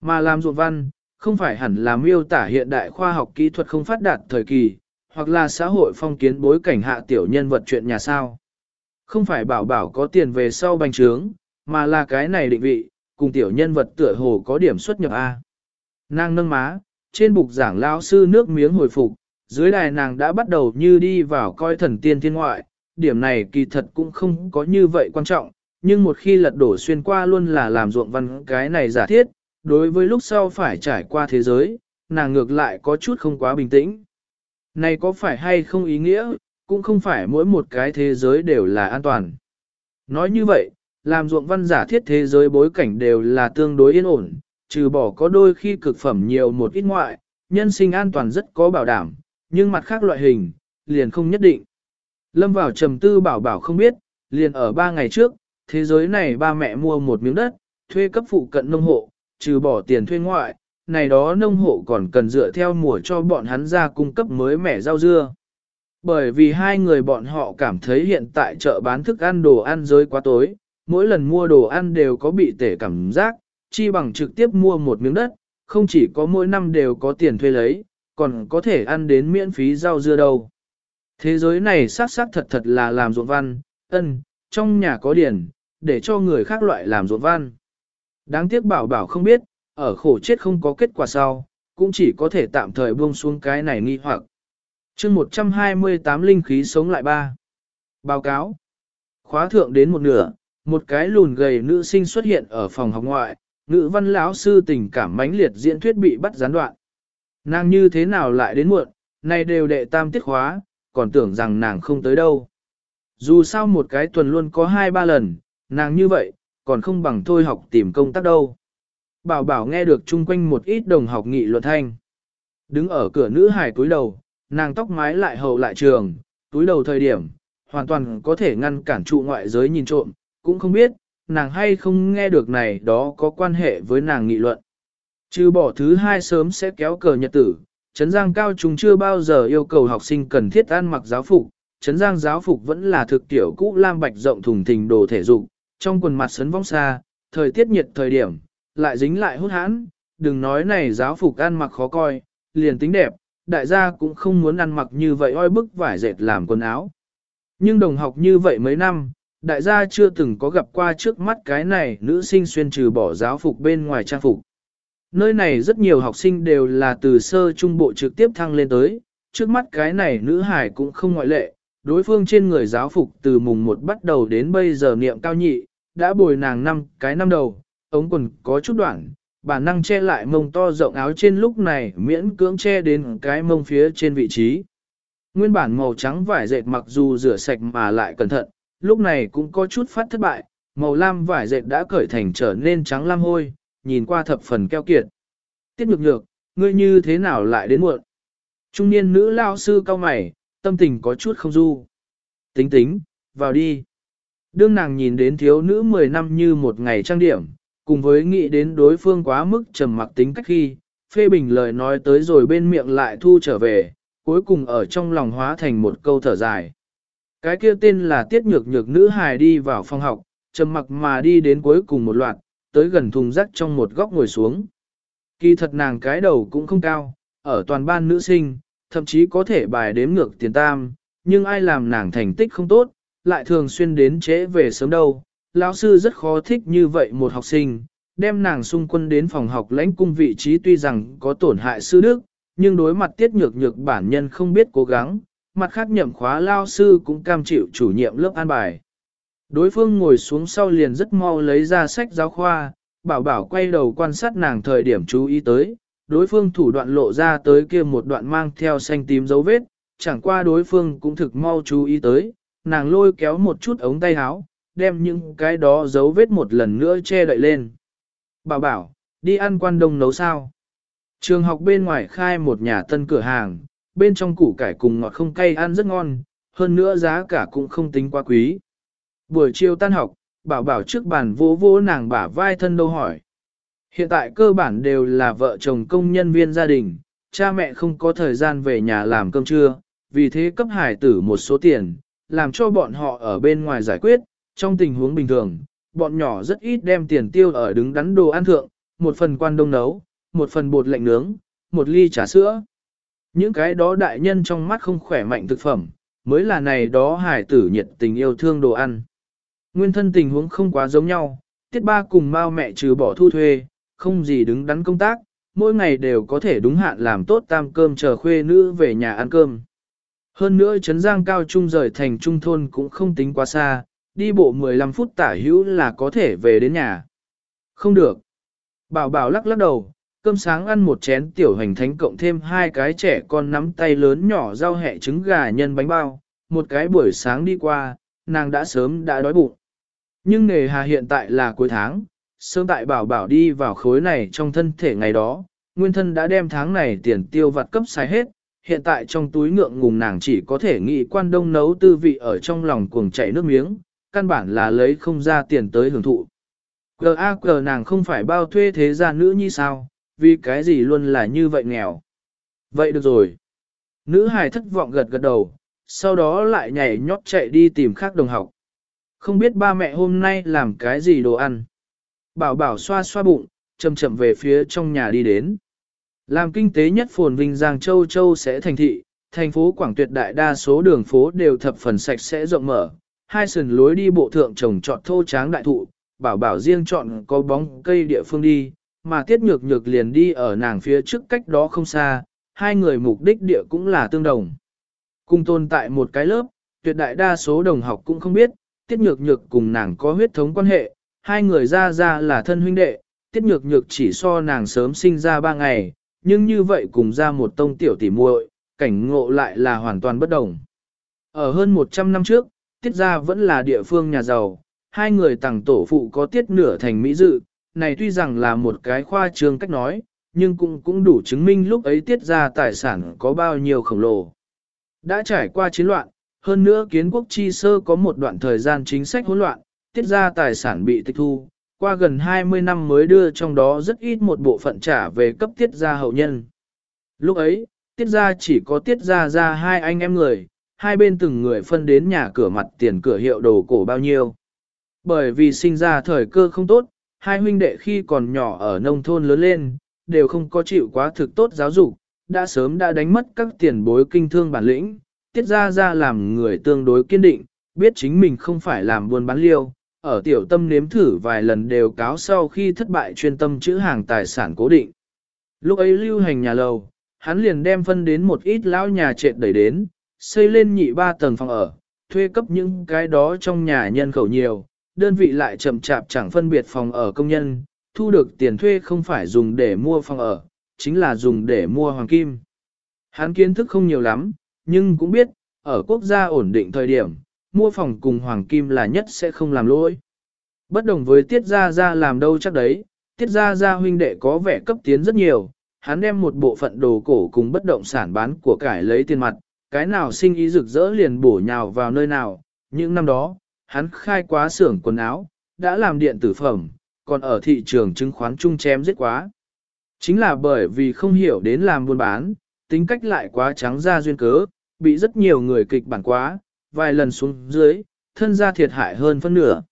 Mà làm ruột văn, không phải hẳn là miêu tả hiện đại khoa học kỹ thuật không phát đạt thời kỳ, hoặc là xã hội phong kiến bối cảnh hạ tiểu nhân vật chuyện nhà sao. Không phải bảo bảo có tiền về sau bành trướng, mà là cái này định vị, cùng tiểu nhân vật tựa hồ có điểm xuất nhập A. Nàng nâng má, trên bục giảng lao sư nước miếng hồi phục, dưới đài nàng đã bắt đầu như đi vào coi thần tiên thiên ngoại, điểm này kỳ thật cũng không có như vậy quan trọng, nhưng một khi lật đổ xuyên qua luôn là làm ruộng văn cái này giả thiết, đối với lúc sau phải trải qua thế giới, nàng ngược lại có chút không quá bình tĩnh. Này có phải hay không ý nghĩa, cũng không phải mỗi một cái thế giới đều là an toàn. Nói như vậy, làm ruộng văn giả thiết thế giới bối cảnh đều là tương đối yên ổn, trừ bỏ có đôi khi cực phẩm nhiều một ít ngoại, nhân sinh an toàn rất có bảo đảm, nhưng mặt khác loại hình, liền không nhất định. Lâm vào trầm tư bảo bảo không biết, liền ở ba ngày trước, thế giới này ba mẹ mua một miếng đất, thuê cấp phụ cận nông hộ, trừ bỏ tiền thuê ngoại, này đó nông hộ còn cần dựa theo mùa cho bọn hắn ra cung cấp mới mẻ rau dưa. Bởi vì hai người bọn họ cảm thấy hiện tại chợ bán thức ăn đồ ăn rơi quá tối, mỗi lần mua đồ ăn đều có bị tể cảm giác, chi bằng trực tiếp mua một miếng đất, không chỉ có mỗi năm đều có tiền thuê lấy, còn có thể ăn đến miễn phí rau dưa đâu. Thế giới này xác xác thật thật là làm ruộng văn, ân, trong nhà có điển, để cho người khác loại làm ruộng văn. Đáng tiếc bảo bảo không biết, ở khổ chết không có kết quả sau, cũng chỉ có thể tạm thời buông xuống cái này nghi hoặc. chương 128 linh khí sống lại ba. Báo cáo. Khóa thượng đến một nửa, một cái lùn gầy nữ sinh xuất hiện ở phòng học ngoại, nữ văn lão sư tình cảm mãnh liệt diễn thuyết bị bắt gián đoạn. Nàng như thế nào lại đến muộn, nay đều đệ tam tiết khóa, còn tưởng rằng nàng không tới đâu. Dù sao một cái tuần luôn có hai ba lần, nàng như vậy, còn không bằng thôi học tìm công tác đâu. Bảo bảo nghe được chung quanh một ít đồng học nghị luận thanh. Đứng ở cửa nữ hải túi đầu, nàng tóc mái lại hậu lại trường, túi đầu thời điểm, hoàn toàn có thể ngăn cản trụ ngoại giới nhìn trộm, cũng không biết, nàng hay không nghe được này đó có quan hệ với nàng nghị luận. Trừ bỏ thứ hai sớm sẽ kéo cờ nhật tử, Trấn Giang Cao Trung chưa bao giờ yêu cầu học sinh cần thiết ăn mặc giáo phục, Trấn Giang giáo phục vẫn là thực tiểu cũ lam bạch rộng thùng thình đồ thể dục, trong quần mặt sấn vong xa, thời tiết nhiệt thời điểm, lại dính lại hút hãn, đừng nói này giáo phục ăn mặc khó coi, liền tính đẹp, đại gia cũng không muốn ăn mặc như vậy oi bức vải dệt làm quần áo. Nhưng đồng học như vậy mấy năm, đại gia chưa từng có gặp qua trước mắt cái này nữ sinh xuyên trừ bỏ giáo phục bên ngoài trang phục. Nơi này rất nhiều học sinh đều là từ sơ trung bộ trực tiếp thăng lên tới, trước mắt cái này nữ hải cũng không ngoại lệ, đối phương trên người giáo phục từ mùng 1 bắt đầu đến bây giờ niệm cao nhị, đã bồi nàng năm cái năm đầu, ống quần có chút đoạn, bản năng che lại mông to rộng áo trên lúc này miễn cưỡng che đến cái mông phía trên vị trí. Nguyên bản màu trắng vải dệt mặc dù rửa sạch mà lại cẩn thận, lúc này cũng có chút phát thất bại, màu lam vải dệt đã cởi thành trở nên trắng lam hôi, nhìn qua thập phần keo kiệt. Tiết nhược nhược, ngươi như thế nào lại đến muộn? Trung niên nữ lao sư cao mày, tâm tình có chút không du. Tính tính, vào đi. Đương nàng nhìn đến thiếu nữ 10 năm như một ngày trang điểm, cùng với nghĩ đến đối phương quá mức trầm mặc tính cách khi, phê bình lời nói tới rồi bên miệng lại thu trở về, cuối cùng ở trong lòng hóa thành một câu thở dài. Cái kia tên là tiết nhược nhược nữ hài đi vào phòng học, trầm mặc mà đi đến cuối cùng một loạt, tới gần thùng rác trong một góc ngồi xuống. Kỳ thật nàng cái đầu cũng không cao, ở toàn ban nữ sinh, thậm chí có thể bài đếm ngược tiền tam, nhưng ai làm nàng thành tích không tốt, lại thường xuyên đến trễ về sớm đâu. Lão sư rất khó thích như vậy một học sinh, đem nàng xung quân đến phòng học lãnh cung vị trí tuy rằng có tổn hại sư đức, nhưng đối mặt tiết nhược nhược bản nhân không biết cố gắng, mặt khác nhậm khóa lao sư cũng cam chịu chủ nhiệm lớp an bài. Đối phương ngồi xuống sau liền rất mau lấy ra sách giáo khoa, bảo bảo quay đầu quan sát nàng thời điểm chú ý tới, đối phương thủ đoạn lộ ra tới kia một đoạn mang theo xanh tím dấu vết, chẳng qua đối phương cũng thực mau chú ý tới, nàng lôi kéo một chút ống tay áo, đem những cái đó dấu vết một lần nữa che đậy lên. Bảo bảo, đi ăn quan đông nấu sao? Trường học bên ngoài khai một nhà tân cửa hàng, bên trong củ cải cùng ngọt không cay ăn rất ngon, hơn nữa giá cả cũng không tính quá quý. Buổi chiều tan học, bảo bảo trước bàn vỗ vỗ nàng bả vai thân đâu hỏi. Hiện tại cơ bản đều là vợ chồng công nhân viên gia đình, cha mẹ không có thời gian về nhà làm cơm trưa, vì thế cấp hải tử một số tiền, làm cho bọn họ ở bên ngoài giải quyết, trong tình huống bình thường, bọn nhỏ rất ít đem tiền tiêu ở đứng đắn đồ ăn thượng, một phần quan đông nấu, một phần bột lạnh nướng, một ly trà sữa. Những cái đó đại nhân trong mắt không khỏe mạnh thực phẩm, mới là này đó hải tử nhiệt tình yêu thương đồ ăn. Nguyên thân tình huống không quá giống nhau, tiết ba cùng mao mẹ trừ bỏ thu thuê, không gì đứng đắn công tác, mỗi ngày đều có thể đúng hạn làm tốt tam cơm chờ khuê nữ về nhà ăn cơm. Hơn nữa Trấn Giang Cao Trung rời thành trung thôn cũng không tính quá xa, đi bộ 15 phút tả hữu là có thể về đến nhà. Không được. Bảo bảo lắc lắc đầu, cơm sáng ăn một chén tiểu hành thánh cộng thêm hai cái trẻ con nắm tay lớn nhỏ rau hẹ trứng gà nhân bánh bao, một cái buổi sáng đi qua, nàng đã sớm đã đói bụng. Nhưng nghề hà hiện tại là cuối tháng, sớm tại bảo bảo đi vào khối này trong thân thể ngày đó, nguyên thân đã đem tháng này tiền tiêu vặt cấp sai hết, hiện tại trong túi ngượng ngùng nàng chỉ có thể nghĩ quan đông nấu tư vị ở trong lòng cuồng chảy nước miếng, căn bản là lấy không ra tiền tới hưởng thụ. G.A.G. nàng không phải bao thuê thế gia nữ như sao, vì cái gì luôn là như vậy nghèo. Vậy được rồi. Nữ hài thất vọng gật gật đầu, sau đó lại nhảy nhót chạy đi tìm khác đồng học. Không biết ba mẹ hôm nay làm cái gì đồ ăn. Bảo bảo xoa xoa bụng, chậm chậm về phía trong nhà đi đến. Làm kinh tế nhất phồn vinh Giang Châu Châu sẽ thành thị, thành phố Quảng Tuyệt đại đa số đường phố đều thập phần sạch sẽ rộng mở, hai sườn lối đi bộ thượng trồng trọt thô tráng đại thụ, bảo bảo riêng chọn có bóng cây địa phương đi, mà tiết nhược nhược liền đi ở nàng phía trước cách đó không xa, hai người mục đích địa cũng là tương đồng. Cùng tồn tại một cái lớp, tuyệt đại đa số đồng học cũng không biết, tiết nhược nhược cùng nàng có huyết thống quan hệ, hai người ra ra là thân huynh đệ, tiết nhược nhược chỉ so nàng sớm sinh ra ba ngày, nhưng như vậy cùng ra một tông tiểu tỉ muội, cảnh ngộ lại là hoàn toàn bất đồng. Ở hơn 100 năm trước, tiết gia vẫn là địa phương nhà giàu, hai người tàng tổ phụ có tiết nửa thành mỹ dự, này tuy rằng là một cái khoa trương cách nói, nhưng cũng cũng đủ chứng minh lúc ấy tiết gia tài sản có bao nhiêu khổng lồ. Đã trải qua chiến loạn, hơn nữa kiến quốc chi sơ có một đoạn thời gian chính sách hỗn loạn, tiết gia tài sản bị tịch thu, qua gần 20 năm mới đưa trong đó rất ít một bộ phận trả về cấp tiết gia hậu nhân. Lúc ấy, tiết gia chỉ có tiết gia ra hai anh em người, hai bên từng người phân đến nhà cửa mặt tiền cửa hiệu đồ cổ bao nhiêu. Bởi vì sinh ra thời cơ không tốt, hai huynh đệ khi còn nhỏ ở nông thôn lớn lên, đều không có chịu quá thực tốt giáo dục, đã sớm đã đánh mất các tiền bối kinh thương bản lĩnh, tiết ra ra làm người tương đối kiên định, biết chính mình không phải làm buôn bán liêu, ở tiểu tâm nếm thử vài lần đều cáo sau khi thất bại chuyên tâm chữ hàng tài sản cố định. Lúc ấy lưu hành nhà lầu, hắn liền đem phân đến một ít lão nhà trệt đẩy đến, xây lên nhị ba tầng phòng ở, thuê cấp những cái đó trong nhà nhân khẩu nhiều, đơn vị lại chậm chạp chẳng phân biệt phòng ở công nhân, thu được tiền thuê không phải dùng để mua phòng ở, chính là dùng để mua hoàng kim. Hắn kiến thức không nhiều lắm, nhưng cũng biết, ở quốc gia ổn định thời điểm, mua phòng cùng hoàng kim là nhất sẽ không làm lỗi. Bất đồng với tiết gia gia làm đâu chắc đấy, tiết gia gia huynh đệ có vẻ cấp tiến rất nhiều, hắn đem một bộ phận đồ cổ cùng bất động sản bán của cải lấy tiền mặt, cái nào sinh ý rực rỡ liền bổ nhào vào nơi nào, những năm đó, hắn khai quá xưởng quần áo, đã làm điện tử phẩm, còn ở thị trường chứng khoán chung chém giết quá. Chính là bởi vì không hiểu đến làm buôn bán, tính cách lại quá trắng ra duyên cớ, bị rất nhiều người kịch bản quá, vài lần xuống dưới, thân gia thiệt hại hơn phân nửa.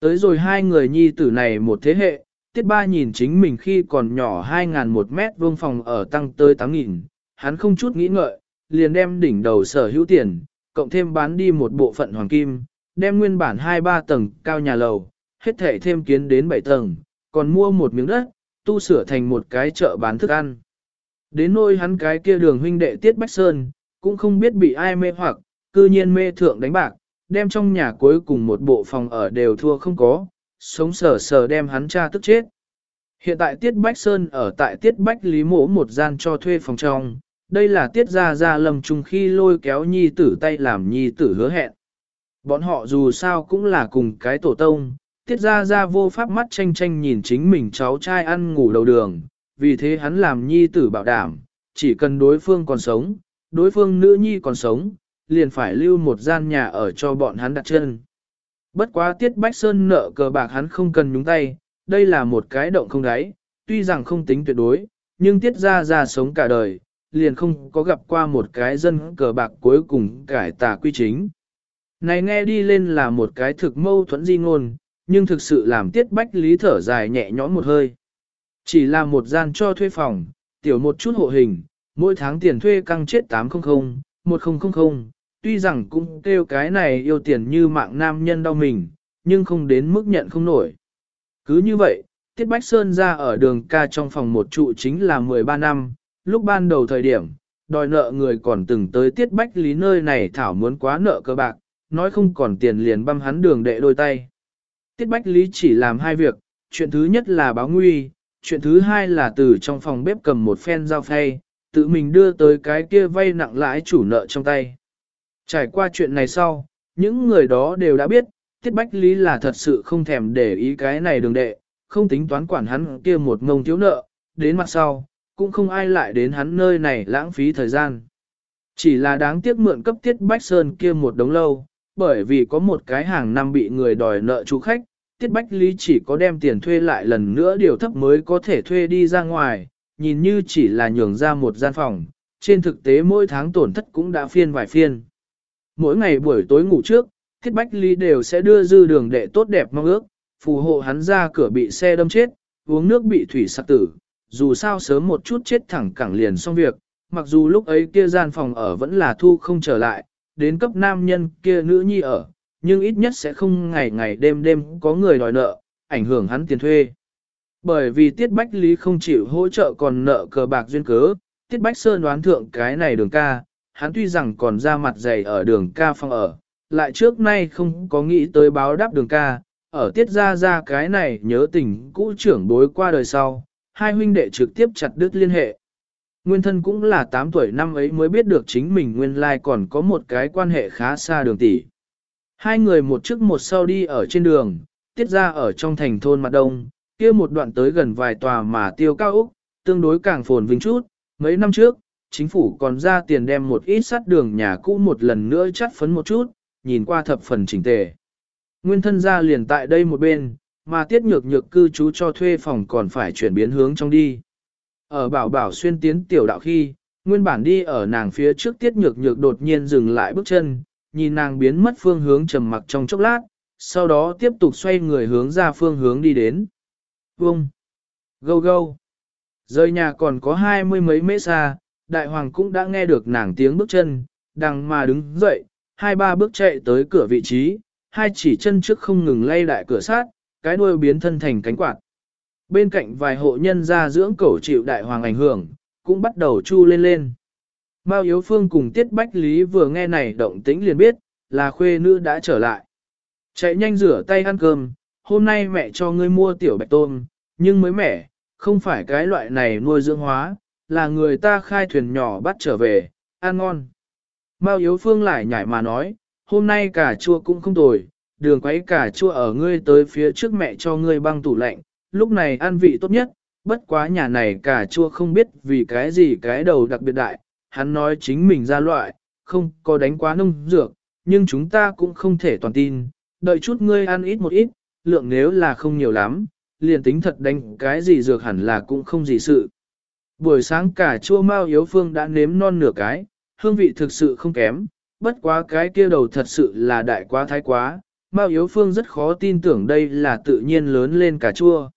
Tới rồi hai người nhi tử này một thế hệ, tiết ba nhìn chính mình khi còn nhỏ 2.000 một mét vuông phòng ở tăng tới 8.000, hắn không chút nghĩ ngợi, liền đem đỉnh đầu sở hữu tiền, cộng thêm bán đi một bộ phận hoàng kim, đem nguyên bản 2-3 tầng cao nhà lầu, hết thể thêm kiến đến 7 tầng, còn mua một miếng đất, tu sửa thành một cái chợ bán thức ăn. Đến nôi hắn cái kia đường huynh đệ Tiết Bách Sơn, cũng không biết bị ai mê hoặc, cư nhiên mê thượng đánh bạc, đem trong nhà cuối cùng một bộ phòng ở đều thua không có, sống sờ sờ đem hắn cha tức chết. Hiện tại Tiết Bách Sơn ở tại Tiết Bách Lý Mỗ một gian cho thuê phòng trong, đây là Tiết Gia Gia lầm trùng khi lôi kéo nhi tử tay làm nhi tử hứa hẹn. Bọn họ dù sao cũng là cùng cái tổ tông, Tiết Gia Gia vô pháp mắt tranh tranh nhìn chính mình cháu trai ăn ngủ đầu đường, vì thế hắn làm nhi tử bảo đảm, chỉ cần đối phương còn sống, đối phương nữ nhi còn sống, liền phải lưu một gian nhà ở cho bọn hắn đặt chân. Bất quá Tiết Bách Sơn nợ cờ bạc hắn không cần nhúng tay, đây là một cái động không đáy, tuy rằng không tính tuyệt đối, nhưng Tiết Gia Gia sống cả đời, liền không có gặp qua một cái dân cờ bạc cuối cùng cải tà quy chính. Này nghe đi lên là một cái thực mâu thuẫn di ngôn, nhưng thực sự làm tiết bách lý thở dài nhẹ nhõm một hơi. Chỉ là một gian cho thuê phòng, tiểu một chút hộ hình, mỗi tháng tiền thuê căng chết 800, 1000, tuy rằng cũng kêu cái này yêu tiền như mạng nam nhân đau mình, nhưng không đến mức nhận không nổi. Cứ như vậy, Tiết Bách Sơn ra ở đường ca trong phòng một trụ chính là 13 năm, lúc ban đầu thời điểm, đòi nợ người còn từng tới Tiết Bách Lý nơi này thảo muốn quá nợ cơ bạc, nói không còn tiền liền băm hắn đường đệ đôi tay. Tiết Bách Lý chỉ làm hai việc, chuyện thứ nhất là báo nguy, chuyện thứ hai là từ trong phòng bếp cầm một phen dao phay, tự mình đưa tới cái kia vay nặng lãi chủ nợ trong tay. Trải qua chuyện này sau, những người đó đều đã biết, Tiết Bách Lý là thật sự không thèm để ý cái này đường đệ, không tính toán quản hắn kia một ngông thiếu nợ, đến mặt sau, cũng không ai lại đến hắn nơi này lãng phí thời gian. Chỉ là đáng tiếc mượn cấp Tiết Bách Sơn kia một đống lâu, bởi vì có một cái hàng năm bị người đòi nợ chủ khách, Tiết Bách Lý chỉ có đem tiền thuê lại lần nữa điều thấp mới có thể thuê đi ra ngoài, nhìn như chỉ là nhường ra một gian phòng, trên thực tế mỗi tháng tổn thất cũng đã phiên vài phiên. Mỗi ngày buổi tối ngủ trước, thiết Bách Lý đều sẽ đưa dư đường đệ tốt đẹp mong ước, phù hộ hắn ra cửa bị xe đâm chết, uống nước bị thủy sạc tử, dù sao sớm một chút chết thẳng cẳng liền xong việc, mặc dù lúc ấy kia gian phòng ở vẫn là thu không trở lại, đến cấp nam nhân kia nữ nhi ở, nhưng ít nhất sẽ không ngày ngày đêm đêm có người đòi nợ, ảnh hưởng hắn tiền thuê. Bởi vì Tiết Bách Lý không chịu hỗ trợ còn nợ cờ bạc duyên cớ, Tiết Bách Sơn đoán thượng cái này đường ca, hắn tuy rằng còn ra mặt dày ở đường ca phòng ở, lại trước nay không có nghĩ tới báo đáp đường ca, ở tiết Gia ra cái này nhớ tình cũ trưởng bối qua đời sau, hai huynh đệ trực tiếp chặt đứt liên hệ. Nguyên thân cũng là 8 tuổi năm ấy mới biết được chính mình nguyên lai còn có một cái quan hệ khá xa đường tỷ. Hai người một trước một sau đi ở trên đường, tiết ra ở trong thành thôn mặt đông, kia một đoạn tới gần vài tòa mà tiêu cao Úc, tương đối càng phồn vinh chút. Mấy năm trước, chính phủ còn ra tiền đem một ít sắt đường nhà cũ một lần nữa chắt phấn một chút, nhìn qua thập phần chỉnh tề. Nguyên thân ra liền tại đây một bên, mà tiết nhược nhược cư trú cho thuê phòng còn phải chuyển biến hướng trong đi. Ở bảo bảo xuyên tiến tiểu đạo khi, nguyên bản đi ở nàng phía trước tiết nhược nhược đột nhiên dừng lại bước chân, nhìn nàng biến mất phương hướng trầm mặc trong chốc lát, sau đó tiếp tục xoay người hướng ra phương hướng đi đến. Vông! Gâu gâu! Rời nhà còn có hai mươi mấy mễ xa, đại hoàng cũng đã nghe được nàng tiếng bước chân, đằng mà đứng dậy, hai ba bước chạy tới cửa vị trí, hai chỉ chân trước không ngừng lay đại cửa sát, cái đuôi biến thân thành cánh quạt. Bên cạnh vài hộ nhân gia dưỡng cẩu chịu đại hoàng ảnh hưởng, cũng bắt đầu chu lên lên. Mao Yếu Phương cùng Tiết Bách Lý vừa nghe này động tĩnh liền biết, là khuê nữ đã trở lại. Chạy nhanh rửa tay ăn cơm, hôm nay mẹ cho ngươi mua tiểu bạch tôm, nhưng mới mẻ, không phải cái loại này nuôi dưỡng hóa, là người ta khai thuyền nhỏ bắt trở về, ăn ngon. Mao Yếu Phương lại nhảy mà nói, hôm nay cà chua cũng không tồi, đường quấy cà chua ở ngươi tới phía trước mẹ cho ngươi băng tủ lạnh, lúc này ăn vị tốt nhất, bất quá nhà này cà chua không biết vì cái gì cái đầu đặc biệt đại, hắn nói chính mình ra loại, không có đánh quá nông dược, nhưng chúng ta cũng không thể toàn tin, đợi chút ngươi ăn ít một ít, lượng nếu là không nhiều lắm, liền tính thật đánh cái gì dược hẳn là cũng không gì sự. Buổi sáng cả chua mao yếu phương đã nếm non nửa cái, hương vị thực sự không kém, bất quá cái kia đầu thật sự là đại quá thái quá, Mao Yếu Phương rất khó tin tưởng đây là tự nhiên lớn lên cà chua.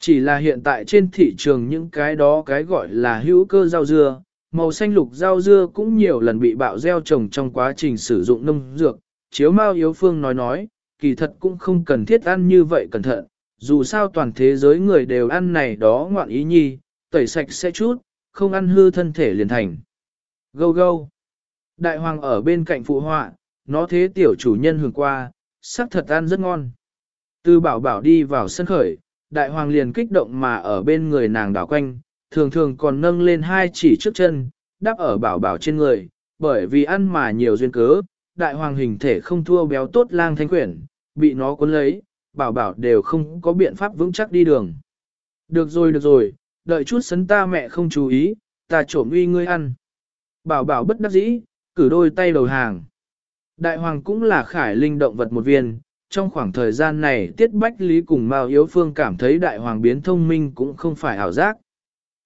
Chỉ là hiện tại trên thị trường những cái đó cái gọi là hữu cơ rau dưa, màu xanh lục rau dưa cũng nhiều lần bị bạo gieo trồng trong quá trình sử dụng nông dược. Chiếu Mao Yếu Phương nói nói, kỳ thật cũng không cần thiết ăn như vậy cẩn thận, dù sao toàn thế giới người đều ăn này đó ngoạn ý nhi, tẩy sạch sẽ chút, không ăn hư thân thể liền thành. Gâu gâu. Đại hoàng ở bên cạnh phụ họa, nó thế tiểu chủ nhân hưởng qua, sắc thật ăn rất ngon. Từ bảo bảo đi vào sân khởi, đại hoàng liền kích động mà ở bên người nàng đảo quanh, thường thường còn nâng lên hai chỉ trước chân, đáp ở bảo bảo trên người, bởi vì ăn mà nhiều duyên cớ, đại hoàng hình thể không thua béo tốt lang thanh quyển, bị nó cuốn lấy, bảo bảo đều không có biện pháp vững chắc đi đường. Được rồi được rồi, đợi chút sấn ta mẹ không chú ý, ta trộm uy ngươi ăn. Bảo bảo bất đắc dĩ, cử đôi tay đầu hàng. Đại hoàng cũng là khải linh động vật một viên, trong khoảng thời gian này Tiết Bách Lý cùng Mao Yếu Phương cảm thấy đại hoàng biến thông minh cũng không phải ảo giác.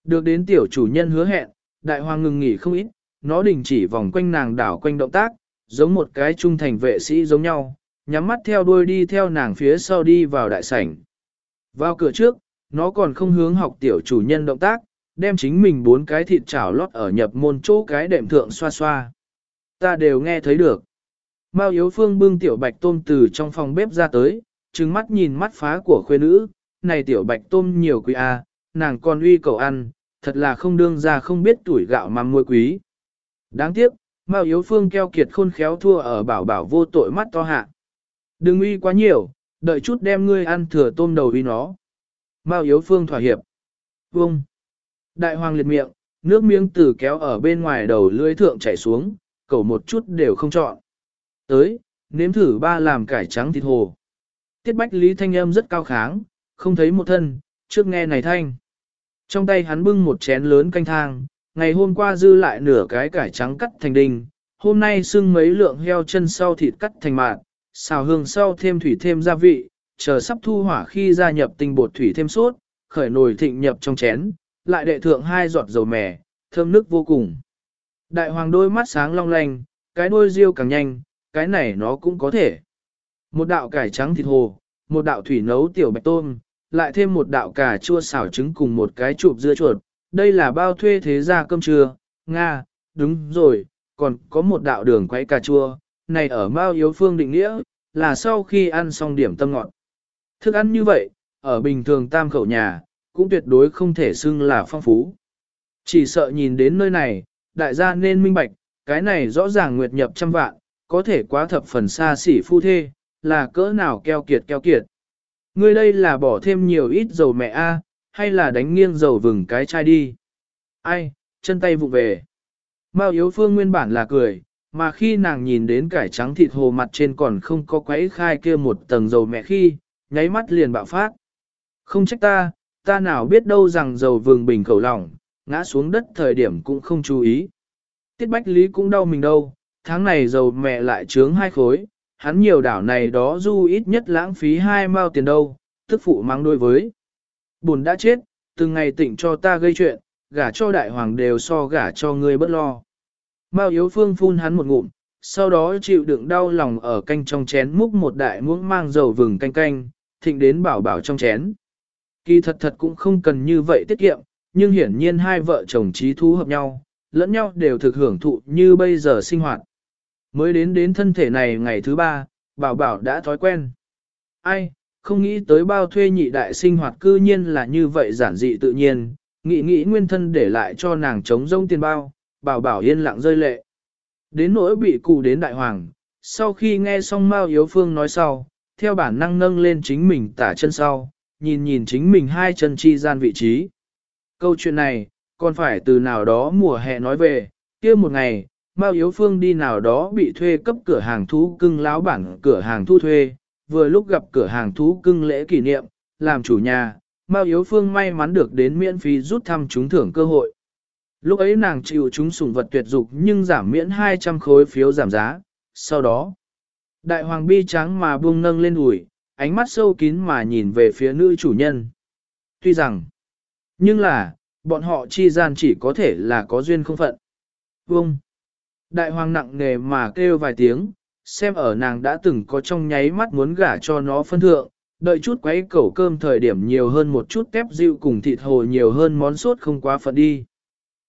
Được đến tiểu chủ nhân hứa hẹn, đại hoàng ngừng nghỉ không ít, nó đình chỉ vòng quanh nàng đảo quanh động tác, giống một cái trung thành vệ sĩ giống nhau, nhắm mắt theo đuôi đi theo nàng phía sau đi vào đại sảnh. Vào cửa trước, nó còn không hướng học tiểu chủ nhân động tác, đem chính mình bốn cái thịt chảo lót ở nhập môn chỗ cái đệm thượng xoa xoa. Ta đều nghe thấy được. Mao Yếu Phương bưng tiểu bạch tôm từ trong phòng bếp ra tới, trừng mắt nhìn mắt phá của khuê nữ, này tiểu bạch tôm nhiều quý a, nàng còn uy cầu ăn, thật là không đương ra không biết tuổi gạo mà mua quý. Đáng tiếc, Mao Yếu Phương keo kiệt khôn khéo thua ở bảo bảo vô tội mắt to hạ. Đừng uy quá nhiều, đợi chút đem ngươi ăn thừa tôm đầu uy nó. Mao Yếu Phương thỏa hiệp. Vông. Đại hoàng liệt miệng, nước miếng từ kéo ở bên ngoài đầu lưỡi thượng chảy xuống, cầu một chút đều không chọn. Tới, nếm thử ba làm cải trắng thịt hồ. Tiết bách lý thanh âm rất cao kháng, không thấy một thân, trước nghe này thanh. Trong tay hắn bưng một chén lớn canh thang, ngày hôm qua dư lại nửa cái cải trắng cắt thành đinh, hôm nay xưng mấy lượng heo chân sau thịt cắt thành mạt, xào hương sau thêm thủy thêm gia vị, chờ sắp thu hỏa khi gia nhập tinh bột thủy thêm sốt, khởi nồi thịnh nhập trong chén, lại đệ thượng hai giọt dầu mè, thơm nước vô cùng. Đại hoàng đôi mắt sáng long lanh, cái đôi riêu càng nhanh, cái này nó cũng có thể. Một đạo cải trắng thịt hồ, một đạo thủy nấu tiểu bạch tôm, lại thêm một đạo cà chua xào trứng cùng một cái chụp dưa chuột. Đây là bao thuê thế gia cơm trưa, Nga, đúng rồi, còn có một đạo đường quay cà chua, này ở Mao Yếu Phương định nghĩa, là sau khi ăn xong điểm tâm ngọt. Thức ăn như vậy, ở bình thường tam khẩu nhà, cũng tuyệt đối không thể xưng là phong phú. Chỉ sợ nhìn đến nơi này, đại gia nên minh bạch, cái này rõ ràng nguyệt nhập trăm vạn, có thể quá thập phần xa xỉ phu thê, là cỡ nào keo kiệt keo kiệt. Ngươi đây là bỏ thêm nhiều ít dầu mẹ a, hay là đánh nghiêng dầu vừng cái chai đi. Ai, chân tay vụ về. Mao Yếu Phương nguyên bản là cười, mà khi nàng nhìn đến cải trắng thịt hồ mặt trên còn không có quấy khai kia một tầng dầu mẹ khi, nháy mắt liền bạo phát. Không trách ta, ta nào biết đâu rằng dầu vừng bình khẩu lỏng, ngã xuống đất thời điểm cũng không chú ý. Tiết Bách Lý cũng đau mình đâu, tháng này dầu mẹ lại trướng hai khối, hắn nhiều đảo này đó du ít nhất lãng phí hai mao tiền đâu, tức phụ mang đôi với buồn đã chết, từng ngày tỉnh cho ta gây chuyện, gả cho đại hoàng đều so gả cho ngươi bất lo. Mao yếu phương phun hắn một ngụm, sau đó chịu đựng đau lòng ở canh trong chén múc một đại muỗng mang dầu vừng canh canh, thịnh đến bảo bảo trong chén. Kỳ thật thật cũng không cần như vậy tiết kiệm, nhưng hiển nhiên hai vợ chồng trí thú hợp nhau, lẫn nhau đều thực hưởng thụ như bây giờ sinh hoạt. Mới đến đến thân thể này ngày thứ ba, bảo bảo đã thói quen. Ai, không nghĩ tới bao thuê nhị đại sinh hoạt cư nhiên là như vậy giản dị tự nhiên, nghĩ nghĩ nguyên thân để lại cho nàng chống rông tiền bao, bảo bảo yên lặng rơi lệ. Đến nỗi bị cụ đến đại hoàng, sau khi nghe xong Mao Yếu Phương nói sau, theo bản năng nâng lên chính mình tả chân sau, nhìn nhìn chính mình hai chân chi gian vị trí. Câu chuyện này, còn phải từ nào đó mùa hè nói về, kia một ngày, Mao Yếu Phương đi nào đó bị thuê cấp cửa hàng thú cưng láo bản cửa hàng thu thuê, vừa lúc gặp cửa hàng thú cưng lễ kỷ niệm, làm chủ nhà, Mao Yếu Phương may mắn được đến miễn phí rút thăm trúng thưởng cơ hội. Lúc ấy nàng chịu chúng sủng vật tuyệt dục nhưng giảm miễn 200 khối phiếu giảm giá, sau đó, đại hoàng bi trắng mà buông nâng lên ủi, ánh mắt sâu kín mà nhìn về phía nữ chủ nhân. Tuy rằng, nhưng là, bọn họ chi gian chỉ có thể là có duyên không phận. Vông! Đại hoàng nặng nề mà kêu vài tiếng, xem ở nàng đã từng có trong nháy mắt muốn gả cho nó phân thượng, đợi chút quấy cẩu cơm thời điểm nhiều hơn một chút tép rượu cùng thịt hồ nhiều hơn món sốt không quá phận đi.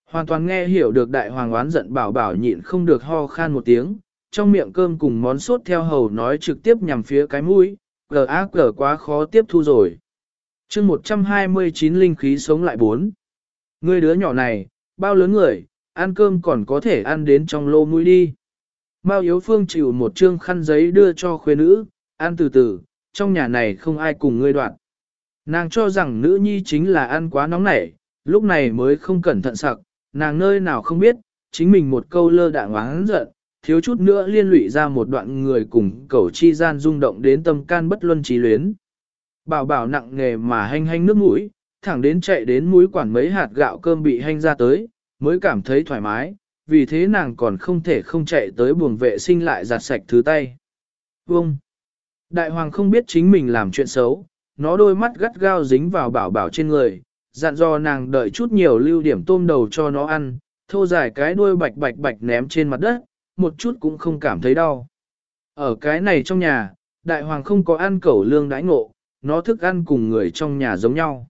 Hoàn toàn nghe hiểu được đại hoàng oán giận bảo bảo nhịn không được ho khan một tiếng, trong miệng cơm cùng món sốt theo hầu nói trực tiếp nhằm phía cái mũi, gờ ác gờ quá khó tiếp thu rồi. chương 129 linh khí sống lại bốn. Ngươi đứa nhỏ này, bao lớn người, ăn cơm còn có thể ăn đến trong lô mũi đi. Mao Yếu Phương chịu một trương khăn giấy đưa cho khuê nữ, ăn từ từ, trong nhà này không ai cùng ngươi đoạn. Nàng cho rằng nữ nhi chính là ăn quá nóng nảy, lúc này mới không cẩn thận sặc, nàng nơi nào không biết, chính mình một câu lơ đạng oán giận, thiếu chút nữa liên lụy ra một đoạn người cùng cầu chi gian rung động đến tâm can bất luân trí luyến. Bảo bảo nặng nghề mà hanh hanh nước mũi, thẳng đến chạy đến mũi quản mấy hạt gạo cơm bị hanh ra tới, mới cảm thấy thoải mái, vì thế nàng còn không thể không chạy tới buồng vệ sinh lại giặt sạch thứ tay. Vông! Đại hoàng không biết chính mình làm chuyện xấu, nó đôi mắt gắt gao dính vào bảo bảo trên người, dặn dò nàng đợi chút nhiều lưu điểm tôm đầu cho nó ăn, thô dài cái đuôi bạch bạch bạch ném trên mặt đất, một chút cũng không cảm thấy đau. Ở cái này trong nhà, đại hoàng không có ăn cẩu lương đãi ngộ, nó thức ăn cùng người trong nhà giống nhau.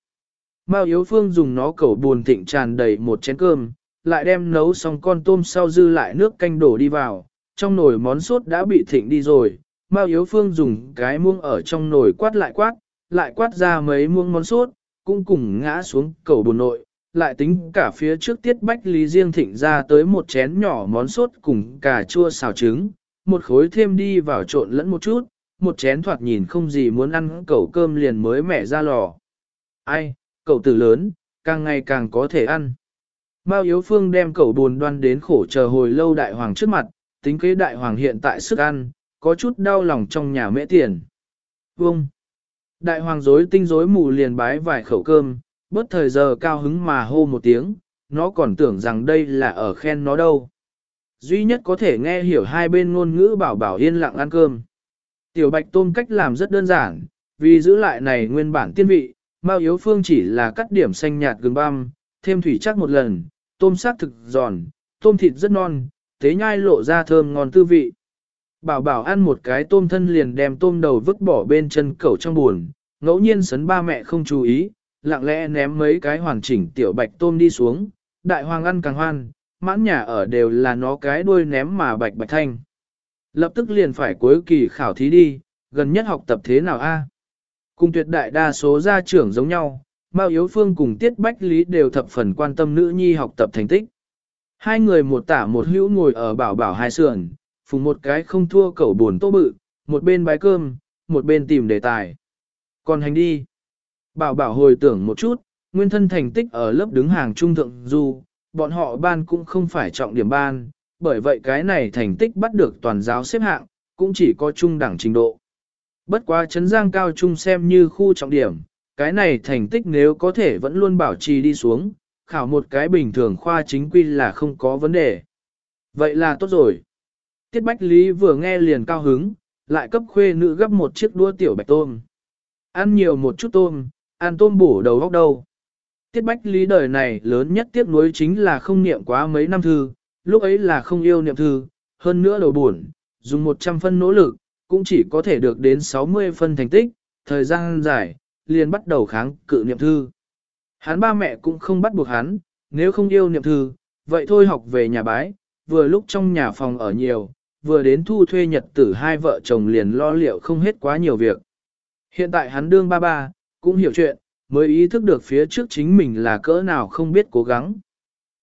Mao Yếu Phương dùng nó cẩu buồn thịnh tràn đầy một chén cơm, lại đem nấu xong con tôm sau dư lại nước canh đổ đi vào, trong nồi món sốt đã bị thịnh đi rồi. Mao Yếu Phương dùng cái muông ở trong nồi quát lại quát, lại quát ra mấy muông món sốt, cũng cùng ngã xuống cầu bồn nội, lại tính cả phía trước tiết bách lý riêng thịnh ra tới một chén nhỏ món sốt cùng cà chua xào trứng, một khối thêm đi vào trộn lẫn một chút, một chén thoạt nhìn không gì muốn ăn cẩu cơm liền mới mẻ ra lò. Ai, cậu tử lớn, càng ngày càng có thể ăn. Mao Yếu Phương đem cẩu buồn đoan đến khổ chờ hồi lâu đại hoàng trước mặt, tính kế đại hoàng hiện tại sức ăn, có chút đau lòng trong nhà mễ tiền. Vông! Đại hoàng rối tinh rối mù liền bái vài khẩu cơm, bớt thời giờ cao hứng mà hô một tiếng, nó còn tưởng rằng đây là ở khen nó đâu. Duy nhất có thể nghe hiểu hai bên ngôn ngữ bảo bảo yên lặng ăn cơm. Tiểu bạch tôm cách làm rất đơn giản, vì giữ lại này nguyên bản tiên vị, Mao Yếu Phương chỉ là cắt điểm xanh nhạt gừng băm, thêm thủy chắc một lần, tôm sát thực giòn, tôm thịt rất non, tế nhai lộ ra thơm ngon tư vị. Bảo bảo ăn một cái tôm thân liền đem tôm đầu vứt bỏ bên chân cẩu trong buồn, ngẫu nhiên sấn ba mẹ không chú ý, lặng lẽ ném mấy cái hoàn chỉnh tiểu bạch tôm đi xuống, đại hoàng ăn càng hoan, mãn nhà ở đều là nó cái đuôi ném mà bạch bạch thanh. Lập tức liền phải cuối kỳ khảo thí đi, gần nhất học tập thế nào a? Cùng tuyệt đại đa số gia trưởng giống nhau, Mao Yếu Phương cùng Tiết Bách Lý đều thập phần quan tâm nữ nhi học tập thành tích. Hai người một tả một hữu ngồi ở bảo bảo hai sườn, phùng một cái không thua cẩu buồn tô bự, một bên bái cơm, một bên tìm đề tài. Còn hành đi. Bảo bảo hồi tưởng một chút, nguyên thân thành tích ở lớp đứng hàng trung thượng du, bọn họ ban cũng không phải trọng điểm ban, bởi vậy cái này thành tích bắt được toàn giáo xếp hạng, cũng chỉ có trung đẳng trình độ. Bất quá chấn giang cao trung xem như khu trọng điểm, cái này thành tích nếu có thể vẫn luôn bảo trì đi xuống, khảo một cái bình thường khoa chính quy là không có vấn đề. Vậy là tốt rồi. Tiết Bách Lý vừa nghe liền cao hứng, lại cấp khuê nữ gấp một chiếc đua tiểu bạch tôm. Ăn nhiều một chút tôm, ăn tôm bổ đầu góc đâu. Tiết Bách Lý đời này lớn nhất tiếc nuối chính là không niệm quá mấy năm thư, lúc ấy là không yêu niệm thư, hơn nữa đầu buồn, dùng 100 phân nỗ lực, cũng chỉ có thể được đến 60 phân thành tích, thời gian dài, liền bắt đầu kháng cự niệm thư. Hắn ba mẹ cũng không bắt buộc hắn, nếu không yêu niệm thư, vậy thôi học về nhà bái, vừa lúc trong nhà phòng ở nhiều, vừa đến thu thuê nhật tử hai vợ chồng liền lo liệu không hết quá nhiều việc. Hiện tại hắn đương ba ba, cũng hiểu chuyện, mới ý thức được phía trước chính mình là cỡ nào không biết cố gắng.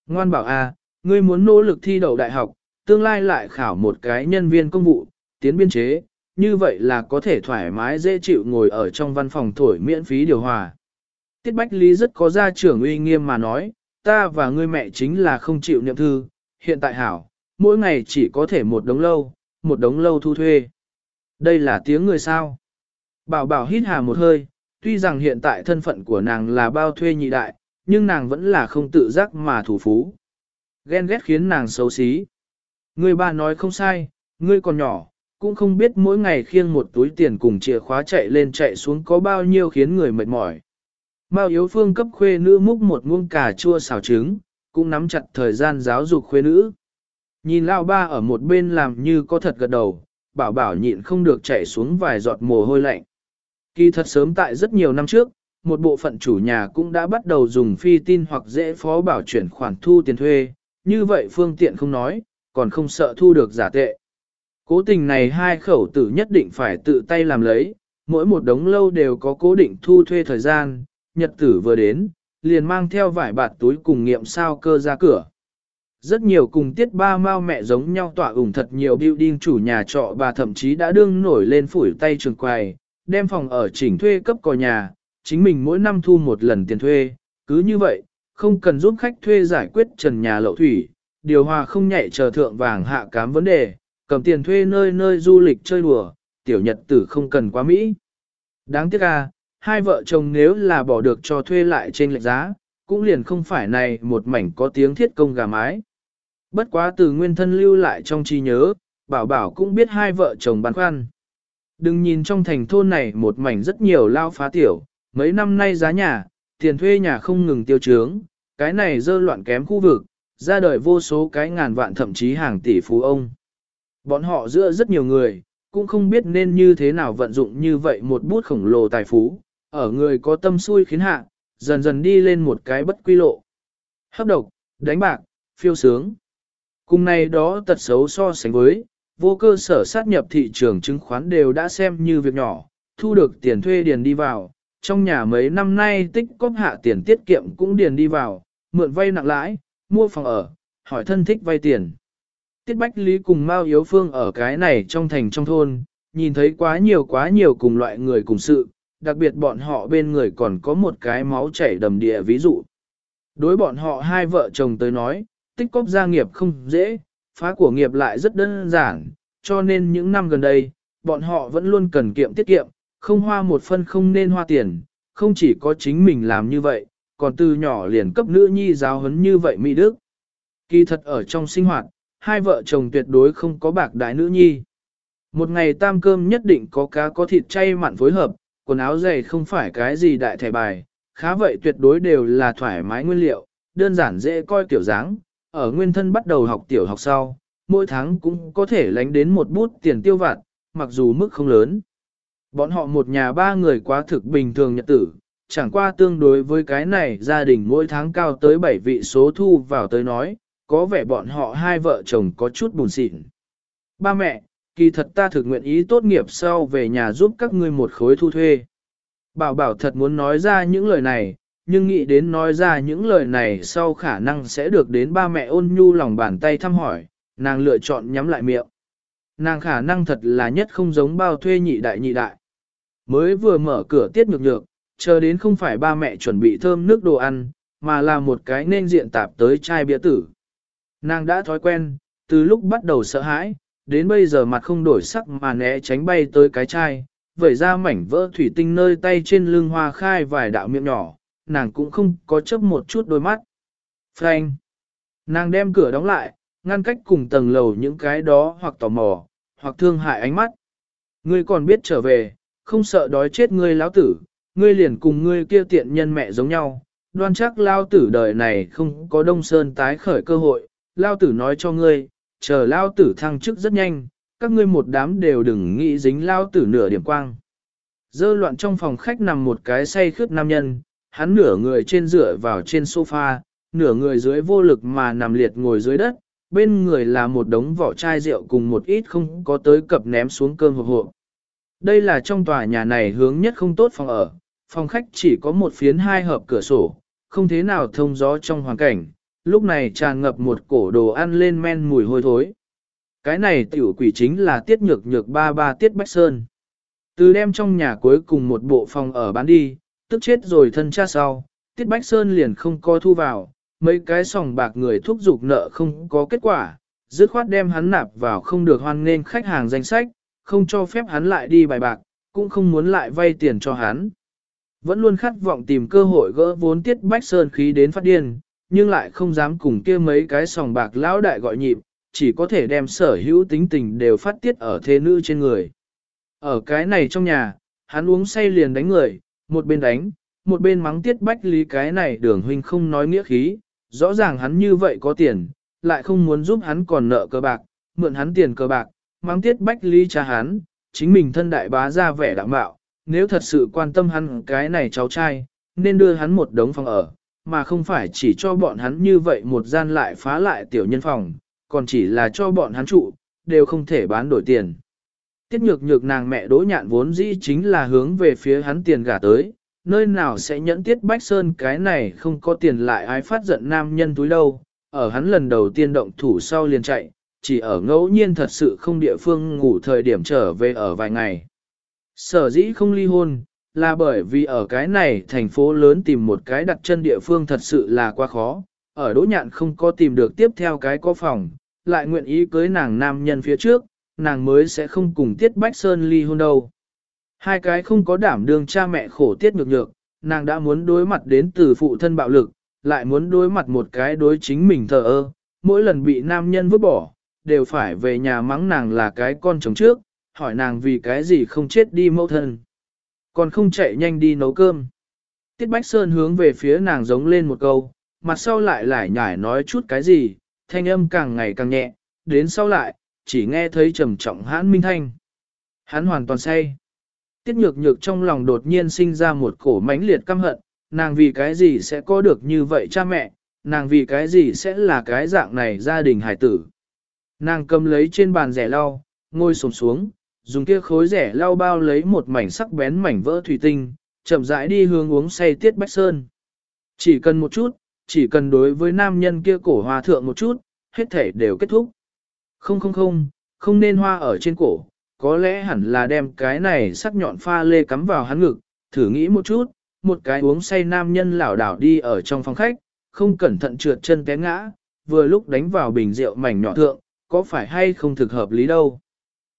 Ngoan bảo a, ngươi muốn nỗ lực thi đậu đại học, tương lai lại khảo một cái nhân viên công vụ, tiến biên chế, như vậy là có thể thoải mái dễ chịu ngồi ở trong văn phòng thổi miễn phí điều hòa. Tiết Bách Lý rất có gia trưởng uy nghiêm mà nói, ta và ngươi mẹ chính là không chịu niệm thư, hiện tại hảo, mỗi ngày chỉ có thể một đống lâu, một đống lâu thu thuê. Đây là tiếng người sao. Bảo bảo hít hà một hơi, tuy rằng hiện tại thân phận của nàng là bao thuê nhị đại, nhưng nàng vẫn là không tự giác mà thủ phú. Ghen ghét khiến nàng xấu xí. Người ba nói không sai, ngươi còn nhỏ, cũng không biết mỗi ngày khiêng một túi tiền cùng chìa khóa chạy lên chạy xuống có bao nhiêu khiến người mệt mỏi. Mao Yếu Phương cấp khuê nữ múc một muông cà chua xào trứng, cũng nắm chặt thời gian giáo dục khuê nữ. Nhìn Lao Ba ở một bên làm như có thật gật đầu, bảo bảo nhịn không được chạy xuống vài giọt mồ hôi lạnh. Kỳ thật sớm tại rất nhiều năm trước, một bộ phận chủ nhà cũng đã bắt đầu dùng phi tin hoặc dễ phó bảo chuyển khoản thu tiền thuê, như vậy phương tiện không nói, còn không sợ thu được giả tệ. Cố tình này hai khẩu tử nhất định phải tự tay làm lấy, mỗi một đống lâu đều có cố định thu thuê thời gian, nhật tử vừa đến, liền mang theo vải bạt túi cùng nghiệm sao cơ ra cửa. Rất nhiều cùng tiết ba mao mẹ giống nhau tỏa ủng thật nhiều building chủ nhà trọ và thậm chí đã đương nổi lên phủi tay trường quài, đem phòng ở chỉnh thuê cấp cò nhà, chính mình mỗi năm thu một lần tiền thuê, cứ như vậy, không cần giúp khách thuê giải quyết trần nhà lậu thủy, điều hòa không nhạy chờ thượng vàng hạ cám vấn đề, cầm tiền thuê nơi nơi du lịch chơi đùa, tiểu nhật tử không cần quá Mỹ. Đáng tiếc à, hai vợ chồng nếu là bỏ được cho thuê lại trên lệch giá, cũng liền không phải này một mảnh có tiếng thiết công gà mái. Bất quá từ nguyên thân lưu lại trong trí nhớ, bảo bảo cũng biết hai vợ chồng băn khoăn. Đừng nhìn trong thành thôn này một mảnh rất nhiều lao phá tiểu, mấy năm nay giá nhà, tiền thuê nhà không ngừng tiêu trướng, cái này dơ loạn kém khu vực, ra đời vô số cái ngàn vạn thậm chí hàng tỷ phú ông. Bọn họ giữa rất nhiều người, cũng không biết nên như thế nào vận dụng như vậy một bút khổng lồ tài phú, ở người có tâm xui khiến hạ, dần dần đi lên một cái bất quy lộ. Hấp độc, đánh bạc, phiêu sướng. Cùng này đó tật xấu so sánh với, vô cơ sở sát nhập thị trường chứng khoán đều đã xem như việc nhỏ, thu được tiền thuê điền đi vào, trong nhà mấy năm nay tích cóp hạ tiền tiết kiệm cũng điền đi vào, mượn vay nặng lãi, mua phòng ở, hỏi thân thích vay tiền. Tiết Bách Lý cùng Mao Yếu Phương ở cái này trong thành trong thôn, nhìn thấy quá nhiều quá nhiều cùng loại người cùng sự, đặc biệt bọn họ bên người còn có một cái máu chảy đầm địa ví dụ. Đối bọn họ hai vợ chồng tới nói, tích cóp gia nghiệp không dễ, phá của nghiệp lại rất đơn giản, cho nên những năm gần đây, bọn họ vẫn luôn cần kiệm tiết kiệm, không hoa một phân không nên hoa tiền, không chỉ có chính mình làm như vậy, còn từ nhỏ liền cấp nữ nhi giáo huấn như vậy Mỹ Đức. Kỳ thật ở trong sinh hoạt, hai vợ chồng tuyệt đối không có bạc đại nữ nhi. Một ngày tam cơm nhất định có cá có thịt chay mặn phối hợp, quần áo dày không phải cái gì đại thẻ bài, khá vậy tuyệt đối đều là thoải mái nguyên liệu, đơn giản dễ coi tiểu dáng. Ở nguyên thân bắt đầu học tiểu học sau, mỗi tháng cũng có thể lánh đến một bút tiền tiêu vặt, mặc dù mức không lớn. Bọn họ một nhà ba người quá thực bình thường nhật tử, chẳng qua tương đối với cái này gia đình mỗi tháng cao tới 7 vị số thu vào tới nói, có vẻ bọn họ hai vợ chồng có chút buồn xịn. Ba mẹ, kỳ thật ta thực nguyện ý tốt nghiệp sau về nhà giúp các ngươi một khối thu thuê. Bảo bảo thật muốn nói ra những lời này, nhưng nghĩ đến nói ra những lời này sau khả năng sẽ được đến ba mẹ ôn nhu lòng bàn tay thăm hỏi, nàng lựa chọn nhắm lại miệng. Nàng khả năng thật là nhất không giống bao thuê nhị đại nhị đại. Mới vừa mở cửa tiết nhược nhược, chờ đến không phải ba mẹ chuẩn bị thơm nước đồ ăn, mà là một cái nên diện tạp tới chai bia tử. Nàng đã thói quen, từ lúc bắt đầu sợ hãi, đến bây giờ mặt không đổi sắc mà né tránh bay tới cái chai, vẩy ra mảnh vỡ thủy tinh nơi tay trên lưng hoa khai vài đạo miệng nhỏ, nàng cũng không có chấp một chút đôi mắt. Frank! Nàng đem cửa đóng lại, ngăn cách cùng tầng lầu những cái đó hoặc tò mò, hoặc thương hại ánh mắt. Ngươi còn biết trở về, không sợ đói chết ngươi lão tử, ngươi liền cùng ngươi kia tiện nhân mẹ giống nhau, đoan chắc lao tử đời này không có đông sơn tái khởi cơ hội, lao tử nói cho ngươi, chờ lao tử thăng chức rất nhanh, các ngươi một đám đều đừng nghĩ dính lao tử nửa điểm quang. Dơ loạn trong phòng khách nằm một cái say khướt nam nhân, hắn nửa người trên dựa vào trên sofa, nửa người dưới vô lực mà nằm liệt ngồi dưới đất, bên người là một đống vỏ chai rượu cùng một ít không có tới cập ném xuống cơm hộp hộp. Đây là trong tòa nhà này hướng nhất không tốt phòng ở, phòng khách chỉ có một phiến hai hợp cửa sổ, không thế nào thông gió trong hoàn cảnh, lúc này tràn ngập một cổ đồ ăn lên men mùi hôi thối. Cái này tiểu quỷ chính là tiết nhược nhược ba ba tiết bách sơn. Từ đem trong nhà cuối cùng một bộ phòng ở bán đi, tức chết rồi thân cha sau, tiết bách sơn liền không co thu vào, mấy cái sòng bạc người thúc giục nợ không có kết quả, dứt khoát đem hắn nạp vào không được hoan nên khách hàng danh sách, không cho phép hắn lại đi bài bạc, cũng không muốn lại vay tiền cho hắn. Vẫn luôn khát vọng tìm cơ hội gỡ vốn tiết bách sơn khí đến phát điên, nhưng lại không dám cùng kia mấy cái sòng bạc lão đại gọi nhịp, chỉ có thể đem sở hữu tính tình đều phát tiết ở thế nữ trên người. Ở cái này trong nhà, hắn uống say liền đánh người, một bên đánh, một bên mắng tiết bách lý cái này đường huynh không nói nghĩa khí, rõ ràng hắn như vậy có tiền, lại không muốn giúp hắn còn nợ cơ bạc, mượn hắn tiền cơ bạc, mắng tiết bách lý cha hắn, chính mình thân đại bá ra vẻ đạm bạo, nếu thật sự quan tâm hắn cái này cháu trai, nên đưa hắn một đống phòng ở, mà không phải chỉ cho bọn hắn như vậy một gian lại phá lại tiểu nhân phòng, còn chỉ là cho bọn hắn trụ, đều không thể bán đổi tiền. Tiết nhược nhược nàng mẹ đỗ nhạn vốn dĩ chính là hướng về phía hắn tiền gả tới, nơi nào sẽ nhẫn tiết bách sơn cái này không có tiền lại ai phát giận nam nhân túi đâu, ở hắn lần đầu tiên động thủ sau liền chạy, chỉ ở ngẫu nhiên thật sự không địa phương ngủ thời điểm trở về ở vài ngày. Sở dĩ không ly hôn, là bởi vì ở cái này thành phố lớn tìm một cái đặt chân địa phương thật sự là quá khó, ở đỗ nhạn không có tìm được tiếp theo cái có phòng, lại nguyện ý cưới nàng nam nhân phía trước, nàng mới sẽ không cùng Tiết Bách Sơn ly hôn đâu. Hai cái không có đảm đương cha mẹ khổ tiết nhược nhược, nàng đã muốn đối mặt đến từ phụ thân bạo lực, lại muốn đối mặt một cái đối chính mình thờ ơ, mỗi lần bị nam nhân vứt bỏ, đều phải về nhà mắng nàng là cái con chồng trước, hỏi nàng vì cái gì không chết đi mẫu thân. Còn không chạy nhanh đi nấu cơm. Tiết Bách Sơn hướng về phía nàng giống lên một câu, mặt sau lại lại nhải nói chút cái gì, thanh âm càng ngày càng nhẹ, đến sau lại, chỉ nghe thấy trầm trọng hãn minh thanh. Hắn hoàn toàn say. Tiết nhược nhược trong lòng đột nhiên sinh ra một cổ mãnh liệt căm hận, nàng vì cái gì sẽ có được như vậy cha mẹ, nàng vì cái gì sẽ là cái dạng này gia đình hải tử. Nàng cầm lấy trên bàn rẻ lau, ngồi xổm xuống, dùng kia khối rẻ lau bao lấy một mảnh sắc bén mảnh vỡ thủy tinh, chậm rãi đi hướng uống say tiết bách sơn. Chỉ cần một chút, chỉ cần đối với nam nhân kia cổ hòa thượng một chút, hết thể đều kết thúc. Không không không, không nên hoa ở trên cổ, có lẽ hẳn là đem cái này sắc nhọn pha lê cắm vào hắn ngực, thử nghĩ một chút, một cái uống say nam nhân lảo đảo đi ở trong phòng khách, không cẩn thận trượt chân té ngã, vừa lúc đánh vào bình rượu mảnh nhỏ thượng, có phải hay không thực hợp lý đâu.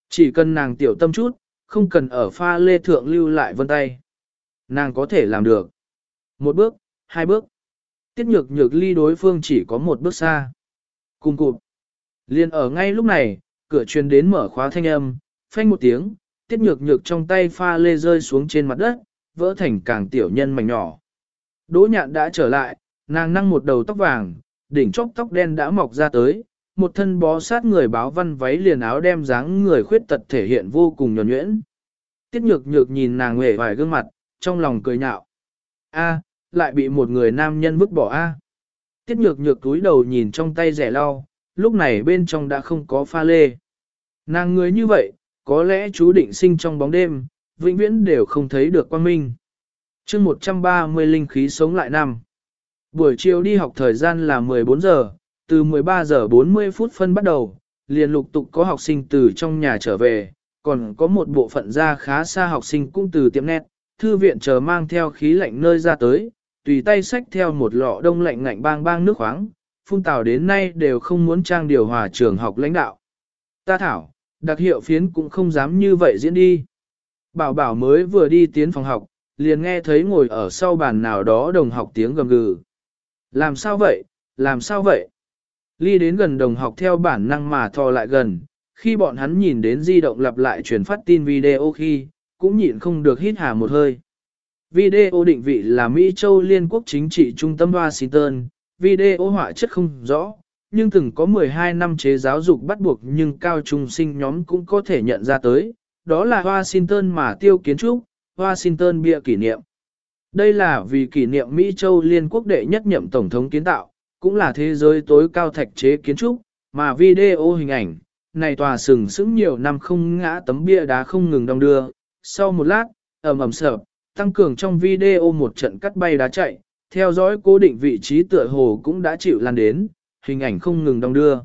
Chỉ cần nàng tiểu tâm chút, không cần ở pha lê thượng lưu lại vân tay. Nàng có thể làm được. Một bước, hai bước. Tiết nhược nhược ly đối phương chỉ có một bước xa. Cùng cụp. Liên ở ngay lúc này, cửa truyền đến mở khóa thanh âm, phanh một tiếng, tiết nhược nhược trong tay pha lê rơi xuống trên mặt đất, vỡ thành càng tiểu nhân mảnh nhỏ. Đỗ nhạn đã trở lại, nàng năng một đầu tóc vàng, đỉnh chóp tóc đen đã mọc ra tới, một thân bó sát người báo văn váy liền áo đem dáng người khuyết tật thể hiện vô cùng nhuẩn nhuyễn. Tiết nhược nhược nhìn nàng hề vài gương mặt, trong lòng cười nhạo. A, lại bị một người nam nhân vứt bỏ A. Tiết nhược nhược túi đầu nhìn trong tay rẻ lau, lúc này bên trong đã không có pha lê. Nàng người như vậy, có lẽ chú định sinh trong bóng đêm, vĩnh viễn đều không thấy được quan minh. chương 130 linh khí sống lại năm. Buổi chiều đi học thời gian là 14 giờ, từ 13 giờ 40 phút phân bắt đầu, liền lục tục có học sinh từ trong nhà trở về, còn có một bộ phận ra khá xa học sinh cũng từ tiệm nét, thư viện chờ mang theo khí lạnh nơi ra tới, tùy tay xách theo một lọ đông lạnh ngạnh bang bang nước khoáng, phun tào đến nay đều không muốn trang điều hòa trường học lãnh đạo. Ta thảo, đặc hiệu phiến cũng không dám như vậy diễn đi. Bảo bảo mới vừa đi tiến phòng học, liền nghe thấy ngồi ở sau bàn nào đó đồng học tiếng gầm gừ. Làm sao vậy, làm sao vậy? Ly đến gần đồng học theo bản năng mà thò lại gần, khi bọn hắn nhìn đến di động lặp lại truyền phát tin video khi, cũng nhịn không được hít hà một hơi. Video định vị là Mỹ Châu Liên quốc chính trị trung tâm Washington, video họa chất không rõ, nhưng từng có 12 năm chế giáo dục bắt buộc nhưng cao trung sinh nhóm cũng có thể nhận ra tới, đó là Washington mà tiêu kiến trúc, Washington bia kỷ niệm. Đây là vì kỷ niệm Mỹ Châu Liên quốc đệ nhất nhậm tổng thống kiến tạo, cũng là thế giới tối cao thạch chế kiến trúc, mà video hình ảnh, này tòa sừng sững nhiều năm không ngã tấm bia đá không ngừng đong đưa. Sau một lát, ầm ầm sợp, tăng cường trong video một trận cắt bay đá chạy, theo dõi cố định vị trí tựa hồ cũng đã chịu lan đến, hình ảnh không ngừng đong đưa.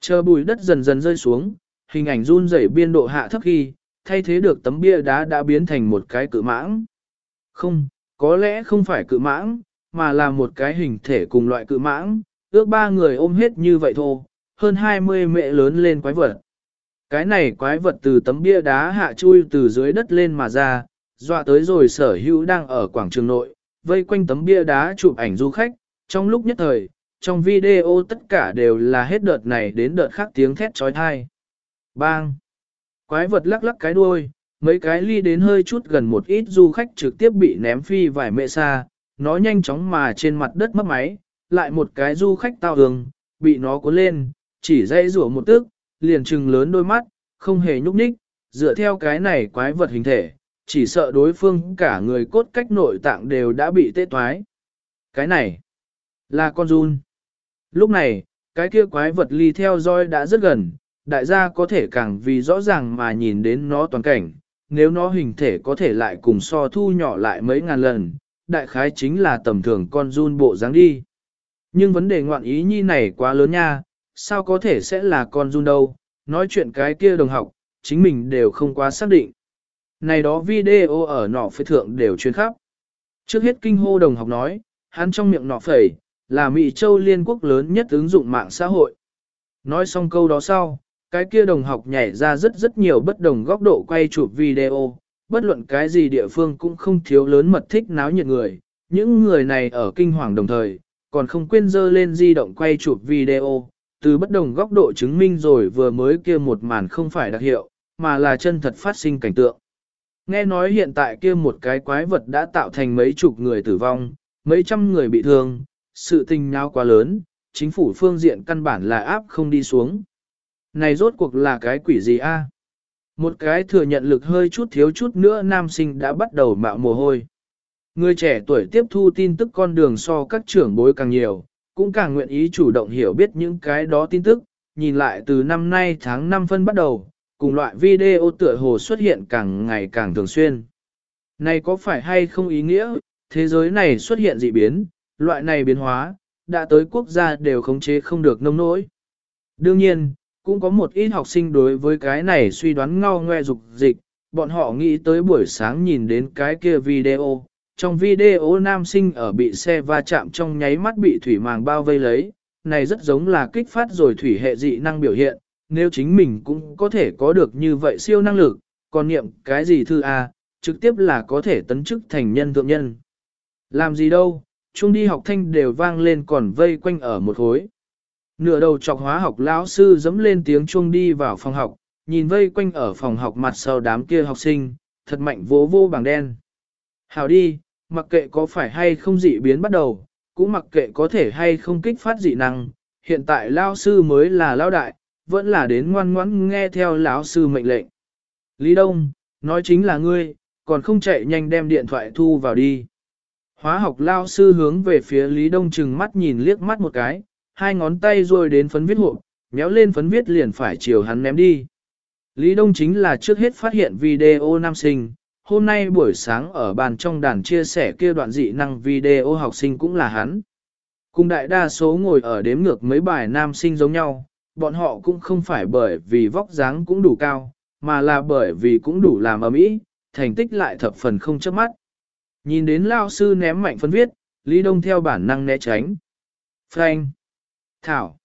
Chờ bùi đất dần dần rơi xuống, hình ảnh run rẩy biên độ hạ thấp khi, thay thế được tấm bia đá đã biến thành một cái cự mãng. Không, có lẽ không phải cự mãng, mà là một cái hình thể cùng loại cự mãng, ước ba người ôm hết như vậy thôi, hơn 20 mẹ lớn lên quái vật. Cái này quái vật từ tấm bia đá hạ chui từ dưới đất lên mà ra, dọa tới rồi sở hữu đang ở quảng trường nội, vây quanh tấm bia đá chụp ảnh du khách, trong lúc nhất thời, trong video tất cả đều là hết đợt này đến đợt khác tiếng thét trói thai. Bang! Quái vật lắc lắc cái đuôi, mấy cái ly đến hơi chút gần một ít du khách trực tiếp bị ném phi vài mẹ xa, nó nhanh chóng mà trên mặt đất mất máy, lại một cái du khách tao hương, bị nó cuốn lên, chỉ dây rủa một tức, liền trừng lớn đôi mắt, không hề nhúc nhích, dựa theo cái này quái vật hình thể, chỉ sợ đối phương cả người cốt cách nội tạng đều đã bị tê toái. Cái này là con run. Lúc này, cái kia quái vật ly theo dõi đã rất gần, đại gia có thể càng vì rõ ràng mà nhìn đến nó toàn cảnh, nếu nó hình thể có thể lại cùng so thu nhỏ lại mấy ngàn lần, đại khái chính là tầm thường con run bộ dáng đi. Nhưng vấn đề ngoạn ý nhi này quá lớn nha, sao có thể sẽ là con run đâu, nói chuyện cái kia đồng học, chính mình đều không quá xác định. Này đó video ở nọ phê thượng đều chuyên khắp. Trước hết kinh hô đồng học nói, hắn trong miệng nọ phẩy, là Mỹ Châu Liên quốc lớn nhất ứng dụng mạng xã hội. Nói xong câu đó sau, cái kia đồng học nhảy ra rất rất nhiều bất đồng góc độ quay chụp video, bất luận cái gì địa phương cũng không thiếu lớn mật thích náo nhiệt người. Những người này ở kinh hoàng đồng thời, còn không quên dơ lên di động quay chụp video, từ bất đồng góc độ chứng minh rồi vừa mới kia một màn không phải đặc hiệu, mà là chân thật phát sinh cảnh tượng. Nghe nói hiện tại kia một cái quái vật đã tạo thành mấy chục người tử vong, mấy trăm người bị thương, sự tình nháo quá lớn, chính phủ phương diện căn bản là áp không đi xuống. Này rốt cuộc là cái quỷ gì a? Một cái thừa nhận lực hơi chút thiếu chút nữa nam sinh đã bắt đầu mạo mồ hôi. Người trẻ tuổi tiếp thu tin tức con đường so các trưởng bối càng nhiều, cũng càng nguyện ý chủ động hiểu biết những cái đó tin tức, nhìn lại từ năm nay tháng 5 phân bắt đầu, cùng loại video tựa hồ xuất hiện càng ngày càng thường xuyên. Này có phải hay không ý nghĩa, thế giới này xuất hiện dị biến, loại này biến hóa, đã tới quốc gia đều khống chế không được nông nỗi. Đương nhiên, cũng có một ít học sinh đối với cái này suy đoán ngao ngoe dục dịch, bọn họ nghĩ tới buổi sáng nhìn đến cái kia video. Trong video nam sinh ở bị xe va chạm trong nháy mắt bị thủy màng bao vây lấy, này rất giống là kích phát rồi thủy hệ dị năng biểu hiện, nếu chính mình cũng có thể có được như vậy siêu năng lực, còn niệm cái gì thư A, trực tiếp là có thể tấn chức thành nhân thượng nhân. Làm gì đâu, chung đi học thanh đều vang lên còn vây quanh ở một hối. Nửa đầu chọc hóa học lão sư dấm lên tiếng chuông đi vào phòng học, nhìn vây quanh ở phòng học mặt sau đám kia học sinh, thật mạnh vỗ vô bảng đen. Hào đi, mặc kệ có phải hay không dị biến bắt đầu, cũng mặc kệ có thể hay không kích phát dị năng, hiện tại lão sư mới là lão đại, vẫn là đến ngoan ngoãn nghe theo lão sư mệnh lệnh. Lý Đông, nói chính là ngươi, còn không chạy nhanh đem điện thoại thu vào đi. Hóa học lao sư hướng về phía Lý Đông chừng mắt nhìn liếc mắt một cái, hai ngón tay rồi đến phấn viết hộ, méo lên phấn viết liền phải chiều hắn ném đi. Lý Đông chính là trước hết phát hiện video nam sinh, hôm nay buổi sáng ở bàn trong đàn chia sẻ kia đoạn dị năng video học sinh cũng là hắn. Cùng đại đa số ngồi ở đếm ngược mấy bài nam sinh giống nhau, bọn họ cũng không phải bởi vì vóc dáng cũng đủ cao, mà là bởi vì cũng đủ làm ở mỹ, thành tích lại thập phần không chớp mắt. Nhìn đến lao sư ném mạnh phân viết, Lý Đông theo bản năng né tránh. Frank. Thảo.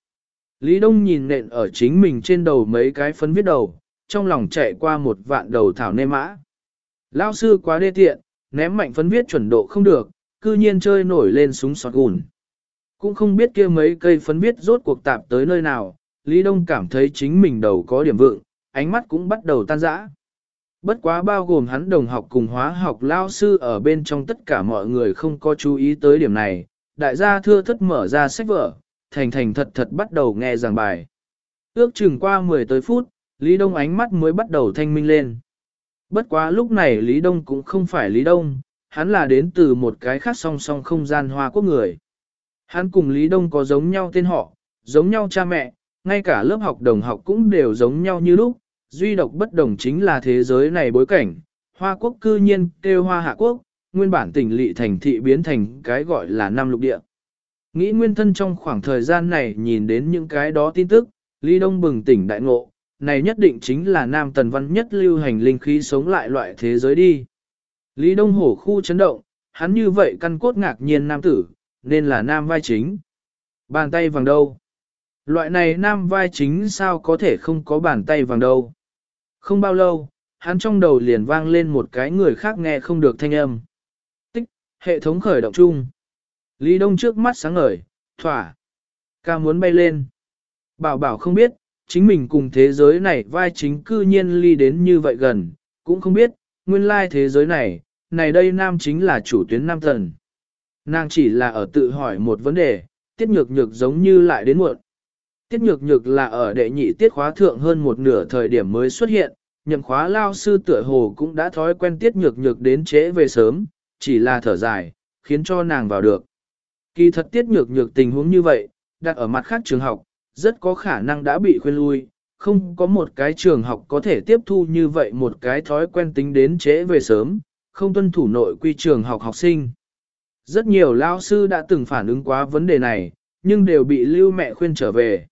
Lý Đông nhìn nện ở chính mình trên đầu mấy cái phấn viết đầu, trong lòng chạy qua một vạn đầu thảo nê mã. Lao sư quá đê tiện, ném mạnh phấn viết chuẩn độ không được, cư nhiên chơi nổi lên súng sọt gùn. Cũng không biết kia mấy cây phấn viết rốt cuộc tạp tới nơi nào, Lý Đông cảm thấy chính mình đầu có điểm vượng, ánh mắt cũng bắt đầu tan rã. Bất quá bao gồm hắn đồng học cùng hóa học lao sư ở bên trong tất cả mọi người không có chú ý tới điểm này, đại gia thưa thất mở ra sách vở, thành thành thật thật bắt đầu nghe giảng bài. Ước chừng qua 10 tới phút, Lý Đông ánh mắt mới bắt đầu thanh minh lên. Bất quá lúc này Lý Đông cũng không phải Lý Đông, hắn là đến từ một cái khác song song không gian hoa quốc người. Hắn cùng Lý Đông có giống nhau tên họ, giống nhau cha mẹ, ngay cả lớp học đồng học cũng đều giống nhau như lúc, duy độc bất đồng chính là thế giới này bối cảnh. Hoa quốc cư nhiên kêu hoa hạ quốc, nguyên bản tỉnh lỵ thành thị biến thành cái gọi là Nam lục địa. Nghĩ nguyên thân trong khoảng thời gian này nhìn đến những cái đó tin tức, Lý Đông bừng tỉnh đại ngộ, này nhất định chính là nam tần văn nhất lưu hành linh khí sống lại loại thế giới đi. Lý Đông hổ khu chấn động, hắn như vậy căn cốt ngạc nhiên nam tử, nên là nam vai chính. Bàn tay vàng đâu? Loại này nam vai chính sao có thể không có bàn tay vàng đâu? Không bao lâu, hắn trong đầu liền vang lên một cái người khác nghe không được thanh âm. Tích, hệ thống khởi động chung. Lý Đông trước mắt sáng ngời, thỏa. Ca muốn bay lên. Bảo bảo không biết, chính mình cùng thế giới này vai chính cư nhiên ly đến như vậy gần, cũng không biết, nguyên lai thế giới này, này đây nam chính là chủ tuyến nam thần. Nàng chỉ là ở tự hỏi một vấn đề, tiết nhược nhược giống như lại đến muộn. Tiết nhược nhược là ở đệ nhị tiết khóa thượng hơn một nửa thời điểm mới xuất hiện, nhậm khóa lao sư tựa hồ cũng đã thói quen tiết nhược nhược đến trễ về sớm, chỉ là thở dài, khiến cho nàng vào được. Kỳ thật tiết nhược nhược tình huống như vậy, đặt ở mặt khác trường học, rất có khả năng đã bị khuyên lui, không có một cái trường học có thể tiếp thu như vậy một cái thói quen tính đến trễ về sớm, không tuân thủ nội quy trường học học sinh. Rất nhiều lao sư đã từng phản ứng quá vấn đề này, nhưng đều bị lưu mẹ khuyên trở về.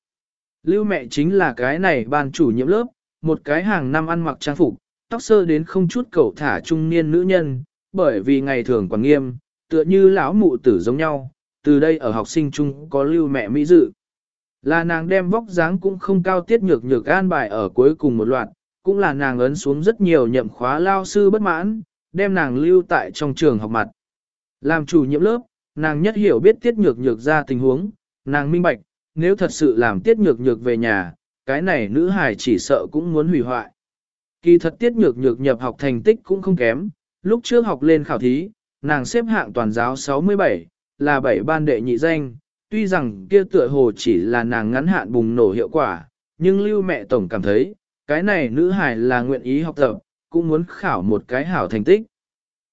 Lưu mẹ chính là cái này ban chủ nhiệm lớp, một cái hàng năm ăn mặc trang phục, tóc sơ đến không chút cầu thả trung niên nữ nhân, bởi vì ngày thường quản nghiêm, tựa như lão mụ tử giống nhau, từ đây ở học sinh chung có lưu mẹ mỹ dự. Là nàng đem vóc dáng cũng không cao tiết nhược nhược an bài ở cuối cùng một loạt, cũng là nàng ấn xuống rất nhiều nhậm khóa lao sư bất mãn, đem nàng lưu tại trong trường học mặt. Làm chủ nhiệm lớp, nàng nhất hiểu biết tiết nhược nhược ra tình huống, nàng minh bạch, nếu thật sự làm tiết nhược nhược về nhà, cái này nữ hài chỉ sợ cũng muốn hủy hoại. Kỳ thật tiết nhược nhược nhập học thành tích cũng không kém, lúc trước học lên khảo thí, nàng xếp hạng toàn giáo 67, là bảy ban đệ nhị danh, tuy rằng kia tựa hồ chỉ là nàng ngắn hạn bùng nổ hiệu quả, nhưng lưu mẹ tổng cảm thấy, cái này nữ hài là nguyện ý học tập, cũng muốn khảo một cái hảo thành tích.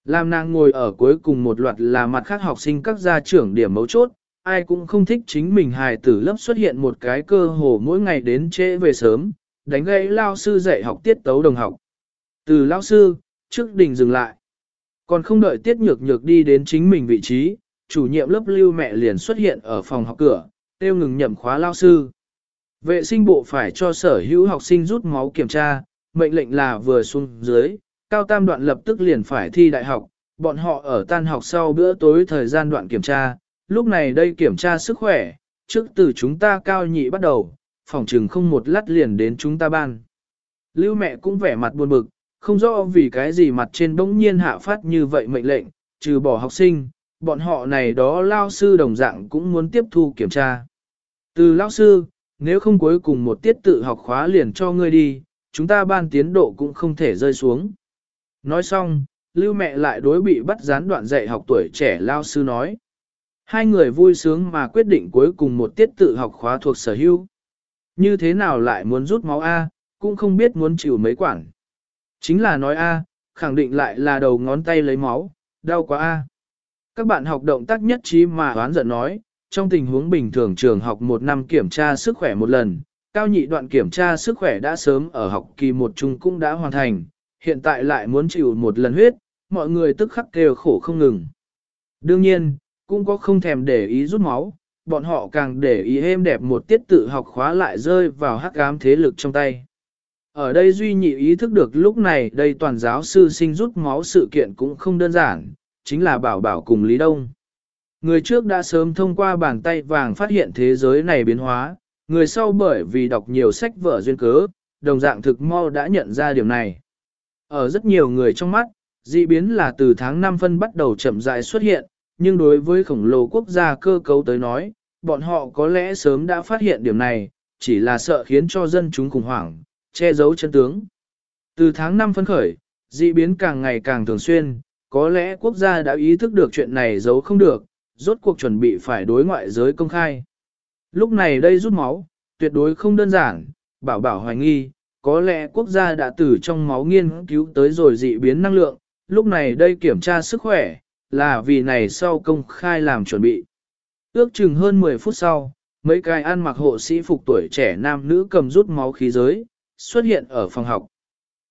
Làm nàng ngồi ở cuối cùng một loạt là mặt khác học sinh các gia trưởng điểm mấu chốt, ai cũng không thích chính mình hài tử lớp xuất hiện một cái cơ hồ mỗi ngày đến trễ về sớm, đánh gãy lao sư dạy học tiết tấu đồng học. Từ lao sư, trước đình dừng lại. Còn không đợi tiết nhược nhược đi đến chính mình vị trí, chủ nhiệm lớp lưu mẹ liền xuất hiện ở phòng học cửa, tiêu ngừng nhậm khóa lao sư. Vệ sinh bộ phải cho sở hữu học sinh rút máu kiểm tra, mệnh lệnh là vừa xuống dưới, cao tam đoạn lập tức liền phải thi đại học, bọn họ ở tan học sau bữa tối thời gian đoạn kiểm tra, lúc này đây kiểm tra sức khỏe, trước từ chúng ta cao nhị bắt đầu, phòng trừng không một lát liền đến chúng ta ban. Lưu mẹ cũng vẻ mặt buồn bực, không rõ vì cái gì mặt trên bỗng nhiên hạ phát như vậy mệnh lệnh, trừ bỏ học sinh, bọn họ này đó lao sư đồng dạng cũng muốn tiếp thu kiểm tra. Từ lão sư, nếu không cuối cùng một tiết tự học khóa liền cho ngươi đi, chúng ta ban tiến độ cũng không thể rơi xuống. Nói xong, lưu mẹ lại đối bị bắt gián đoạn dạy học tuổi trẻ lao sư nói. Hai người vui sướng mà quyết định cuối cùng một tiết tự học khóa thuộc sở hữu. Như thế nào lại muốn rút máu A, cũng không biết muốn chịu mấy quản. Chính là nói A, khẳng định lại là đầu ngón tay lấy máu, đau quá A. Các bạn học động tác nhất trí mà oán giận nói, trong tình huống bình thường trường học một năm kiểm tra sức khỏe một lần, cao nhị đoạn kiểm tra sức khỏe đã sớm ở học kỳ một chung cũng đã hoàn thành, hiện tại lại muốn chịu một lần huyết, mọi người tức khắc kêu khổ không ngừng. Đương nhiên, cũng có không thèm để ý rút máu, bọn họ càng để ý êm đẹp một tiết tự học khóa lại rơi vào hắc ám thế lực trong tay. Ở đây duy nhị ý thức được lúc này đây toàn giáo sư sinh rút máu sự kiện cũng không đơn giản, chính là bảo bảo cùng Lý Đông. Người trước đã sớm thông qua bàn tay vàng phát hiện thế giới này biến hóa, người sau bởi vì đọc nhiều sách vở duyên cớ, đồng dạng thực mau đã nhận ra điểm này. Ở rất nhiều người trong mắt, dị biến là từ tháng 5 phân bắt đầu chậm rãi xuất hiện, nhưng đối với khổng lồ quốc gia cơ cấu tới nói, bọn họ có lẽ sớm đã phát hiện điểm này, chỉ là sợ khiến cho dân chúng khủng hoảng, che giấu chân tướng. Từ tháng 5 phân khởi, dị biến càng ngày càng thường xuyên, có lẽ quốc gia đã ý thức được chuyện này giấu không được, rốt cuộc chuẩn bị phải đối ngoại giới công khai. Lúc này đây rút máu, tuyệt đối không đơn giản, bảo bảo hoài nghi, có lẽ quốc gia đã từ trong máu nghiên cứu tới rồi dị biến năng lượng, lúc này đây kiểm tra sức khỏe, là vì này sau công khai làm chuẩn bị. Ước chừng hơn 10 phút sau, mấy cái ăn mặc hộ sĩ phục tuổi trẻ nam nữ cầm rút máu khí giới, xuất hiện ở phòng học.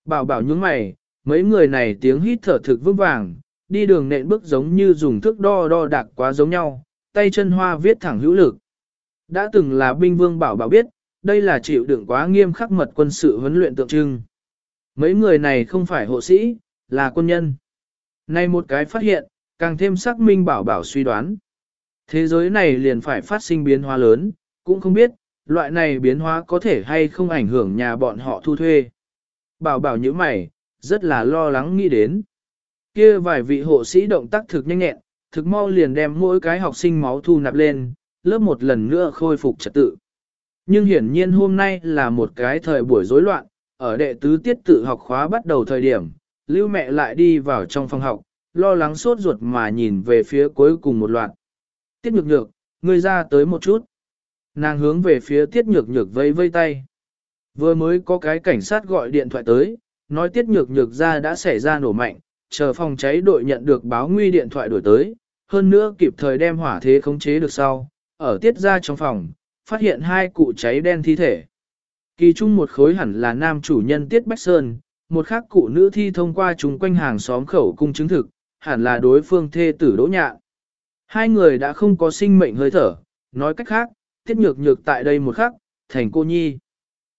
Bảo bảo những mày, mấy người này tiếng hít thở thực vững vàng, đi đường nện bước giống như dùng thước đo đo đạc quá giống nhau, tay chân hoa viết thẳng hữu lực. Đã từng là binh vương bảo bảo biết, đây là chịu đựng quá nghiêm khắc mật quân sự huấn luyện tượng trưng. Mấy người này không phải hộ sĩ, là quân nhân. Nay một cái phát hiện, càng thêm xác minh bảo bảo suy đoán. Thế giới này liền phải phát sinh biến hóa lớn, cũng không biết, loại này biến hóa có thể hay không ảnh hưởng nhà bọn họ thu thuê. Bảo bảo như mày, rất là lo lắng nghĩ đến. Kia vài vị hộ sĩ động tác thực nhanh nhẹn, thực mau liền đem mỗi cái học sinh máu thu nạp lên, lớp một lần nữa khôi phục trật tự. Nhưng hiển nhiên hôm nay là một cái thời buổi rối loạn, ở đệ tứ tiết tự học khóa bắt đầu thời điểm, lưu mẹ lại đi vào trong phòng học, lo lắng sốt ruột mà nhìn về phía cuối cùng một loạt. Tiết nhược nhược, ngươi ra tới một chút. Nàng hướng về phía tiết nhược nhược vây vây tay. Vừa mới có cái cảnh sát gọi điện thoại tới, nói tiết nhược nhược ra đã xảy ra nổ mạnh, chờ phòng cháy đội nhận được báo nguy điện thoại đổi tới, hơn nữa kịp thời đem hỏa thế khống chế được sau, ở tiết ra trong phòng, phát hiện hai cụ cháy đen thi thể. Kỳ chung một khối hẳn là nam chủ nhân Tiết Bách Sơn, một khác cụ nữ thi thông qua chúng quanh hàng xóm khẩu cung chứng thực, hẳn là đối phương thê tử đỗ nhạn. Hai người đã không có sinh mệnh hơi thở, nói cách khác, Tiết Nhược Nhược tại đây một khắc, thành cô nhi.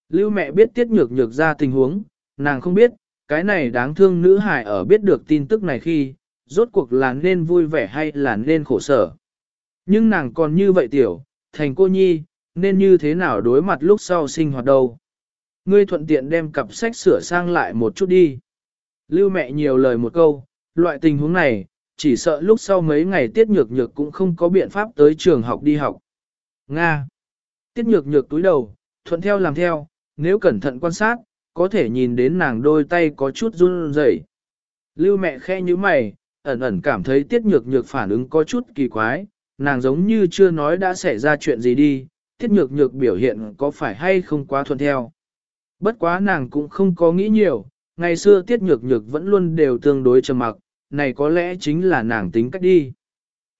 Lưu mẹ biết Tiết Nhược Nhược ra tình huống, nàng không biết, cái này đáng thương nữ hải ở biết được tin tức này khi, rốt cuộc là nên vui vẻ hay là nên khổ sở. Nhưng nàng còn như vậy tiểu, thành cô nhi, nên như thế nào đối mặt lúc sau sinh hoạt đâu. Ngươi thuận tiện đem cặp sách sửa sang lại một chút đi. Lưu mẹ nhiều lời một câu, loại tình huống này, chỉ sợ lúc sau mấy ngày tiết nhược nhược cũng không có biện pháp tới trường học đi học. Nga. Tiết nhược nhược túi đầu, thuận theo làm theo, nếu cẩn thận quan sát, có thể nhìn đến nàng đôi tay có chút run rẩy. Lưu mẹ khe như mày, ẩn ẩn cảm thấy tiết nhược nhược phản ứng có chút kỳ quái, nàng giống như chưa nói đã xảy ra chuyện gì đi, tiết nhược nhược biểu hiện có phải hay không quá thuận theo. Bất quá nàng cũng không có nghĩ nhiều, ngày xưa tiết nhược nhược vẫn luôn đều tương đối trầm mặc, này có lẽ chính là nàng tính cách đi.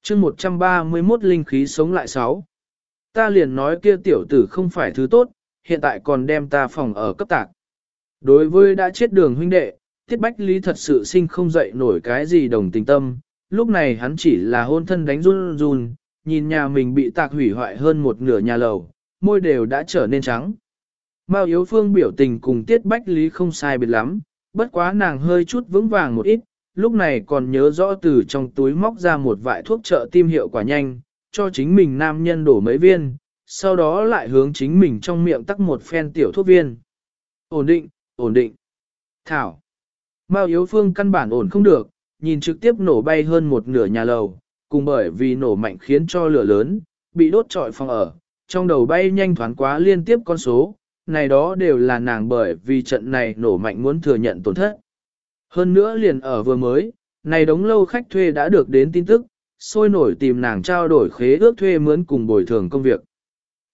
chương 131 linh khí sống lại 6. Ta liền nói kia tiểu tử không phải thứ tốt, hiện tại còn đem ta phòng ở cấp tạc. Đối với đã chết đường huynh đệ, tiết bách lý thật sự sinh không dậy nổi cái gì đồng tình tâm, lúc này hắn chỉ là hôn thân đánh run run, nhìn nhà mình bị tạc hủy hoại hơn một nửa nhà lầu, môi đều đã trở nên trắng. Mao Yếu Phương biểu tình cùng Tiết Bách Lý không sai biệt lắm, bất quá nàng hơi chút vững vàng một ít, lúc này còn nhớ rõ từ trong túi móc ra một vại thuốc trợ tim hiệu quả nhanh, cho chính mình nam nhân đổ mấy viên, sau đó lại hướng chính mình trong miệng tắc một phen tiểu thuốc viên. Ổn định, ổn định. Thảo. Mao Yếu Phương căn bản ổn không được, nhìn trực tiếp nổ bay hơn một nửa nhà lầu, cùng bởi vì nổ mạnh khiến cho lửa lớn, bị đốt trọi phòng ở, trong đầu bay nhanh thoáng quá liên tiếp con số, này đó đều là nàng bởi vì trận này nổ mạnh muốn thừa nhận tổn thất. Hơn nữa liền ở vừa mới, này đống lâu khách thuê đã được đến tin tức, sôi nổi tìm nàng trao đổi khế ước thuê mướn cùng bồi thường công việc.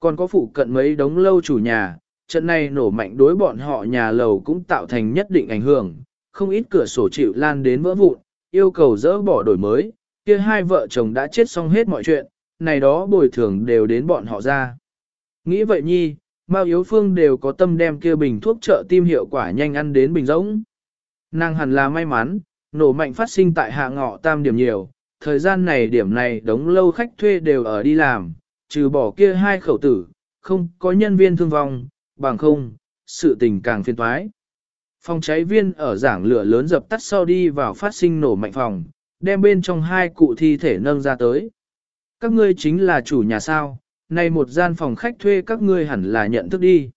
Còn có phụ cận mấy đống lâu chủ nhà, trận này nổ mạnh đối bọn họ nhà lầu cũng tạo thành nhất định ảnh hưởng, không ít cửa sổ chịu lan đến vỡ vụn, yêu cầu dỡ bỏ đổi mới, kia hai vợ chồng đã chết xong hết mọi chuyện, này đó bồi thường đều đến bọn họ ra. Nghĩ vậy nhi, Mao Yếu Phương đều có tâm đem kia bình thuốc trợ tim hiệu quả nhanh ăn đến bình rỗng. Nàng hẳn là may mắn, nổ mạnh phát sinh tại hạ ngọ tam điểm nhiều, thời gian này điểm này đống lâu khách thuê đều ở đi làm, trừ bỏ kia hai khẩu tử, không có nhân viên thương vong, bằng không, sự tình càng phiền toái. Phòng cháy viên ở giảng lửa lớn dập tắt sau đi vào phát sinh nổ mạnh phòng, đem bên trong hai cụ thi thể nâng ra tới. Các ngươi chính là chủ nhà sao, này một gian phòng khách thuê các ngươi hẳn là nhận thức đi.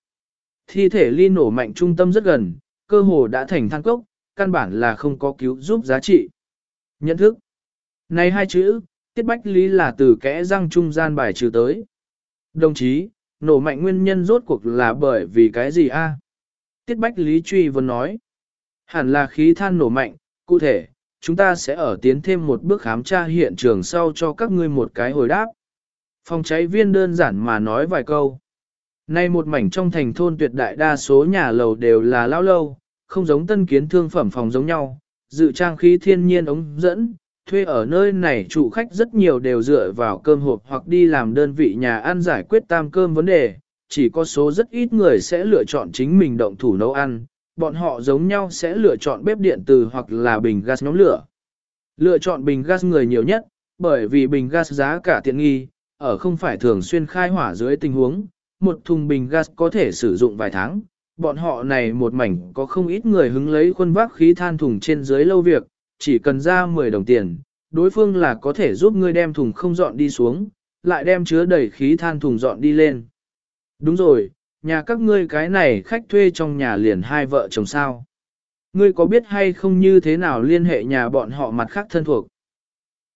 Thi thể ly nổ mạnh trung tâm rất gần, cơ hồ đã thành than cốc, căn bản là không có cứu giúp giá trị. Nhận thức. Này hai chữ, tiết bách lý là từ kẽ răng trung gian bài trừ tới. Đồng chí, nổ mạnh nguyên nhân rốt cuộc là bởi vì cái gì a? Tiết bách lý truy vẫn nói. Hẳn là khí than nổ mạnh, cụ thể, chúng ta sẽ ở tiến thêm một bước khám tra hiện trường sau cho các ngươi một cái hồi đáp. Phòng cháy viên đơn giản mà nói vài câu. Nay một mảnh trong thành thôn tuyệt đại đa số nhà lầu đều là lao lâu, không giống tân kiến thương phẩm phòng giống nhau, dự trang khí thiên nhiên ống dẫn, thuê ở nơi này chủ khách rất nhiều đều dựa vào cơm hộp hoặc đi làm đơn vị nhà ăn giải quyết tam cơm vấn đề, chỉ có số rất ít người sẽ lựa chọn chính mình động thủ nấu ăn, bọn họ giống nhau sẽ lựa chọn bếp điện từ hoặc là bình gas nhóm lửa. Lựa chọn bình gas người nhiều nhất, bởi vì bình gas giá cả tiện nghi, ở không phải thường xuyên khai hỏa dưới tình huống, một thùng bình gas có thể sử dụng vài tháng. Bọn họ này một mảnh có không ít người hứng lấy khuôn vác khí than thùng trên dưới lâu việc, chỉ cần ra 10 đồng tiền, đối phương là có thể giúp ngươi đem thùng không dọn đi xuống, lại đem chứa đầy khí than thùng dọn đi lên. Đúng rồi, nhà các ngươi cái này khách thuê trong nhà liền hai vợ chồng sao. Ngươi có biết hay không như thế nào liên hệ nhà bọn họ mặt khác thân thuộc?